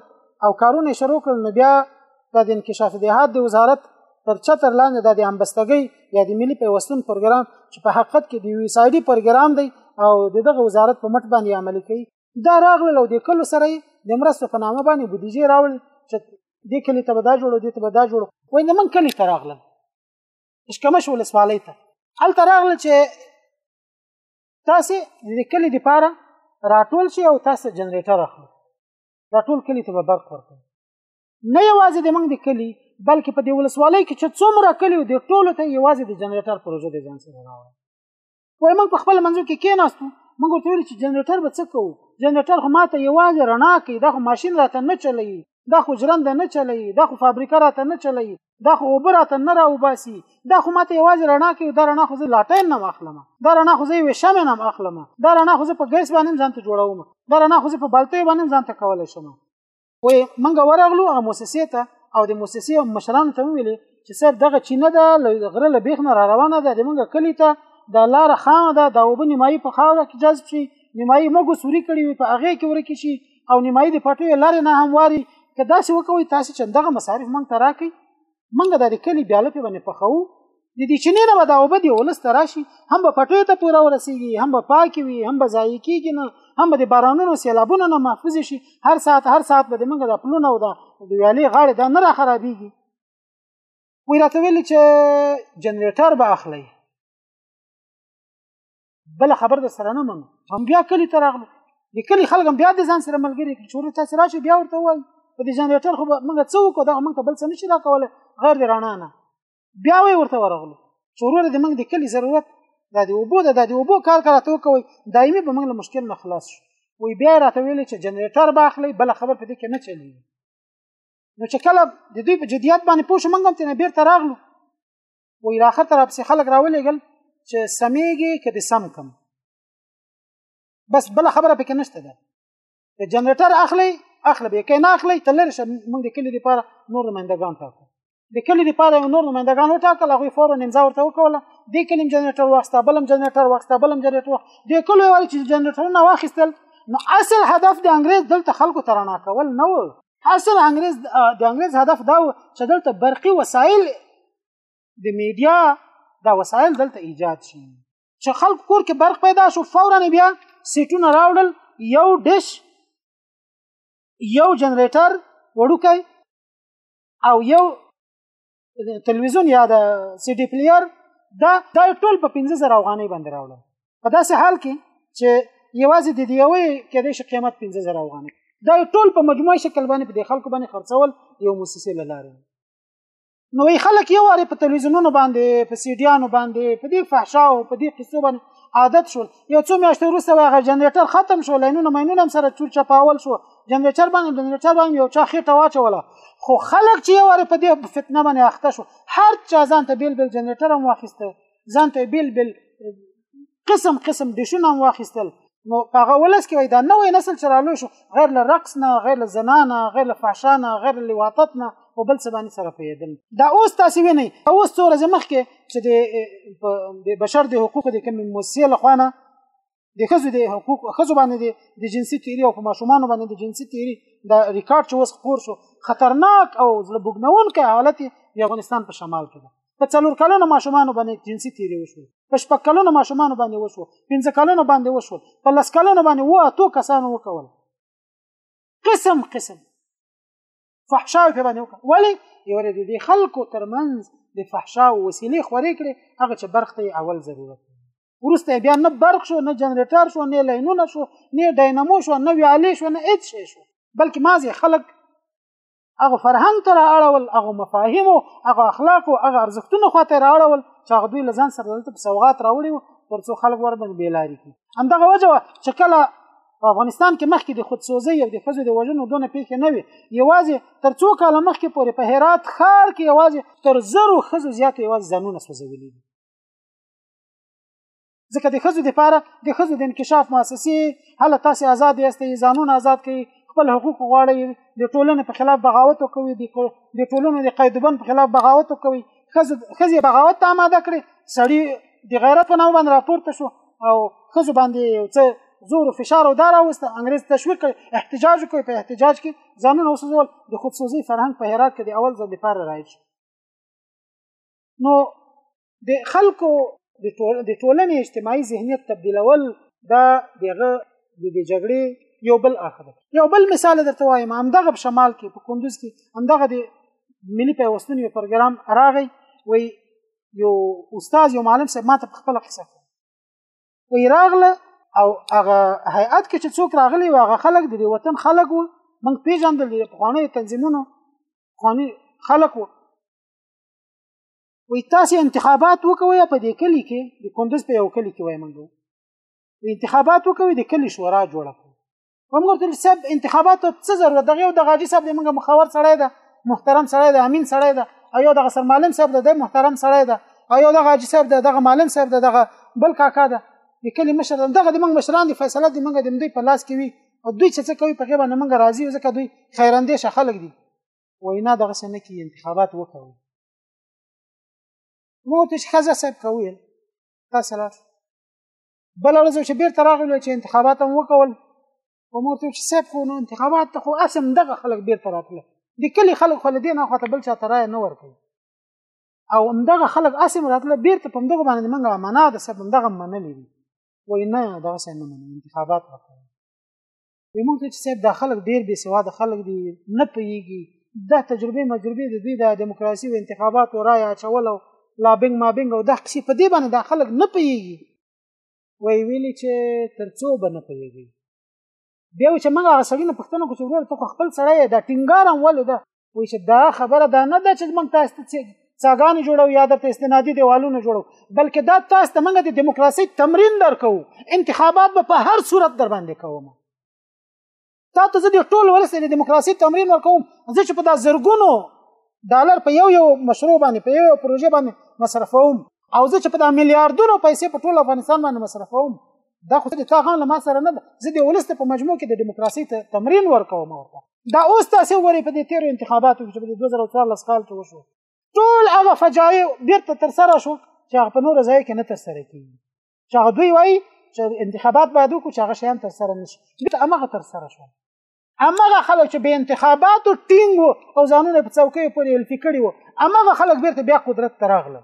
او کارونه شروع کړل نو بیا د انکشاف دهات د وزارت تر چتر لاندې د امبستګۍ یا د ملي پیوستون پروګرام چې په حقیقت کې د یو سایډي پروګرام دی او دغه وزارت په مټ باندې عملي کوي دا راغلل او د کلو سره د مرستو په نامه باندې بودیجه راول چې دې کلی ته به دا جوړو دې ته به دا جوړو وای نه من کلی ته راغلم اشکمش ولسوالۍ ته هلته راغله چې تاسو د کلی د پاره راټول شي او تاسو جنریټر اخلي راټول کلی ته به برق ورکړي نه یوازې د موږ د کلی بلکې په دې ولسوالۍ کې چې څومره کلی د ټولو ته یوازې د جنریټر پروژه د ځان سره راوړي وای موږ په خپل منځو کې کېناستو موږ ورته ویل چې جنریټر به څه کوو جنریټر خو ماته یوازې رڼا کوي دا خو ماشین راته نه چلوي دا خو ژرنده نه چلی دا خو فابریکه راته نه چلی دا خو اوبه راته نه راوباسي دا خو ماته یوازې رڼا کې دا رڼا خو زه لاټین نه اخلم دا رڼا خو زه یوې شمع نه اخلم دا رڼا خو زه په ګیس باندې ځان ته جوړوم دا رڼا خو زه په بلتۍ باندې ځان ته کولی شم وایي موږ ورغلو هغه موسسې ته او د موسسې مشرانو ته وویلې چې سر دغه چینه ده له غره له بیخ نه را روانه ده د موږ کلي ته دا لاره خامه ده دا اوبه نیمایي په خاوره کې جذب شي نیمایي موږ سوري کړي وي په هغې کې ورکې شي او نیمایي د پټیو لارې نه همواري که داسې وکوي تاسو چې دغه مصارف مونږ ته راکړي مونږ د دې کلی بیا لپاره باندې پخوو د دې چینې نه به دا اوبه دی ولس ته راشي هم به پټیو ته پوره ورسیږي هم به پاکې وي هم به ضایع کېږي نه هم به د بارانونو سیلابونو نه محفوظ شي هر ساعت هر ساعت به د مونږ د پلونه او د ویالې غاړې دا نه را خرابېږي وی راته ویل چې جنریټر به اخلي بل خبر د سره نه منو هم بیا کلی ته راغلو د کلی خلک هم بیا د ځان سره ملګري کړي چې تاسو راشي بیا ورته وایي په دې جنریټر خو موږ څه وکړو دا موږ ته بل څه نشي راکولی غیر د رڼا نه بیا وایي ورته ورغلو چې وروره د موږ د کلي ضرورت دا د اوبو ده دا د اوبو کار کار ته وکوي دایمي به موږ له مشکل نه خلاص شو وی بیا راته ویل چې جنریټر به اخلي بل خبر په دې کې نه چلیږي نو چې کله د دوی په جدیت باندې پوه شو موږ هم ترې بېرته راغلو وای را خطر اپ سي خلک راولېګل چې سمېږي کې د سم کم بس بل خبره پکې نشته ده د جنریټر اخلي اخلي به کې نه اخلي تلر شه موږ د کلی لپاره نور مندګان ټاکو د کلی لپاره نور مندګان وټاکل هغه فورا امضا ورته وکوله د کلم جنریټر واخسته بلم جنریټر واخسته بلم جنریټر د کلی وایي چې جنریټرونه واخیستل نو اصل هدف د انګريز دلته خلکو ترانه کول نه و اصل انګريز د انګريز هدف دا و چې دلته برقي وسایل د میډیا دا وسایل دلته ایجاد شي چې خلک کور کې برق پیدا شو فورا بیا سیټونه راوړل یو ډش یو جنریټر وړوکی او یو تلویزیون یا د سی ډي پلیئر دا دا ټول په 15000 افغانۍ باندې راوړل په داسې حال کې چې یوازې د دې یوې کې د شي قیمت 15000 افغانۍ دا ټول په مجموعي شکل باندې په خلکو باندې خرڅول یو موسسه لاره نو وی خلک یو واره په تلویزیونونو باندې په سیډیانو باندې په دې فحشا او په دې قصو باندې عادت شول یو څو میاشتې وروسته هغه جنریټر ختم شو لینونه مینونه هم سره چور چپاول شو جنریټر باندې جنریټر باندې یو چا خېټه واچوله خو خلک چې یو وارې په دې فتنه باندې اخته شو هر چا ځان ته بیل بیل جنریټر هم واخیسته ځان ته بیل بیل قسم قسم ډیشونه هم واخیستل نو هغه ولس کې وای دا نوې نسل چې رالو شو غیر له رقص نه غیر له زنا نه غیر له فحشا نه غیر له لواطت نه او بل څه باندې سره پیدل دا اوس تاسو وینئ اوس څو ورځې مخکې چې د بشر د حقوقو د کوم موسسې لخوا نه د ښځو د حقوق ښځو باندې د جنسي تیری او په ماشومانو باندې د جنسي تیری د ریکارډ چې اوس خپور شو خطرناک او زړه بوګنونکی حالت د افغانستان په شمال کې ده په څلور کلونو ماشومانو باندې جنسي تیری وشو په شپږ کلونو ماشومانو باندې وشو پنځه کلونو باندې وشو په لس کلونو باندې و اتو کسانو وکول قسم قسم فحشاوي په باندې وکړه ولی یو د دې خلکو ترمنځ د فحشا وسیلې خورې کړې هغه چې برخ ته اول ضرورت ورسته بیا نه برق شو نه جنریټر شو نه لاینونه شو نه ډاینامو شو نه ویالې شو نه هیڅ شي شو بلکې مازې خلک هغه فرهنګ ته راړول هغه مفاهیم او هغه اخلاق او هغه ارزښتونه خواته راړول چې هغه دوی لزان سره دلته په سوغات راوړي ترڅو خلک ور باندې بیلاری کی همدغه وجه چې کله په افغانستان کې مخکې د خودسوزي او د خزو د وژنو دونه پیښې نه وي یوازې تر څو کال مخکې پورې په هرات خار کې یوازې تر زرو خزو زیات یوازې ځانونه سوزولي دي ځکه د خزو لپاره د خزو د انکشاف مؤسسه هله تاسو آزاد یاست ځانونه آزاد کړئ خپل حقوق غواړئ د ټولنې په خلاف بغاوت وکوي د ټولنې د قیدبن په خلاف بغاوت وکوي خزو خزي بغاوت ته آماده کړي سړی د غیرت په نوم باندې راپورته شو او خزو باندې یو څه زور او فشار او دار اوسته انګريز تشویق کړ احتجاج کوي په احتجاج کې ځانونه اوسول د خودسوزي فرهنګ په هرات کې د اول ځل لپاره راځي نو د خلکو د ټولنې اجتماعي ذهنیت تبدیلول دا دغه د جګړې یو بل اخر یو بل مثال درته وایم همدغه شمال کې په کندوز کې همدغه د ملي پیوستون یو پروګرام راغی وی یو استاد یو معلم صاحب ماته خپل قصه وی راغله او هغه هیئات کې چې څوک راغلی و هغه خلک د وطن خلک وو موږ پیژندل د پخوانیو تنظیمونو پخواني خلک وو وی تاسو انتخابات وکوي په دې کلی کې د کندز په یو کلی کې وای منګو انتخابات وکوي د کلی شورا جوړه کړو ومغه تل سب انتخابات څه ضرورت دغه یو د غاجي صاحب د منګه مخاور سړی ده محترم سړی ده امین سړی ده او یو دغه سرمالم صاحب ده د محترم سړی ده او یو دغه غاجي صاحب ده دغه مالم صاحب ده دغه بل کاکا ده د کلی مشر دغه د منګ مشران د فیصله د منګه د مدې په لاس کې وي او دوی چې څه کوي په غیبه نه منګ راضي ځکه دوی خیراندې شخلک دي وینا دغه سنه کې انتخابات وکړي ما ورته چې ښځه صاحب که وویل تاسو لاړ بله ورځ چې بېرته راغلو چې انتخابات هم وکول خو ما ورته چې صاحب خو نو انتخابات ته خو هسې همدغه خلک بېرته راتله د کلي خلک خو له دې نه خواته بل چا ته رایه نه ورکوي او همدغه خلک هسې هم راتله بېرته په همدغو باندې موږ امنا ده صاحب همدغه منلې دي وایي نه دغسې نه منم انتخابات وکړه موږ ته چې صاحب دا خلک ډېر بې سواده خلک دي نه پوهېږي دا تجربې مجربې د دوی د دیموکراسي او انتخاباتو رایه اچول او لابنګ مابنګ او دا قصې په دې باندې دا خلک نه پوهېږي وایي ویلي چې تر څو به نه پوهېږي بیا چې موږ هغه سړي نه پوښتنه کوو چې وروره ته خو خپل سړی یې دا ټینګار هم ولې ده وایي چې دا خبره دا نه ده چې موږ تاسو ته څاګانې جوړو یا درته استنادي دیوالونه جوړو بلکې دا تاسو ته موږ د دیموکراسي تمرین درکو انتخابات به په هر صورت در باندې کوم تا ته زه د ټول ولس د دیموکراسي تمرین ورکوم زه چې په دا زرګونو ډالر په یو یو مشروع باندې په یو یو پروژه باندې مصرفوم او زه چې په دا میلیارډونو پیسې په ټول افغانستان باندې مصرفوم دا خو د تا غان له ما سره نه ده زه د ولس په مجموع کې د دیموکراسي تمرین ورکوم ورته دا اوس تاسو وګورئ په دې تیرو انتخاباتو کې چې په 2014 کال کې وشو ټول هغه فجایع بیرته تر سره شو چې هغه په نور ځای کې نه تر سره کیږي چې هغه دوی وایي چې انتخابات باید وکړو چې هغه شیان تر سره نشي بیرته هغه تر سره شو امغه خلک چې به انتخاباتو ټینګ او ځانونه په څوکۍ پورې الفی کړي وو امغه خلک بیرته بیا قدرت ته راغله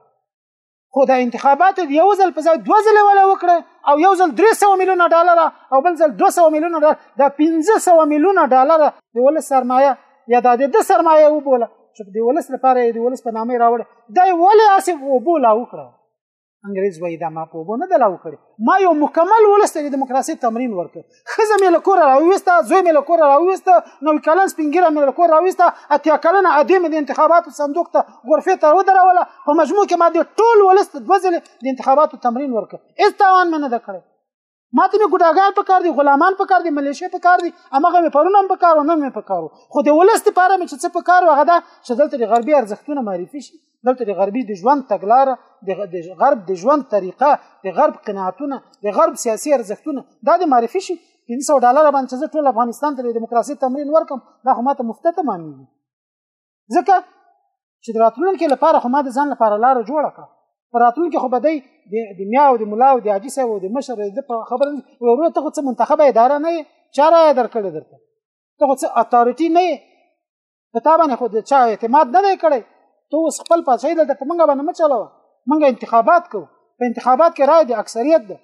خو دا انتخابات یو ځل په ځای دوه ځل ولا وکړه او یو ځل 300 میلیونه ډالر او بل ځل 200 میلیونه ډالر دا 1500 میلیونه ډالر د ولس سرمایه یا د د سرمایه وبوله چې د ولس لپاره د ولس په نامه راوړ دا ولې اسې وبوله وکړه انګريز وای دا ما په وبونه دلا وکړي ما یو مکمل ولس ته دیموکراسي تمرین ورکړ خزه مې له کوره راويسته زوی مې له کوره راويسته نو کلن سپینګیره مې له کوره راويسته اتیا کلن عادي مې د انتخاباتو صندوق ته غرفه ته ودروله په مجموع کې ما د ټول ولست د وزل د انتخاباتو تمرین ورکړ هیڅ تاوان مې نه کړ ما ته مې ګډاګار په کار دي غلامان په کار دي ملیشه په کار دي امغه مې پرونه په کار ونه مې په کارو خو د ولست لپاره مې چې څه په کار وغه دا چې دلته د غربي ارزښتونه معرفي شي دلته د غربي د ژوند تګلاره د غرب د ژوند طریقه د غرب قناعتونه د غرب سیاسي ارزښتونه دا د معرفي شي 300 ډالر باندې چې ټول افغانستان ته د دیموکراسي تمرین ورکم دا خو ماته مفته تمامېږي ځکه چې د راتلونکي لپاره خو ما د ځان لپاره لار جوړه کړه په راتلونکي خو به دی د میا او د ملا او د حاجي صاحب او د مشر د خبره ورور ته خو څه منتخبه اداره نه چاره درکړې درته ته خو څه اتارټي نه په تا باندې خو د چا اعتماد نه دی کړی ته اوس خپل پاچاهي دلته په موږ باندې مه چلوه موږ انتخابات کوو په انتخابات کې رایه د اکثریت ده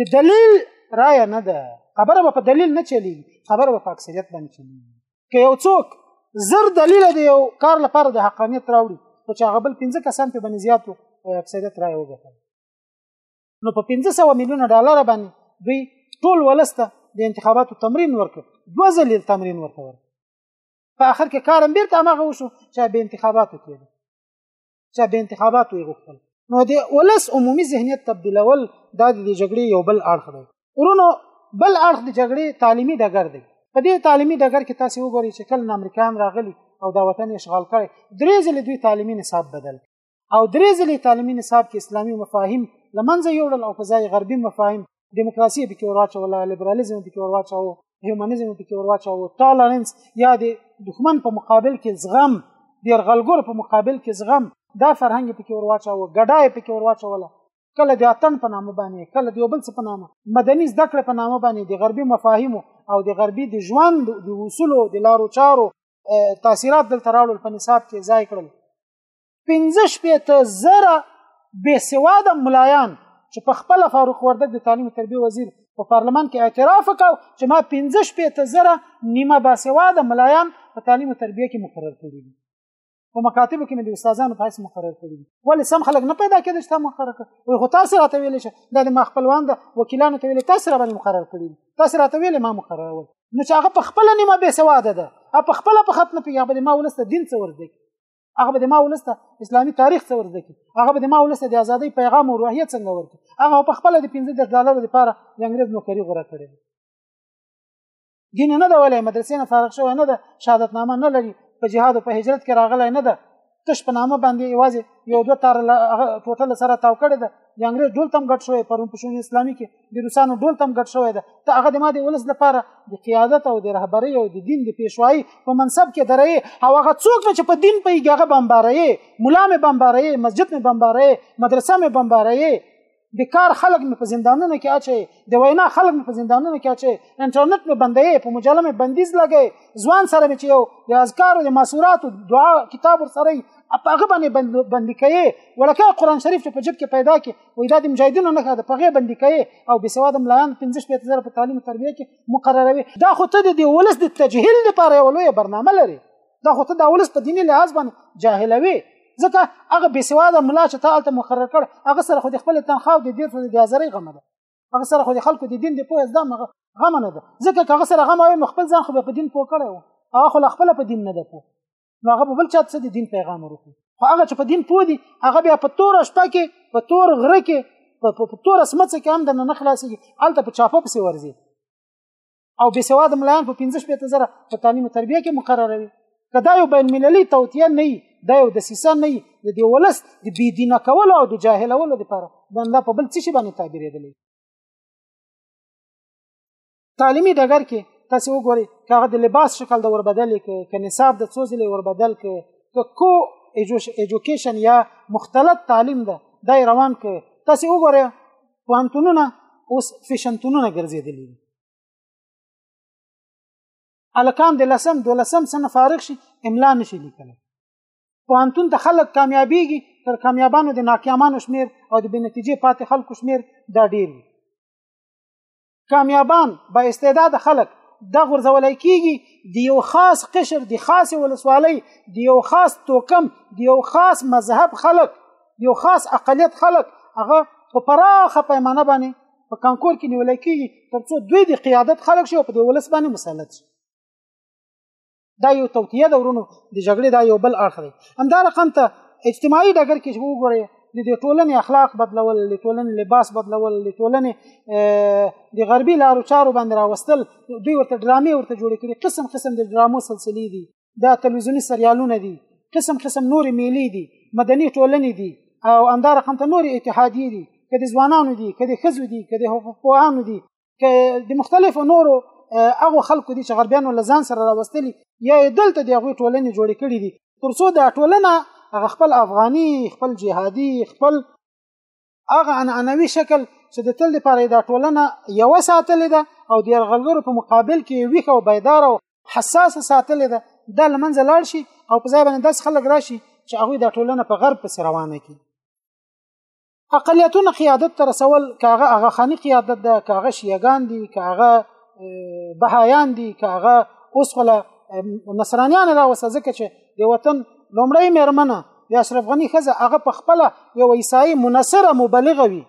د دلیل رایه نه ده خبره به په دلیل نه چلیږي خبره به په اکثریت باندې چلیږي که یو څوک زر دلیل دی یو کار لپاره د حقانیت راوړي خو چې هغه بل پنځه کسان په باندې زیات او اکثریت رایه وګټل نو په 1500 میلیون ډالر باندې دوی ټول ولسته د انتخاباتو تمرین ورکړ دوه ځلې تمرین ورکړ په اخر کې کارم بیرته هغه وشو چې به انتخاباتو کې چې به انتخاباتو یې غوښتل نو د ولس عمومي ذهنیت تبدیلول دا د جګړې یو بل اړخ دی ورونو بل اړخ د جګړې تعلیمي ډګر دی په دې تعلیمي ډګر کې تاسو وګورئ چې کله امریکایان راغلي او دا وطن اشغال کړي درې ځلې دوی تعلیمي نصاب بدل او درې ځلې تعلیمي نصاب کې اسلامي مفاهیم لمنځه یوړل او په ځای غربي مفاهیم دیموکراسي پکې ورواچوله لیبرالیزم پکې ورواچاوه هیومنزم پکې ورواچاوه ټالرنس یا د دښمن په مقابل کې زغم د یرغلګر په مقابل کې زغم دا فرهنګ پکې ورواچاوه ګډای پکې ورواچوله کله د اتن په نامه باندې کله د یو بل څه په نامه مدني زده کړې په نامه باندې د غربي مفاهیمو او د غربي د ژوند د اصولو د لارو چارو تاثیرات دلته راوړل په نصاب کې ځای کړل پنځه شپېته زره بېسواده ملایان چې په خپله فاروق وردګ د تعلیم تربیه وزیر په پارلمان کې اعتراف وکړ چې ما پنځه شپېته زره نیمه باسواده ملایان په تعلیم او تربیه کې مقرر کړي دي په مکاتبو کې مې د استادانو په حیث مقرر کړي دي ولې سم خلک نه پیدا کېدل چې تا مقرر کړ وایي خو تاسې راته ویلی شه دا د ما خپلوان ده وکیلانو ته ویلې تاسې را باندې مقرر کړي دي تاسې راته ویلې ما مقررول نو چې هغه په خپله نیمه بېسواده ده او په خپله په ختمه پېږي هغه ما ولس ته دین څه ورزده کړي هغه به د ما ولسته اسلامي تاریخ څه ورزده کی هغه به د ما ولسته د ازادۍ پیغام او روحیه څنګه ورکړي هغه په خپل د 15 ډالر لپاره د انګريز نوکری غوړه کړې دین نه دا ولې مدرسې نه فارغ شوی نه ده شهادت نامه نه لري په جهاد او په هجرت کې راغلی نه ده تش په نامه باندې یوازې یو دوه تار ټوټل سره تاو کړی ده د انګريز ډول تم ګټ شوی پرون په شون اسلامي کې د روسانو ډول تم ګډ شوی ده ته هغه د ما د ولس لپاره د قیادت او د رهبرۍ او د دین د پیشوایی په منصب کې درې او هغه څوک چې په دین په یګه بمبارې مولا مې بمبارې مسجد مې بمبارې مدرسه مې بمبارې د کار خلک مې په زندانونو کې اچي د وینا خلک مې په زندانونو کې اچي انټرنیټ مې بندې په مجله مې بندیز لګې ځوان سره مې چې یو د اذکار او د مسورات او دعا کتاب سره په هغه باندې بند بند کړي ولکه قران شریف چې په جیب کې پیدا کې وای دا د مجاهدینو نه ده پغه بندي کوي او بسواد ملایان 15 شپه زره په تعلیم تربیه کې مقرروي دا خو ته د ولس د تجهیل لپاره یو لوی برنامه لري دا خو ته د ولس په دیني لحاظ باندې جاهلوي ځکه هغه بسواد ملا چې ته الته مقرر کړ هغه سره خو د خپل تنخواه د دې څه د ازرې غمه ده هغه سره خو د خلکو د دین د پوهه زده غمه نه ده ځکه هغه سره غمه وي خپل ځان خو په دین پوه کړو هغه خو خپل په دین نه ده پوه نو هغه بل چا څه د دین پیغام ورکو خو هغه چې په دین پوه دي هغه بیا په تور شپه کې په تور غره کې په تور اسمڅ کې هم د نه خلاصي الته په چاپه پسې ورزي او بې سواد ملایان په 15 شپته زره په تعلیم او تربیه کې مقرروي کدا یو بین مللي توتیه نه دا یو د سیسه نه د دی ولس د بی دینه کول او د جاهلولو لپاره دا په بل څه شي باندې تعبیرېدلی تعلیمي ډګر کې تاسو وګورئ کاغه د لباس شکل د وربدل کې ک نصاب د څو ځلې وربدل کې ک کو ایجوکیشن یا مختلط تعلیم ده دای روان کې تاسو وګورئ پوانتونونه اوس فیشنتونونه ګرځېدلي دي الکان د لسم د لسم سنه فارغ شي املا نشي لیکلی پوهنتون ته خلک کامیابیږي تر کامیابانو د ناکامانو شمیر او د بې نتیجې پاتې خلکو شمیر دا ډېر وي کامیابان با استعداد خلک دا غورځولای کیږي د یو خاص قشر د خاص ولسوالۍ د یو خاص توکم د یو خاص مذهب خلک د یو خاص اقلیت خلک هغه په پراخه پیمانه باندې په کانکور کې نیول کیږي ترڅو دوی د قیادت خلک شي او په دې ولس باندې مسلط شي دا یو توطیه ده ورونو د جګړې دا یو بل اړخ دی همدا رقم ته اجتماعي ډګر کې چې وګورئ د دې ټولنې اخلاق بدلول د ټولنې لباس بدلول د ټولنې د غربي لارو چارو باندې راوستل دوی ورته ډرامې ورته جوړې کړي قسم قسم د ډرامو سلسلې دي دا تلویزیوني سریالونه دي قسم قسم نورې میلې دي مدني ټولنې دي او همدا رقم ته نورې اتحادیې دي که د ځوانانو دي که د ښځو دي که د حقوقپوهانو دي که د مختلفو نورو هغه خلکو دي چې غربیانو لزان سره راوستلي یا دلته د هغوی ټولنې جوړې کړې دي ترڅو دا ټولنه هغه خپل افغاني خپل جهادي خپل هغه عنعنوي شکل چې د تل لپاره دا ټولنه یو ساتلې ده او د یرغلګرو په مقابل کې ویښه او بیدار او حساس ساتلې ده دا لمنځه لاړ شي او په ځای باندې داس خلک راشي چې هغه دا ټولنه په غرب پس روانه کی اقلیتونه قیادت ته رسول کاغه هغه خاني قیادت ده کاغه شیعاګان دي کاغه بهایان دي کاغه اوس ولا نصرانیان را وسه ځکه چې د وطن لومړی مېرمنه د اشرف غني ښځه هغه په خپله یو عیسایي منصره مبلغه وي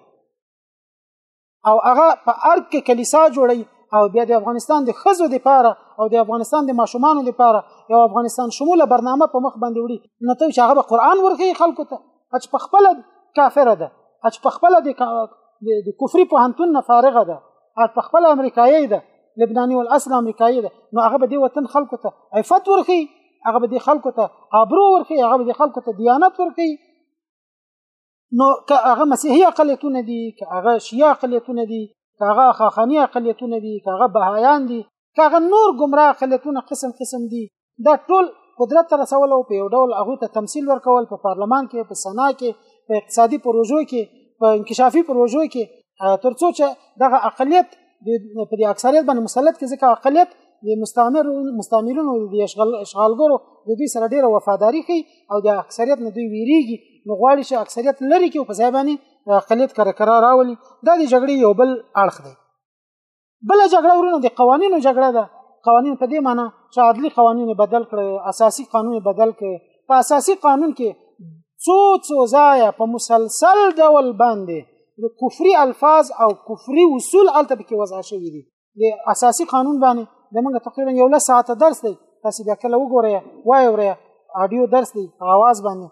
او هغه په ارګ کې کلیسا جوړي او بیا د افغانستان د خزو د پاره او د افغانستان د ماشومانو د پاره یو افغانستان شموله برنامه په مخ باندې وړي نو ته چې هغه به قران ورغي خلکو ته اچ په خپل کافر ده اچ په خپل د د کفري په هنتون نه فارغه ده اچ په خپل امریکایي ده لبناني ول اصل امریکایي ده نو هغه به د وطن خلکو ته عفت ورخي هغه به د خلکو ته ابرو ورخي هغه به د خلکو ته دیانت ورخي نو که هغه مسیحي اقلیتونه دي که هغه شیعه اقلیتونه دي که هغه خاخاني اقلیتونه دي که هغه بهایان دي که هغه نور ګمراه اقلیتونه قسم قسم دي دا ټول قدرت ته رسول او په یو ډول هغوی ته تمثیل ورکول په پارلمان کې په سنا کې په اقتصادي پروژو کې په انکشافي پروژو کې ترڅو چې دغه اقلیت د په اکثریت باندې مسلط کې ځکه اقلیت د مستعمر مستعمرونو د اشغال اشغالګرو د دوی سره ډیره وفاداری کوي او د اکثریت نه دوی ویریږي نو غواړي چې اکثریت لري کې په ځای باندې اقلیت کر کرا راولي دا د جګړې یو بل اړخ دی بل جګړه ورونه د قوانینو جګړه ده قوانین په دې معنی چې عدلی قوانین بدل کړي اساسي قانون بدل کړي په اساسي قانون کې څو څو ځایه په مسلسل ډول باندې د کفري الفاظ او کفري اصول الته پکې وضع شوي دي د اساسي قانون باندې د موږ تقریبا یو لس ساعته درس دی تاسو بیا کله وګورئ وای وریا اډیو درس دی اواز باندې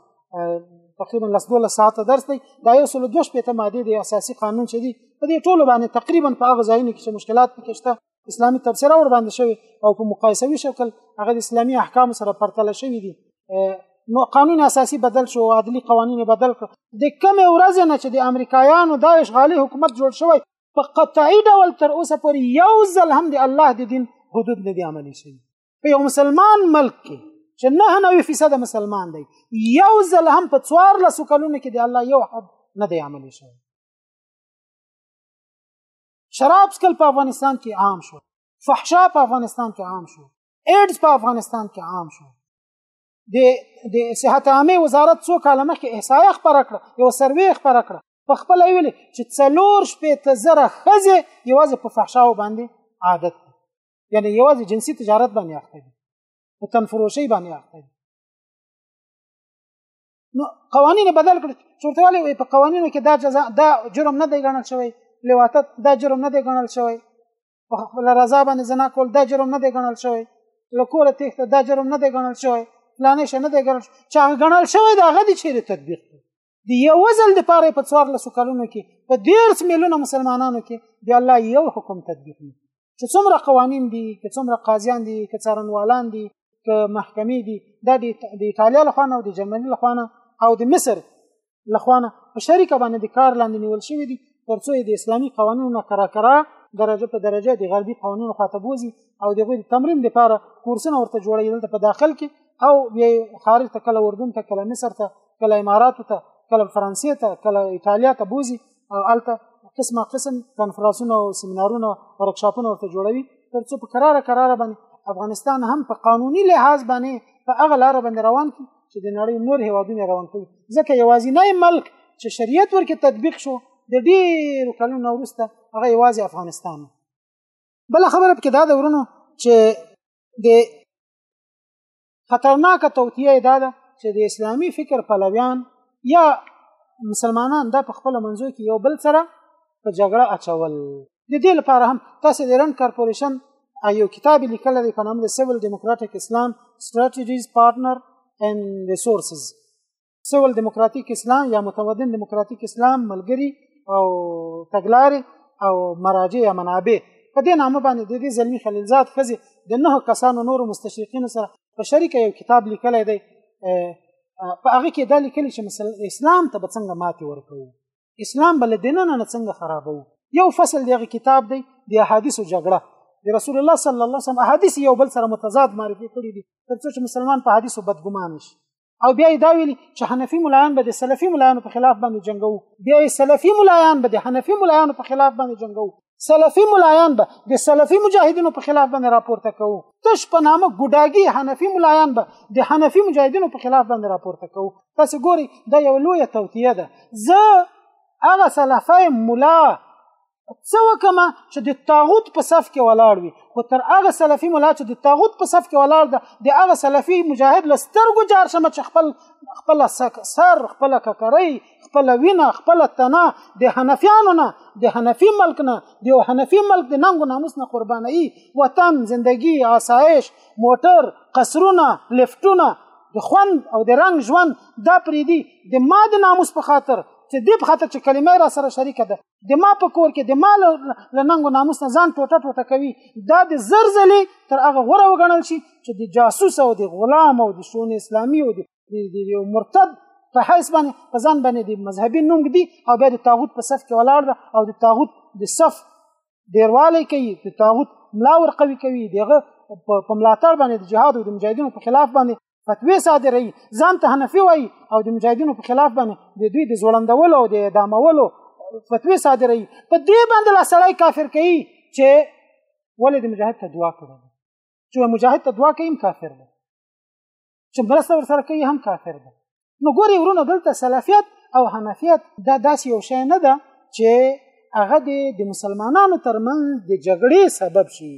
تقریبا لس دوله ساعته درس دی دا یو سل دوه شپېته ماده د اساسي قانون چې دی په دې ټولو باندې تقریبا په هغه ځایونو کې چې مشکلات پکې شته اسلامي تفسیره ور باندې شوی او په مقایسوي شکل هغه د اسلامي احکام سره پرتله شوی دي نو قانون اساسي بدل شو عدلي قوانين بدل کړ د کم ورځ نه چې د امریکایانو د اشغالي حکومت جوړ شوی په قطعي ډول تر اوسه پورې یو ځل هم د الله د دین حدود نه دی عملي شوی په یو مسلمان ملک کې چې نه نوي فیصد مسلمان دی یو ځل هم په څوار لسو کلونو کې د الله یو حد نه دی عملي شوی شراب سکل په افغانستان کې عام شو فحشا په افغانستان کې عام شو ایډز په افغانستان کې عام شو د د صحت عامه وزارت څو کاله مخکې احصایه خبره کړه یو سروې خبره کړه په خپل ویل چې څلور شپې ته زره خزه یوازې په فحشاو باندې عادت دي یعنی یوازې جنسي تجارت باندې اخته دي په تنفروشي باندې اخته دي نو قوانین بدل کړ چورتوالي وي په قوانینو کې دا جزا دا جرم نه دی ګڼل شوی لواطت دا جرم نه دی ګڼل شوی په خپل رضا باندې زنا کول دا جرم نه دی ګڼل شوی لکور تخت دا جرم نه دی ګڼل شوی پلانې شنه دی ګڼل چې هغه ګڼل شوی دا غدي چیرې تطبیق دی یو ځل د پاره په څوار لسو کلونو کې په 13 میلیونه مسلمانانو کې دی الله یو حکم تطبیق نه چې څومره قوانین دي که څومره قاضیان دي که څارنوالان دي که محکمې دي دا د ایتالیا لخوا نه او د جرمني لخوا نه او د مصر لخوا نه په شریکه باندې د کار لاندې نیول شوي دي ترڅو د اسلامي قوانینو نه کرا کرا درجه په درجه د غربي قوانینو خواته بوزي او د غوی تمرین لپاره کورسونه ورته جوړوي دلته په داخل کې او بیا خارج ته کله اردن ته کله مصر ته کله امارات ته کله فرانسې ته کله ایتالیا ته بوزي هلته قسمه قسم کنفرانسونه او سیمینارونه ورکشاپونه ورته جوړوي تر څو په قراره قراره باندې افغانستان هم په قانوني لحاظ باندې په هغه لار باندې روان کړي چې د نړۍ نور هیوادونه روان کړي ځکه یوازینی ملک چې شریعت ورکې تطبیق شو د ډیرو کلونو وروسته هغه یوازې افغانستان بل خبره پکې دا د ورونو چې د خطرناکه توتیه دا ده چې د اسلامی فکر پلویان یا مسلمانان دا په خپل منځو کې یو بل سره په جګړه اچول د دې لپاره هم تاسو د ایران کارپوریشن یو کتاب لیکل دی په نام د سیول ډیموکراټک اسلام ستراتیجیز پارټنر اند ریسورسز سول دیموکراتیک اسلام یا متمدن دیموکراتیک اسلام ملګری او تګلارې او مراجع یا منابع په دې نامه باندې د دې زلمی خلیلزاد خزي د نه کسانو نور مستشرقین سره په شریکه یو کتاب لیکلی دی په هغه کې دا لیکلی چې مثلا اسلام ته به څنګه ماتې ورکوو اسلام بل دینه نه څنګه خرابوو یو فصل دغه کتاب دی د احادیثو جګړه د رسول الله صلی الله علیه وسلم احادیث یو بل سره متضاد معرفي کړي دي ترڅو چې مسلمان په احادیثو بدګمان شي او بیا یې دا ویلي چې حنفي ملایان به د سلفي ملایانو په خلاف باندې جنګو بیا یې سلفي ملایان به د حنفي ملایانو په خلاف باندې جنګو سلفي ملایان به د سلفي مجاهدینو په خلاف باندې راپورته کوو تش په نامه ګډاګي حنفي ملایان به د حنفي مجاهدینو په خلاف باندې راپورته کوو تاسو ګوري دا یو لوی توتیه ده زه هغه سلفي مولا څه وکمه چې د طاغوت په صف کې ولاړ وي خو تر هغه سلفي مولا چې د طاغوت په صف کې ولاړ ده د هغه سلفي مجاهد لسترګو جار شم چې خپل خپل سر خپل ککرۍ خپل وینه خپل تنه د حنفیانو نه د حنفي ملک نه د یو حنفي ملک د ننګو ناموس نه قرباني وطن زندگی آسایش موټر قصرونه لفټونه د خوند او د رنگ ژوند دا پریدي د ما د ناموس په خاطر چې دې په خاطر چې کلمه را سره شریکه ده د ما په کور کې د ما له ننګو ناموس نه ځان ټوټه ټوټه کوي دا د زر ځلې تر هغه غوره وګڼل شي چې د جاسوس او د غلام او د شون اسلامي او د یو مرتد په حیث باندې په ځان باندې د مذهبي نوم ږدي او بیا د تاغوت په صف کې ولاړ ده او د تاغوت د صف ډیروالی کوي د تاغوت ملا ورقوي کوي دغه په ملاتړ باندې د جهاد او د مجاهدینو په خلاف باندې فتوی صادروي ځان ته حنفي وایي او د مجاهدینو په خلاف باندې د دوی د ځوړندولو او د اعدامولو فتوی صادروي په دې باندې لا سړی کافر کوي چې ولې د مجاهد ته دعا کړې چې مجاهد ته دعا کوي کافر دی چې مرسته ورسره کوي هم کافر دی نو ګوري ورونه دلته سلفیت او حنفیت دا داسې یو شی نه ده چې هغه د مسلمانانو ترمنځ د جګړې سبب شي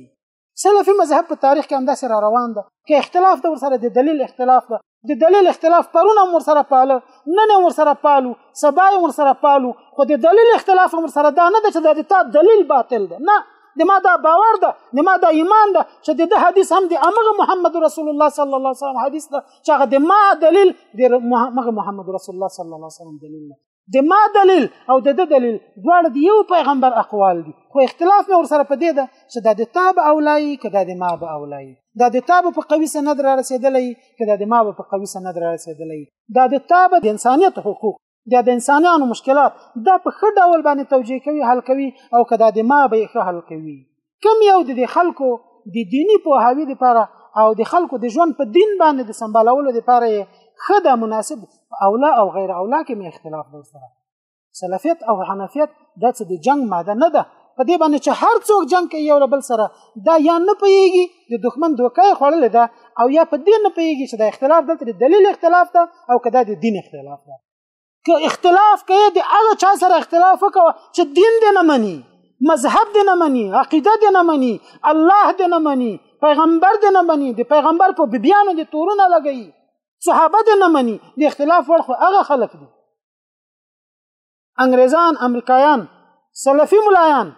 سلفي مذهب په تاریخ کې همداسې را روان ده که اختلاف د ورسره د دلیل اختلاف ده د دلیل اختلاف پرون هم ورسره پاله نن هم ورسره پالو سبا هم ورسره پالو خو د دلیل اختلاف هم ورسره دا نه ده چې د تا دلیل باطل ده نه د ما دا باور ده د ما دا ایمان ده چې د ده حدیث هم د امغه محمد رسول الله صلی الله علیه وسلم حدیث ده چې هغه د ما دلیل د مغه محمد رسول الله صلی الله علیه وسلم دلیل ده د ما دلیل او د د دلیل دواړه د یو پیغمبر اقوال دي خو اختلاف مې ورسره په دې ده چې دا د تاب اولای که دا د ما به اولای دا د تاب په قوي سند را رسېدلی که دا د ما به په قوي سند را رسېدلی دا د تاب د انسانیت حقوق دا د انسانانو مشکلات دا په ښه ډول باندې توجیه کوي حل کوي او که دا د ما به یې ښه حل کوي کم یو د خلکو د دینی پوهاوی لپاره او د خلکو د ژوند په دین باندې د سمبالولو لپاره ښه ده مناسب اولا او غیر اولا کې مې اختلاف دی سره سلفیت او حنفیت د څه د جنگ ماده نه ده په دې باندې چې هر څوک جنگ کوي یو بل سره دا یا نه پیږي د دښمن دوکه خوړل ده او یا په دې نه پیږي چې د اختلاف دلته د دلیل اختلاف ده او کدا د دین اختلاف ده که اختلاف کوي د هغه چا سره اختلاف وکړه چې دین دې نه مني مذهب دې نه مني عقیده دې نه مني الله دې نه مني پیغمبر دې نه مني د پیغمبر په بیانو دې تورونه لګي صحابه دې نه مني د اختلاف وړ خو هغه خلک دي انګريزان امریکایان سلفي ملایان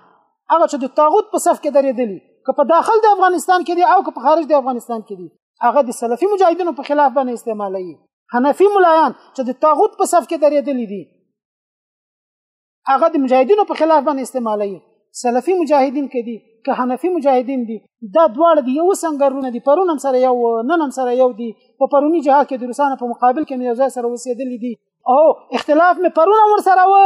هغه چې د طاغوت په صف کې درېدلي که په داخل د افغانستان کې دي او که په خارج د افغانستان کې دي هغه د سلفي مجاهدینو په خلاف باندې استعمالوي حنفي ملایان چې د طاغوت په صف کې درېدلي دي هغه د مجاهدینو په خلاف باندې استعمالوي سلفي مجاهدین کې دي که حنفي مجاهدین دي دا دواړه دی یو سنگرونه دي پرون هم سره یو نن هم سره یو دي په پرونی جهاد کې د روسانو په مقابل کې یو ځای سره وسیدلې دي او اختلاف مې پرون هم سره و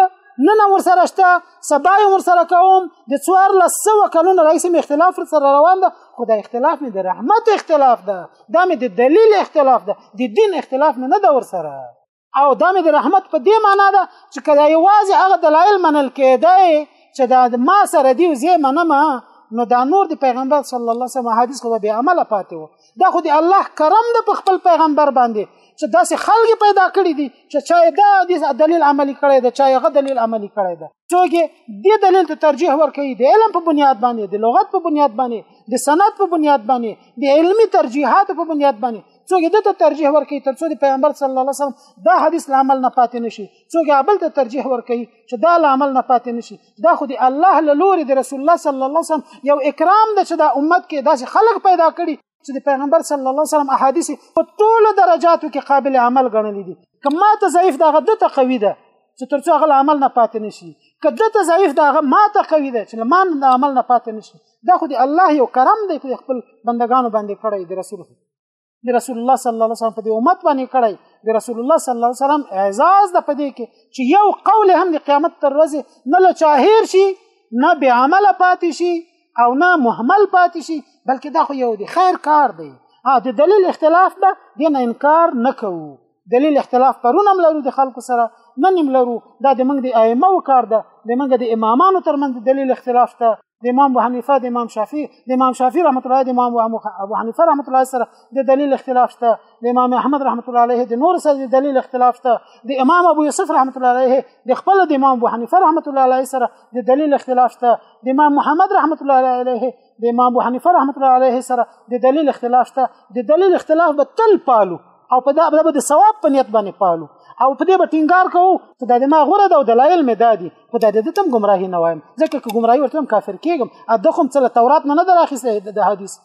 نن هم سره شته سبا هم سره کوم د څوار لسو کلونو رئیس مې اختلاف سره روان ده خو دا اختلاف مې د رحمت اختلاف ده دا مې د دلیل اختلاف ده د دین اختلاف مې نه ده ورسره او دا مې د رحمت په دې معنی ده چې کله یوازې هغه دلایل منل کېدای چې دا ما سره دی زه منم نو دا نور د پیغمبر صلی الله علیه وسلم حدیث خو به عمل پاتې وو دا خو د الله کرم ده په خپل پیغمبر باندې چې داسې خلک پیدا کړی دي چې چا دا د دلیل عملی کړی دی چا هغه دلیل عملی کړی دی څوک دې دلیل ته ترجیح ورکوي د علم په بنیاد باندې د لغت په بنیاد باندې د سند په بنیاد باندې د علمي ترجیحاتو په بنیاد باندې څوک د ته ترجیح ورکړي ترڅو د پیغمبر صلی الله علیه وسلم دا حدیث له عمل نه پاتې نشي څوک عمل ته ترجیح ورکړي چې دا له عمل نه پاتې نشي دا خو د الله له لوري د رسول الله صلی الله علیه وسلم یو اکرام ده چې دا امت کې داسې خلک پیدا کړي چې د پیغمبر صلی الله علیه وسلم احادیث په ټولو درجاتو کې قابل عمل ګڼل دي کما ته ضعیف دا غد ته قوي ده چې ترڅو هغه عمل نه پاتې نشي کله ته ضعیف دا هغه ما ته قوي ده چې مان د عمل نه پاتې نشي دا خو دی الله یو کرم دی په خپل بندگانو باندې کړی دی رسول دی رسول الله صلی الله علیه وسلم په دې امت باندې کړی دی رسول الله صلی الله علیه وسلم اعزاز د پدې کې چې یو قول هم د قیامت تر ورځې نه له چاهیر شي نه به عمل پاتې شي او نه محمل پاتې شي بلکې دا خو یو دی خیر کار دی ها د دلیل اختلاف به دین انکار نکوو دلیل اختلاف پرون هم لرو د خلکو سره نن هم لرو دا د موږ د ائمه و کار ده د موږ د امامانو ترمنځ دلیل اختلاف ته د امام ابو حنیفه د امام شافعي د امام شافعي رحمت الله د امام ابو حنیفه رحمت الله سره د دلیل اختلاف شته د امام احمد رحمت الله علیه د نور سره د دلیل اختلاف شته د امام ابو یوسف رحمت الله علیه د خپل د امام ابو حنیفه رحمت الله علیه سره د دلیل اختلاف شته د امام محمد رحمت الله علیه د امام ابو حنیفه رحمت الله علیه سره د دلیل اختلاف ته د دلیل اختلاف به تل پالو او په دا به د ثواب په نیت باندې پالو او په دې به ټینګار کوو چې دا د ما غوره ده او دلایل مې دا دي خو دا د ده ته هم ګمراهي نه وایم ځکه که ګمراهي ورته هم کافر کېږم ده خو هم څه له تورات نه نه ده راخیستی د حدیث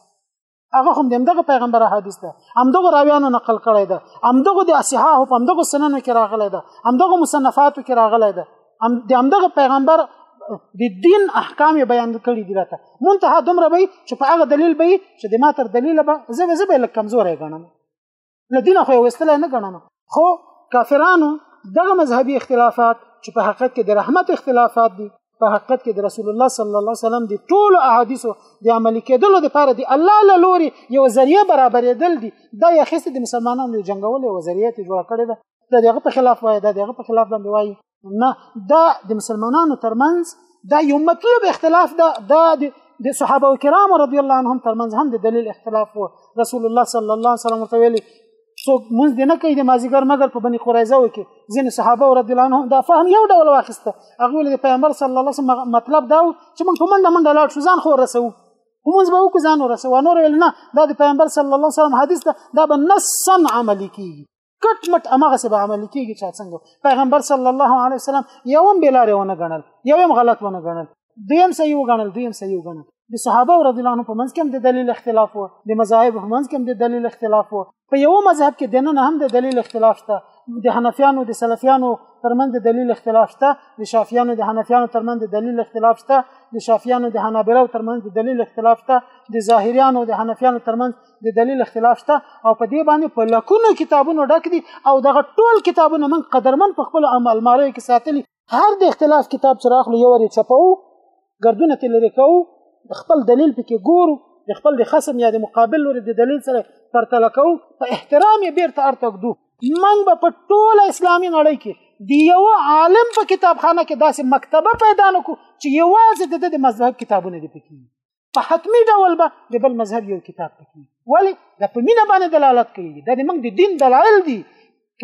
هغه هم د همدغه پیغمبر حدیث ده همدغه راویانو نقل کړی ده همدغه د اصحاحو په همدغه سننو کې راغلی ده همدغه مصنفاتو کې راغلی ده هم د همدغه پیغمبر د دین احکام بیان کړی دی راته منتها دومره به چې په هغه دلیل به چې د ما تر دلیل به زه به زه به لکه کمزورې غنم له دینه خو وستل نه غنم خو کافرانو دغه مذهبي اختلافات چې په حقیقت کې د رحمت اختلافات دي په حقیقت کې د رسول الله صلی الله علیه وسلم د ټولو احادیثو د عملي کېدلو لپاره د الله له لوري یو ذریعہ برابرېدل دي دا یې خسته د مسلمانانو د جنگولو یو ذریعہ ته جوړ کړی ده دا دغه په خلاف وای دا دغه په خلاف باندې وای نه دا د مسلمانانو ترمنځ دا یو مطلوب اختلاف دا دا د صحابه کرام رضی الله عنهم ترمنځ هم د دلیل اختلاف وو رسول الله صلی الله علیه وسلم ورته ویلي څوک مونږ دې نه کوي د مازیګر مګر په بني قریظه وکي ځینې صحابه رضی الله عنهم دا فهم یو ډول واخیسته هغه ول د پیغمبر صلی الله علیه وسلم مطلب دا و چې مونږ په منډه منډه لاړ شو ځان خو رسو مونږ به وکړو ځان ورسو نور ویل نه دا د پیغمبر صلی الله علیه وسلم حدیث ده دا به نصا عملی کیږي کټ مټ امغه سبا عمل کیږي چې څنګه پیغمبر صلی الله علیه وسلم یوم بلاره ونه غنل یوم غلط ونه غنل دویم صحیح وګڼل دویم صحیح وګڼل د صحابه رضی الله عنهم په منځ کې هم د دلیل اختلاف وو د مذاهب په منځ کې هم د دلیل اختلاف وو په یو مذهب کې دنه هم د دلیل اختلاف شته د حنفیانو د سلفیانو ترمن د دلیل اختلاف شته د شافعیانو د حنفیانو ترمن د دلیل اختلاف شته د شافعیانو د حنابلو ترمن د دلیل اختلاف شته د ظاهریانو د حنفیانو ترمن د دلیل اختلاف شته او په دې باندې په لکونو کتابونو ډک دي او دغه ټول کتابونه من قدرمن په خپل المارۍ کې ساتلي هر د اختلاف کتاب چې راخلو یو ورې چپو ګردونه تل لري کوو د خپل دلیل پکې ګورو د خپل د خصم یا د مقابل لوري د دلیل سره پرتله کوو په احترام یې بیرته ارتګ دو من به په ټوله اسلامي نړۍ کې د یو عالم په کتابخانه کې داسې مکتبه پیدا نکو چې یوازې د د مذهب کتابونه دي پکې په حتمی ډول به د بل مذهب یو کتاب پکې ولی دا په مینه باندې دلالت کوي دا د موږ د دین دلایل دي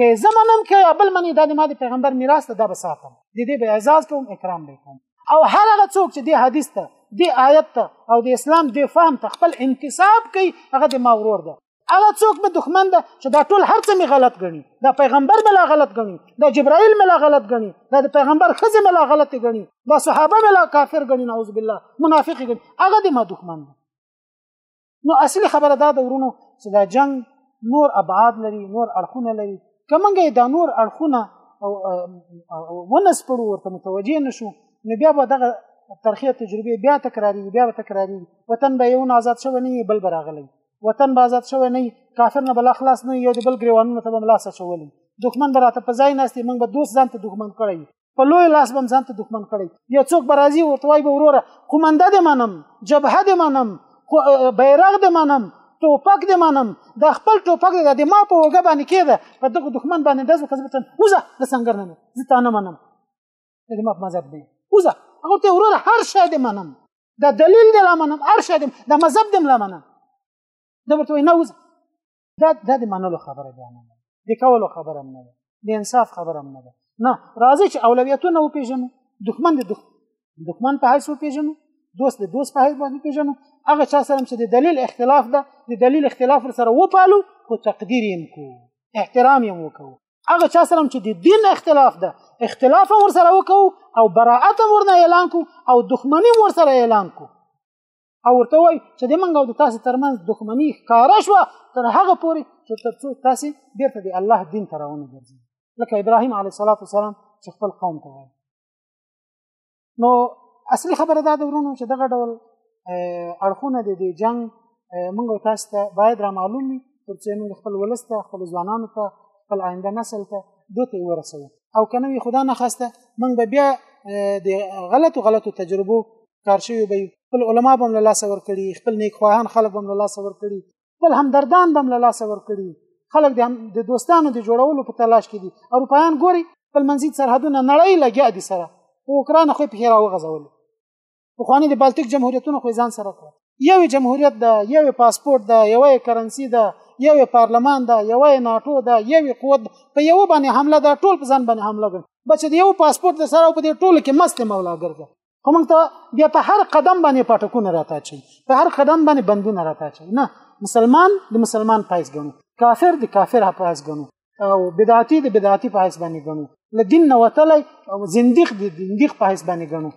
که زه منم که بل منی دا د ما د پیغمبر میراث ته دا به ساتم د دې به اعزاز کوم اکرام به کوم او هر هغه څوک چې د حدیث ته د آیت ته او د اسلام د فهم ته خپل انتساب کوي هغه د ما ورور ده هغه څوک به دښمن ده چې دا ټول هر څه می غلط غني دا پیغمبر ملا غلط غني دا جبرائیل ملا غلط غني دا د پیغمبر خزه ملا غلط غني دا صحابه ملا کافر غني نعوذ بالله منافق غني هغه د ما دښمن ده نو اصلي خبره دا د ورونو چې دا جنگ نور ابعاد لري نور اړخونه لري کمنګه دا نور اړخونه او ونس پړو ورته متوجه نشو نو بیا به دغه ترخیه تجربه بیا تکراری بیا تکراری وطن به یو آزاد شوی نه بل براغلی وطن به آزاد شوی نه کافر نه بل خلاص نه یو د بل ګریوانونو ته به ملاس اچولي دښمن به راته په ځای ناستې موږ به دوست ځان ته دښمن کړی په لوی لاس بم ځان ته دښمن کړی یو څوک به راځي ورته وایي به وروره قومنده دې منم جبهه دې منم بیرغ دې منم ټوپک دې منم دا خپل ټوپک دې د ما په وګه باندې کېده په دغه دښمن باندې دز وکړم وزه د سنگر نه زه تا نه منم دا د مخ مذهب دی وزه هغه ته وروره هر شی دې منم دا دلیل دې لا منم هر شی دې دا مذهب دې لا منم دا ورته نه وزه دا دا د منلو خبره دی نه د کولو خبره نه ده د انصاف خبره نه ده نه راځي چې اولویتونه وپیژنو دښمن د دښمن په حیث وپیژنو دوست د دوست په حیث باندې پیژنو هغه چا سره چې د دلیل اختلاف ده د دلیل اختلاف سره وپالو او تقدیر یې کو احترام یې وکړو هغه چا سره چې د دین اختلاف ده اختلاف ور سره وکاو او براءت ورنه اعلان کو او دښمنی ور سره اعلان کو او ورته وای چې د منګو د تاسو ترمنځ دښمنی ښکارا شو تر هغه پورې چې ترڅو تاسو بیرته د الله دین ته راونه ګرځي لکه ابراهیم علیه السلام چې خپل قوم ته وای نو اصلي خبره دا د ورونو چې دغه ډول اړخونه د دې جنگ موږ تاسو ته باید را معلوم وي ترڅو موږ خپل ولس ته خپل ځوانانو ته خپل آینده نسل ته دوته ورسو او کنه وي خدا نه خواسته موږ به بیا د غلطو غلطو تجربو کار شوی به خپل علما به له لاسه ورکړي خپل نیکخواهان خلک به له لاسه ورکړي خپل همدردان بم له لاسه ورکړي خلک د د دوستانو د جوړولو په تلاش کې دي اروپایان ګوري خپل منځي سرحدونه نړۍ لګیا دي سره او اوکرانه خو په هیرا وغځول په خواني د بالټیک جمهوریتونو خو ځان سره کړ یو جمهوریت ده یو پاسپورت ده یو کرنسی ده یو پارلمان ده یو ناتو ده یو قوت په یو باندې حمله ده ټول په ځان باندې حمله ده بچ دی یو پاسپورت سره په دې ټول کې مست مولا ګرځي خو موږ ته بیا په هر قدم باندې پټکونه راته چي په هر قدم باندې بندونه راته چي نه مسلمان د مسلمان پایس ګڼو کافر د کافر پایس ګڼو او بدعتي د بدعتي پایس باندې ګڼو له دین نه وتلی او زنديق د زنديق پایس باندې ګڼو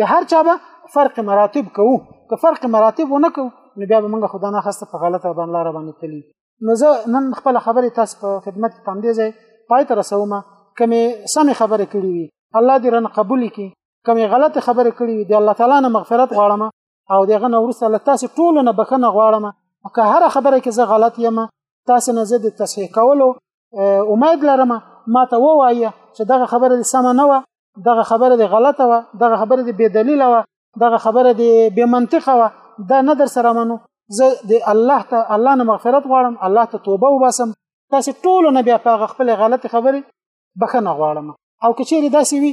د هر چا به فرق مراتب کوو که فرق مراتب ونه کوو نو بیا به موږ خدانه خسته په غلطه باندې لار باندې تللی نو زه نن خپل خبرې تاسو په خدمت کې پام دی ځای پای ته رسوم کمې سمې خبرې کړې وي الله دې رن قبول کړي کمې غلط خبرې کړې وي د الله تعالی نه مغفرت غواړم او دغه نو ورسره له تاسو ټولو نه بخنه غواړم که هر خبره کې زه غلط یم تاسو نه زه د تصحیح کولو امید لرم ما ته ووایه چې دغه خبره دې سمه نه وه دغه خبره دې غلطه وه دغه خبره دې بې دلیله وه دغه خبره دې بې منطقه وه دا نه در سره منو زه د الله ته الله نه مغفرت غواړم الله ته توبه وباسم تاسو ټول نه بیا په خپل غلطي خبرې بخنه غواړم او کچېری داسې وي